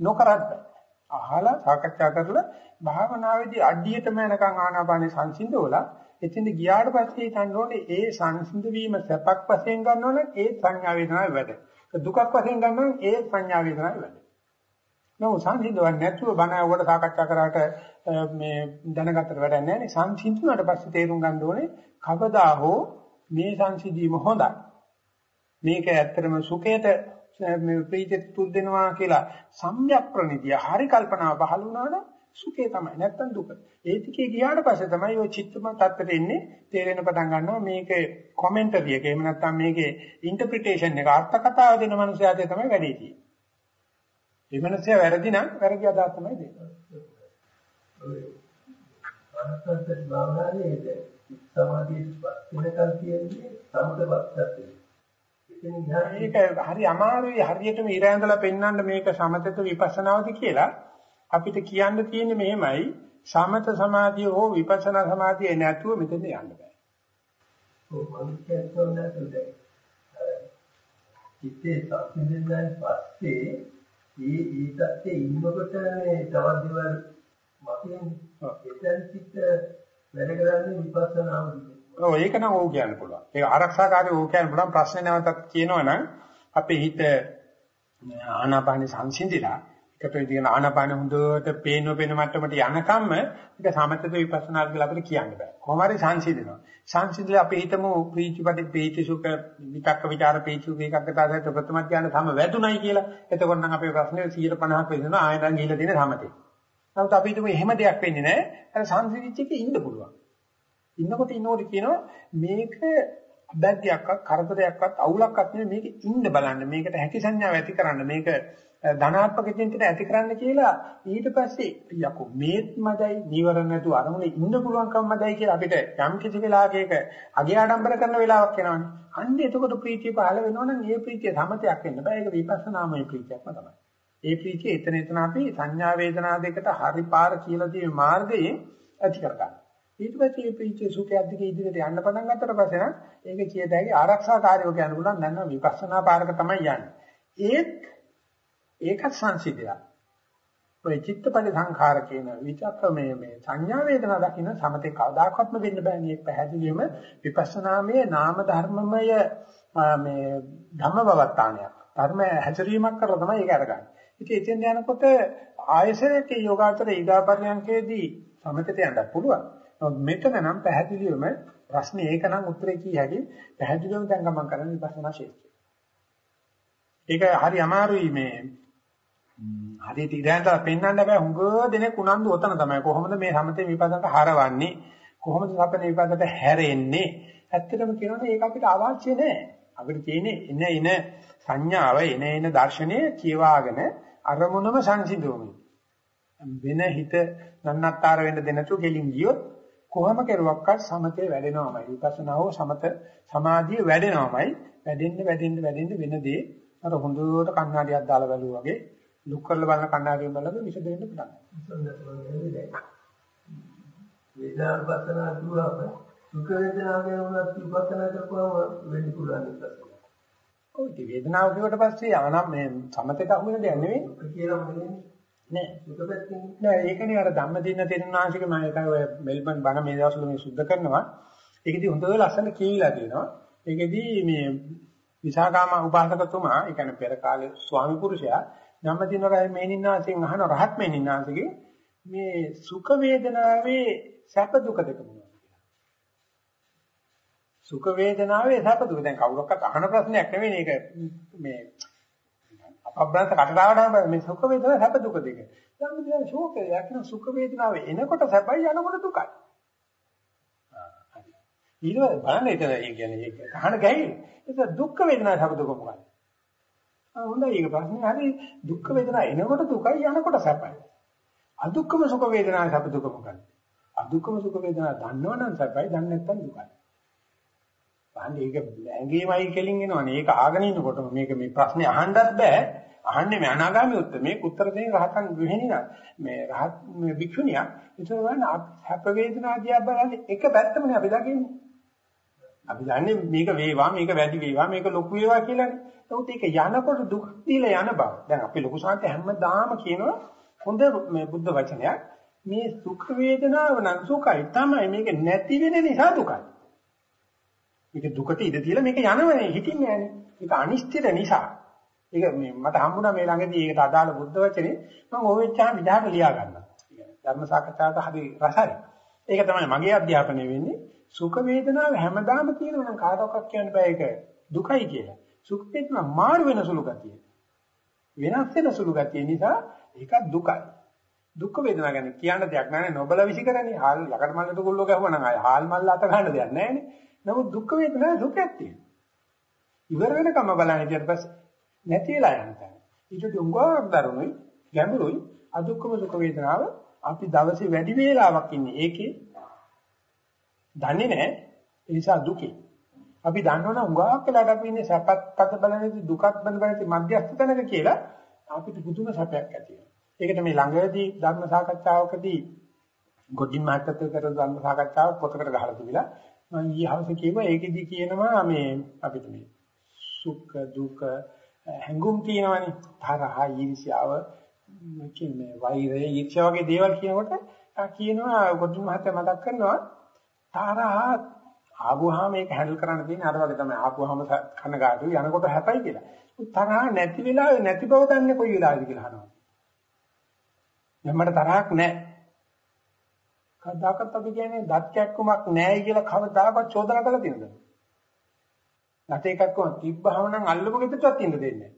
[SPEAKER 1] නොකරත් බෑ. අහලා සාකච්ඡා කරලා භාවනාවේදී අඩියටම යනකම් ආනාපානේ සංසිඳවලා එතෙන්ද ගියාට පස්සේ හිතන්න ඕනේ ඒ සංසිඳ වීම සැපක් වශයෙන් ගන්නවනම් ඒ සංඥා වේදනාවේ වැඩ. දුකක් වශයෙන් ගන්නවනම් ඒ සංඥා වේදනාවේ වැඩ. නෝ සංසිඳවන්නේ නැතුව බණ ඔකට සාකච්ඡා කරාට මේ දැනගත්තට වැඩක් නැහැ නේ. සංසිඳුණාට පස්සේ තේරුම් ගන්න ඕනේ කවදා හෝ මේ සංසිඳීම හොඳයි. මේක ඇත්තටම සුඛයට මේ ප්‍රීතියට තුල් දෙනවා කියලා සම්‍යක් ප්‍රණිතිය හරි කල්පනාව පහළ වුණා නම් සුඛේ තමයි නැත්තම් දුක. ඒ ටිකේ ගියාට පස්සේ තමයි ඔය චිත්තම තත්ත්වයට එන්නේ තේරෙන පටන් ගන්නවා මේකේ කොමෙන්ටරි එක එහෙම නැත්තම් මේකේ ඉන්ටර්ප්‍රිටේෂන් එක අර්ථ කතාව දෙන මනුස්සයාට තමයි වැඩි තියෙන්නේ. මේ මනුස්සයා වැරදි නම් වැරදි අදහස් තමයි දෙන්නේ.
[SPEAKER 7] අනත්තත් භාවනාවේ සමාධියපත් වෙනකල් කියන්නේ සමතපත්ත්
[SPEAKER 1] මේක හරි අමාරුයි. හරියටම ඉර ඇඳලා පෙන්වන්න මේක සමතත විපස්සනාවද කියලා අපිට කියන්න තියෙන්නේ මෙහෙමයි. සමත සමාධිය හෝ විපස්සනා සමාධිය නැතුව මෙතන යන්න බෑ.
[SPEAKER 7] ඔව් මනුස්සයෙක් වුණාට ඉතින් සම්පූර්ණයෙන් පස්සේ ඒ ඊටත් ඉන්නකොට මේ තවත් දේවල් මතින් එතන සිට වැඩ කරන්නේ විපස්සනාවදී.
[SPEAKER 1] ඔව් ඒක නම් ඕක කියන්න පුළුවන්. ඒක ආරක්ෂාකාරී ඕක කියන්න පුළුවන් ප්‍රශ්නේ නැවතත් කියනවනම් අපේ හිත ආනාපාන සංසිඳිලා එකට විදින ආනාපාන හොඳට පේන පේන මට්ටමට යනකම්ම ඒක සමතක විපස්සනා කියලා අපිට කියන්න බෑ. කොහොම හරි සංසිඳිනවා. සංසිඳිලා අපි හිතමු ප්‍රීතිපටි ප්‍රීති සුඛ විතක්ක ਵਿਚාර පීචු ඒකකතාවයට ප්‍රථම ඥාන සම වැදුණයි කියලා. එතකොට නම් අපේ ප්‍රශ්නේ 150ක් වෙනවා ආයෙත් ගිහිල්ලා තියෙන සමතේ. නමුත් අපි හිතමු එහෙම දෙයක් වෙන්නේ නැහැ. අර සංසිඳිච්ච එකේ ඉන්න පුළුවන්. ඉන්නකොට ඉන්නකොට කියනවා මේක අබැද්දයක්වත් කරදරයක්වත් අවුලක්වත් නෙමෙයි මේක ඉන්න බලන්න මේකට හැකි සංඥාව ඇති කරන්න මේක ධනාත්මක චින්තනය ඇති කරන්න කියලා ඊට පස්සේ යකෝ මේත් මදයි නීවරණ නැතුව අරමුණේ ඉන්න පුළුවන්කම මදයි කියලා අපිට යම් කිසි වෙලාවක අගේ ආඩම්බර කරන වෙලාවක් එනවනේ. අන්න එතකොට ප්‍රීතිය පහළ වෙනවනම් ඒ ප්‍රීතිය සමතයක් වෙන්න බෑ. ඒක විපස්සනාමය ප්‍රීතියක්ම තමයි. ඒ ප්‍රීතිය එතන එතන අපි සංඥා වේදනා දෙකට හරි පාර කියලා තියෙන මාර්ගයෙන් ඇති කරගන්න. ඊට පස්සේ මේ ප්‍රීතිය සුඛයක් දිගේ ඉදිරියට යන්න පටන් ගත්තට පස්සේ නම් ඒක කියත හැකි ආරක්ෂාකාරීව කියන්න පුළුවන් දැන් නම් විපස්සනා පාරක තමයි යන්නේ. ඒත් ඒකත් සංසිද්ධියක්. ඔය චිත්තපරි සංඛාර කියන විචක්ක මේ මේ සංඥා වේදනා දකින්න සමතේ කවදාකවත්ම වෙන්න බෑ මේ පැහැදිලිවම විපස්සනාමය නාම ධර්මමය මේ ධම්ම බවත්තානයක්. ධර්ම හැසිරීමක් කරලා තමයි ඒක අරගන්නේ. ඉතින් එතෙන් යනකොට ආයසරයේ යෝගාචර ඊගාපර්යංකේදී සමතට යන්න පුළුවන්. මෙතන නම් පැහැදිලිවම ප්‍රශ්නේ ඒක නම් උත්තරේ කිය හැකි පැහැදිලිවම දැන් ගමන් කරන විපස්සනා ශේත්‍රය. ඒක හරි අමාරුයි මේ. හරියට ඉරයන්ට පෙන්වන්න බෑ. හුඟ දෙනෙක් උනන්දු ඔතන තමයි. කොහොමද මේ සමතේ විපස්සනාට හරවන්නේ? කොහොමද සපනේ විපස්සනාට හැරෙන්නේ? ඇත්තටම කියනොත් ඒක අපිට අවශ්‍ය නෑ. අපිට තියෙන්නේ එන එන සංඥාව එන එන දර්ශනය කියවාගෙන අරමුණම සංසිඳුවමින්. වෙන හිත නන්නත්තර වෙන්න දෙන්නතු ගෙලින් ගියොත් කොහොම කෙරුවක්වත් සමතේ වැඩෙනවමයි විපස්සනාව සමත සමාධිය වැඩෙනවමයි වැඩෙන්න වැඩෙන්න වැඩෙන්න වෙනදී අර හොඳට කණ්ණාඩියක් දාලා බැලුවා වගේ ලුක් කරලා බලන කණ්ණාඩියෙන් බලද්දී විෂ දෙන්න පටන් ගන්නවා.
[SPEAKER 7] වේදනාපස්සනා දුරව සුඛ වේදනාව ගැන උනත් විපස්සනා කරපුවම වෙන්න පුළුවන් එක.
[SPEAKER 1] ඔව් ඉතින් වේදනාව කියවට පස්සේ ආනම් මේ සමතේට අහු වෙන දෙයක් නෙවෙයි.
[SPEAKER 7] කියලා මොන්නේ
[SPEAKER 1] නෑ.
[SPEAKER 7] සුඛ පැත්තෙන්
[SPEAKER 1] නෑ ඒකනේ අර ධම්මදින්න තෙරුණාංශික මම ඒකයි ඔය මෙල්බන් බණ මේ දවස්වල මේ සුද්ධ කරනවා. ඒකදී හොඳ ලස්සන කියවිලා තියෙනවා. ඒකදී මේ විසාකාම උපාසකතුමා, ඒ කියන්නේ පෙර කාලේ ස්වාමි පුරුෂයා ධම්මදිනරයි මේනින්නාසෙන් අහන රහත් මේනින්නාසගේ මේ සුඛ වේදනාවේ සැප දුක දෙක මොනවද කියලා. සුඛ වේදනාවේ සැප දුක දැන් කවුරක්වත් අහන ප්‍රශ්නයක් නෙවෙයි මේක මේ අපබ්‍රන්ත කටදාවටම මේ සුඛ වේදනාව සැප දුක දෙක. ධම්මදින ශෝකය යකින සුඛ වේදනාව එනකොට සැපයි යනකොට දුකයි. ඊළඟ බලන්න එතන ඒ කියන්නේ ඒක කහන ගැහි. ඒක දුක් වේදනා සැප දුක මොකක්ද? ආ හොඳයි ඒක ප්‍රශ්නේ හරි දුක් වේදනා එනකොට දුකයි යනකොට සැපයි. අදුක්කම සුඛ වේදනා සැප දුක මොකක්ද? අදුක්කම සුඛ වේදනා දන්නවනම් සැපයි දන්නේ නැත්නම් දුකයි. අහන්නේ ඒක ඇඟේමයි කෙලින් එනවනේ. ඒක ආගෙන ඉන්නකොටම මේක මේ ප්‍රශ්නේ අහන්නත් බෑ. අහන්නේ මේ අනාගාමී උත්තර මේ උත්තර දෙන රහතන් ගෘහිණිනා මේ රහත් මේ භික්ෂුණියක් ඒතර වань හැප වේදනා දිහා බලන්නේ එක පැත්තමනේ අපි දකින්නේ. අපි දන්නේ මේක වේවා මේක වැඩි වේවා මේක ලොකු වේවා කියලානේ. නමුත් ඒක යනකොට දුක් දීලා යන බව. දැන් අපි ලොකු සාන්ත හැමදාම කියනවා හොඳ මේ බුද්ධ වචනයක් මේ සුඛ වේදනාව නම් සුඛයි තමයි මේක නැති වෙන නිසා දුකයි. මේක දුකට ඉඳ තියලා මේක යනවනේ හිතින්නේ නෑනේ. මේක අනිශ්චිත නිසා. ඒක මේ මට හම්බුණා මේ ළඟදී ඒකට අදාළ බුද්ධ වචනේ මම ඕ වෙච්චාම විදහාට ලියා ගන්නවා. ධර්ම සාකච්ඡාවට හරි රසයි. ඒක තමයි මගේ අධ්‍යාපනය වෙන්නේ. සුඛ වේදනාව හැමදාම කියනවා නම් කාටවත් කියන්න බෑ ඒක දුකයි කියලා. සුඛ වේදනා මාරු වෙන සුළු ගතිය. වෙනස් වෙන සුළු ගතිය නිසා ඒක දුකයි. දුක් වේදනා ගැන කියන්න දෙයක් නැහැ නොබල විසි කරන්නේ. හාල් යකඩ මල්ලට ගොල්ලෝ ගැහුවා ආය හාල් මල්ල අත ගන්න දෙයක් නැහැ නමුත් දුක් වේදනා සුඛයක් තියෙනවා. ඉවර වෙනකම බලන්නේ ඊට පස්සේ නැති වෙලා යන තැන. ඊට උංගාවක් දරුණුයි ගැඹුරුයි අදුක්කම සුඛ වේදනාව අපි දවසේ වැඩි වේලාවක් ඉන්නේ ඒකේ දන්නේ නැහැ ඒ නිසා දුකේ. අපි දන්නවනම් උගාවක් වෙලාට අපි ඉන්නේ සැපත් පද බලන්නේ දුකත් බඳ බලන්නේ මධ්‍යස්ථ තැනක කියලා අපිට පුදුම සැපයක් ඇති වෙනවා. ඒකට මේ ළඟදී ධර්ම සාකච්ඡාවකදී ගොඩින් මාතෘක කරන ධර්ම සාකච්ඡාවක් පොතකට ගහලා තිබිලා මම ඊයේ හවසේ කිව්වා ඒකෙදි කියනවා මේ අපිට මේ සුඛ දුක හැඟුම් කියනවනේ තරහ ඊර්ෂ්‍යාව කියන්නේ වෛරය ඊර්ෂ්‍යාව වගේ දේවල් කියනකොට කියනවා ගොඩින් මහත්තයා මතක් කරනවා තරහ ආවුවාම මේක හැන්ඩල් කරන්න තියෙන්නේ අර වගේ තමයි ආවුවාම කනගාටු යනකොට හැපයි කියලා. තරහ නැති වෙලාවේ නැති බව දන්නේ කොයි වෙලාවේද කියලා අහනවා. දැන් මට තරහක් නැහැ. කවදාකවත් අපි කියන්නේ දත් කැක්කමක් නැහැ කියලා කවදාකවත් චෝදනා කරලා තියෙනවද? දත් එකක්කම තිබ්බහම නම් අල්ලපු ගෙදරටවත් ඉන්න දෙන්නේ නැහැ.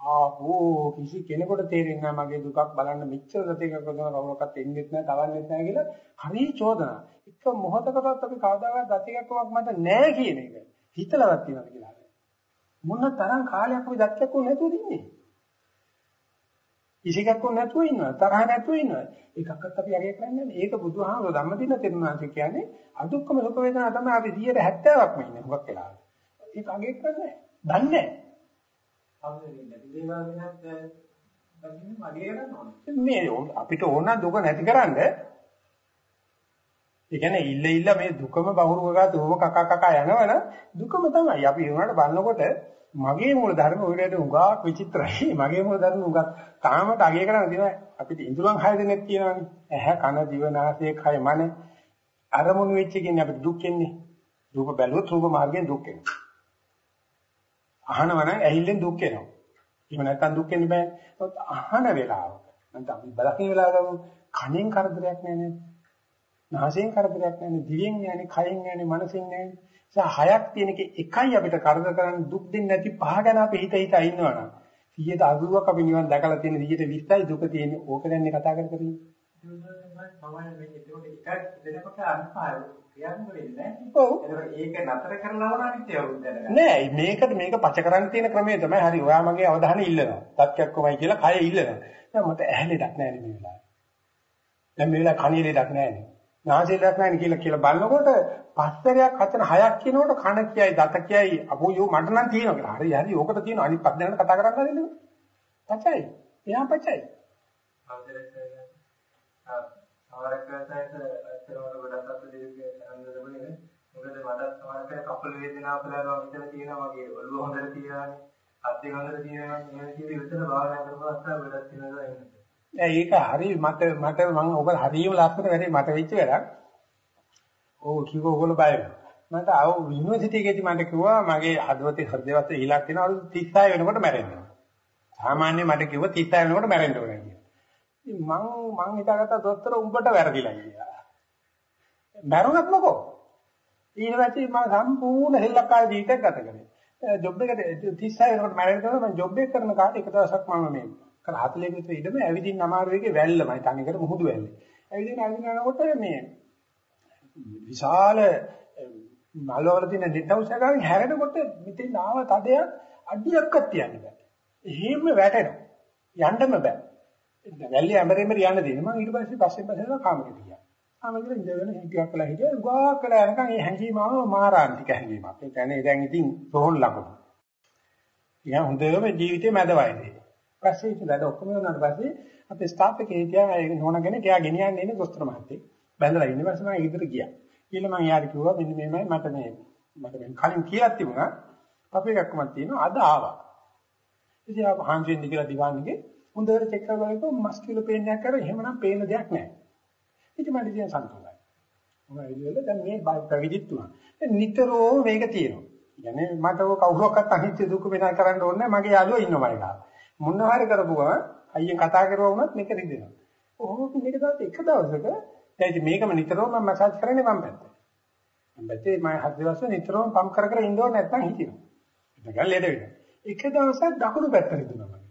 [SPEAKER 1] ආපෝ කිසි කෙනෙකුට තේරෙන්නේ නැහැ මගේ දුකක් බලන්න මෙච්චර දත් එකක් කරන කවුරක්වත් එන්නේත් නැහැ, තවන්නේත් නැහැ කියලා හරි චෝදනා. එක මොහොතකටවත් අපි කවදාවත් දත් එකක්කමක් මට නැහැ කියන එක. හිතලවත් තියනද කියලා. මොන තරම් කාලයක් අපි දැක්කක් නැතුව ඉන්නේ. ඉසිකක් නැතුව ඉන්නවා තරහ නැතුව ඉන්නවා. ඒකක්වත් අපි අගය කරන්නේ නැහැ. ඒක බුදුහාමුදුරුවෝ ධම්මදින තෙරුණාංශ කියන්නේ අදුක්කම සුඛ වේදනා තමයි අපි 170ක්ම ඉන්නේ හුඟක් වෙලා ඒක අගය කරන්නේ නැහැ. දන්නේ මේ අපිට ඕන දුක නැතිකරන්න ඒ කියන්නේ ඉල්ල ඉල්ල මේ දුකම බහුරු කරලා දුම කක කක යනවනම් දුකම තමයි. අපි උනාට බලනකොට මගේ මූල ධර්ම ඔයරට උගාක් විචිත්‍රයි. මගේ මූල ධර්ම උගාක් තාමට අගය කරන්න තියෙනවා. අපිට ඉඳුරන් 6 දෙනෙක් තියෙනවානේ. ඇහැ කන දිව නාසය කය මන අරමුණු වෙච්ච එකනේ අපිට දුක් එන්නේ. රූප බැලුවොත් රූප මාර්ගයෙන් දුක් එනවා. අහනවනම් ඇහිල්ලෙන් දුක් එනවා. එහෙම නැත්නම් දුක් එන්නේ බෑ. අහන වෙලාව. නැත්නම් අපි බලකින වෙලාව කණෙන් කරදරයක් නෑ නේද? නාසයෙන් කරදරයක් නෑනේ, දිවෙන් නෑනේ, කයෙන් නෑනේ, මනසෙන් නෑනේ. ඒ හයක් තියෙන එක එකයි අපිට කරදර කරන්න දුක් දෙන්නේ නැති පහ ගැන අපි හිත හිත ඉන්නවනම් 180ක් අපි නිවන් දැකලා තියෙන 120යි දුක තියෙන්නේ. ඕක දැන්නේ කතා කර කර ඉන්නේ. නෑ මේකට මේක පච කරන්න තියෙන ක්‍රමය තමයි හරි ඔයා මගේ අවධානය ඉල්ලනවා. තත්ත්වයක් කොමයි කියලා කය ඉල්ලනවා. දැන් මට ඇහැලෙඩක් නෑ මේ වෙලාවේ. දැන් මේ වෙලාවේ කණේ ලෙඩක් නෑනේ. නාසයලක් නැහැ කියලා කියලා බලනකොට පස්තරයක් හතර හයක් කියනකොට කන කියයි දත කියයි අපෝ යෝ මට නම් තියෙනවා කියලා. හරි හරි ඕකට තියෙන අනිත් පස් දෙනාට කතා කරන්න හරිනේ. පචයි. එයා පචයි.
[SPEAKER 7] සමහරක් වෙලාවට ඇත්තටම ගොඩක් අත දෙක හඳ දෙන්නේ. මොකද මට සමහරක් කකුල වේදනාව කියලා මෙතන තියෙනවා මගේ ඔළුව හොඳට තියෙනවානේ. අත් දෙක හොඳට තියෙනවා. එහෙම කියලා විතර භාවනා කරනවා අත්තා ගොඩක් තියෙනවා එන්නේ.
[SPEAKER 1] ඒක හරි මට මට මම ඔබ හරියම ලස්සන වැඩේ මට වෙච්ච වැඩක්. ඔව් කිව්ව ඔයගොල්ලෝ බය මට ආව යුනිවර්සිටි එකේදී මට කිව්වා මගේ හදවතේ හෘදවත ඉලක්ක වෙන අවුරුදු 36 වෙනකොට මැරෙන්න. සාමාන්‍යයෙන් මට කිව්වා 36 වෙනකොට මැරෙන්න ඕනේ කියලා. ඉතින් මං මං හිතාගත්තා දොස්තර උඹට වැරදිලා කියලා. මැරුණත් මොකෝ? ඊට පස්සේ මම සම්පූර්ණ හෙල්ලක්කාර ජීවිතයක් ගත කරේ. ජොබ් එකට 36 වෙනකොට මැරෙන්න මම ජොබ් එක කරන කාලේ එක දවසක් මම මේ කර 40 කට ඉඳම ඇවිදින්න අමාරු වෙගේ වැල්ලමයි තනිකර මුහුදු වැල්ලේ. ඇවිදින ඇවිදින යනකොට මේ විශාල මලවල තියෙන නෙට්හවුස් එකකින් හැරෙනකොට මෙතෙන් ආව තදයක් අඩියක්වත් තියන්න බෑ. එහෙම වැටෙනවා. යන්නම බෑ. වැල්ලේ ඇමරෙම යන්න දෙන්නේ. මම ඊට පස්සේ පස්සේ පස්සේ කාමරේට ගියා. කාමරේට ඉඳගෙන හිටියක් කළා හිටියා. ගාක් කළා යනකම් ඒ හැංගීම ආව මාරාන්තික හැංගීමක්. ඒ කියන්නේ දැන් ඉතින් සෝහන් ලකුණු. ඉතින් හොඳම ජීවිතේ මැද වයසේ. පස්සේ ඉතින් වැඩ ඔක්කොම වුණාට පස්සේ අපේ ස්ටාෆ් එකේ හිටියා ඒ නෝනගෙන ගියා ගෙනියන්නේ ඉන්නේ දොස්තර මහත්තයෙක්. බැලලා ඉන්න පස්සේ මම ඊතර ගියා. ඊළ මම යාර කිව්වා මෙන්න මේමයි මට මේ මට මේ කලින් කියලා තිබුණා. අපේ එකක්මක් තියෙනවා අද ආවා. ඉතින් ආපහු හාන්සියෙන් කියලා දිවාන්නේ හොඳට චෙක් කරලා බලද්දී මස්කියුලර් පේන් එකක් කරා එහෙමනම් පේන දෙයක් නැහැ. ඉතින් මට ඉතින් සන්තෝෂයි. මම ඉතින් දැන් මේ පැවිදිත් තුනා. නිතරම මේක තියෙනවා. يعني මට ඔය කවුරක්වත් අනිත්‍ය දුක වෙනා කරන්න ඕනේ මගේ යාළුවෝ ඉන්නවා මයි ගාව. මොන හරි කරපු ගමන් අයියෙන් කතා කරුවා වුණත් මේක රිදෙනවා. ඕක මේක දවස් එක දවසක දැන් මේකම නිතරම මම මසාජ් කරන්නේ මම පැත්තේ. මම පැත්තේ මම හත් දවස් නිතරම පම්ප් කර කර ඉන්න ඕනේ නැත්නම් හිටිනවා. ඒක ලෙඩ වෙනවා. එක දවසක් දකුණු පැත්ත රිදුනා මම.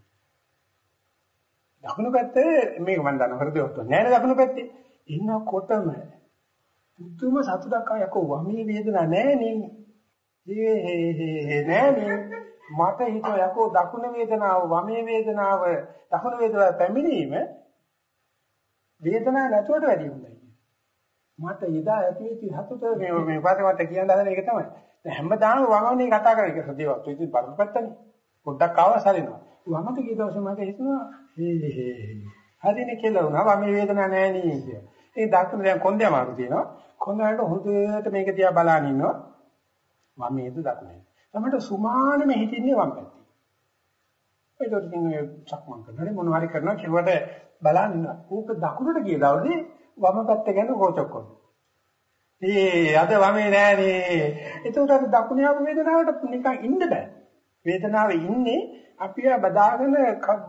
[SPEAKER 1] දකුණු පැත්තේ මේක මම දන්න හෘදයට නෑ නේද දකුණු පැත්තේ. ඉන්නකොටම පුදුම සතුටක් ආයකෝ වමී වේදනා නෑ නේ. ඒ නෑ නේ. මට හිතුව යකෝ දකුණ වේදනාව වමේ වේදනාව දකුණ වේදනාව පැමිණීම වේදනාවක් නැතුවට වැඩි හොඳයි. මට එදා ඇති වෙච්ච හතුට මේ මේ පාඩේ මට කියන්න හදන එක තමයි. දැන් හැමදාම වමනේ කතා කරන එක සදේවත් ඉතින් බරපතලනේ. පොඩ්ඩක් ආවසලිනවා. වමට ගිය දවසේ මට හිතුණා හරිනේ කියලා වුණා වමේ වේදනාවක් නැහැ නේ කියලා. ඒ දකුණ දැන් කොන්දේ අමාරු තියෙනවා. කොන්දේට හොඳට මේක දිහා බලන ඉන්නවා. වමේද දකුණේ. තමයි සුමානෙම හිටින්නේ වම් පැත්තේ. ඒකට ඉතින් ඔය සක්මන් කරනනේ මොනවා හරි කරනවා කිව්වට බලන්න ඌක දකුණට ගිය දවසේ වම පැත්ත ගැන කෝචොක්කොත්. ඒ අද වමේ නෑනේ. ඒකට අර දකුණේ ආපු වේදනාවට නිකන් ඉන්න බෑ. වේදනාවේ ඉන්නේ අපි බදාගෙන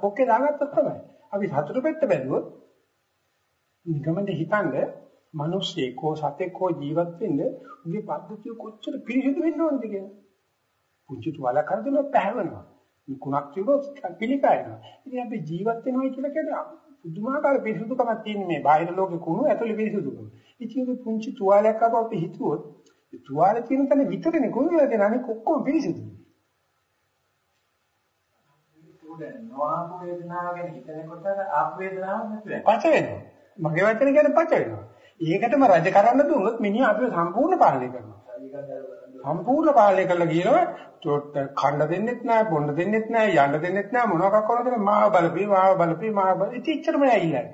[SPEAKER 1] බොක්කේ දාගත්තොත් තමයි. අපි සතුට පැත්ත බැලුවොත් නිකමද හිතන්නේ මිනිස්සෙකෝ සතෙක්ෝ ජීවත් වෙන්න උගේ පද්ධතිය කොච්චර පිරිසිදු වෙන්න ඕනද කියලා. පුංචි තුවාලයක් හරි දුන්නොත් පැහැවෙනවා. කුණක් තිබුණොත් පිළිකායනවා. ඉතින් අපි ජීවත් වෙනවා කියලා කියන්නේ පුදුමාකාර පිරිසුදුකමක් තියෙන මේ බාහිර ලෝකේ කුණු ඇතුළේ පිරිසුදුකම. ඉතින් මේ පුංචි තුවාලයක් අප අපි හිතුවොත් තුවාලේ තියෙන තැන විතරනේ කොහෙද තියෙන අනික ඔක්කොම පිළිසිදු.
[SPEAKER 4] උඩ නොආපු වේදනාව ගැන හිතනකොට ආපු වේදනාවක් නැති වෙනවා.
[SPEAKER 1] පච වෙනවා. මගේ වචන කියන්නේ පච වෙනවා. ඒකටම රජ කරන්න දුන්නොත් මිනිහා අපිව සම්පූර්ණ පාලනය කරනවා. සම්පූර්ණ පාලනය කරලා කියනවා චොට්ට කන්න දෙන්නෙත් නැහැ, බොන්න දෙන්නෙත් නැහැ, යන්න දෙන්නෙත් නැහැ මොනවාක් කරනවද මාව බලපේ, මාව බලපේ, මාව බල. ඉතින් එච්චරම ඇයිලා.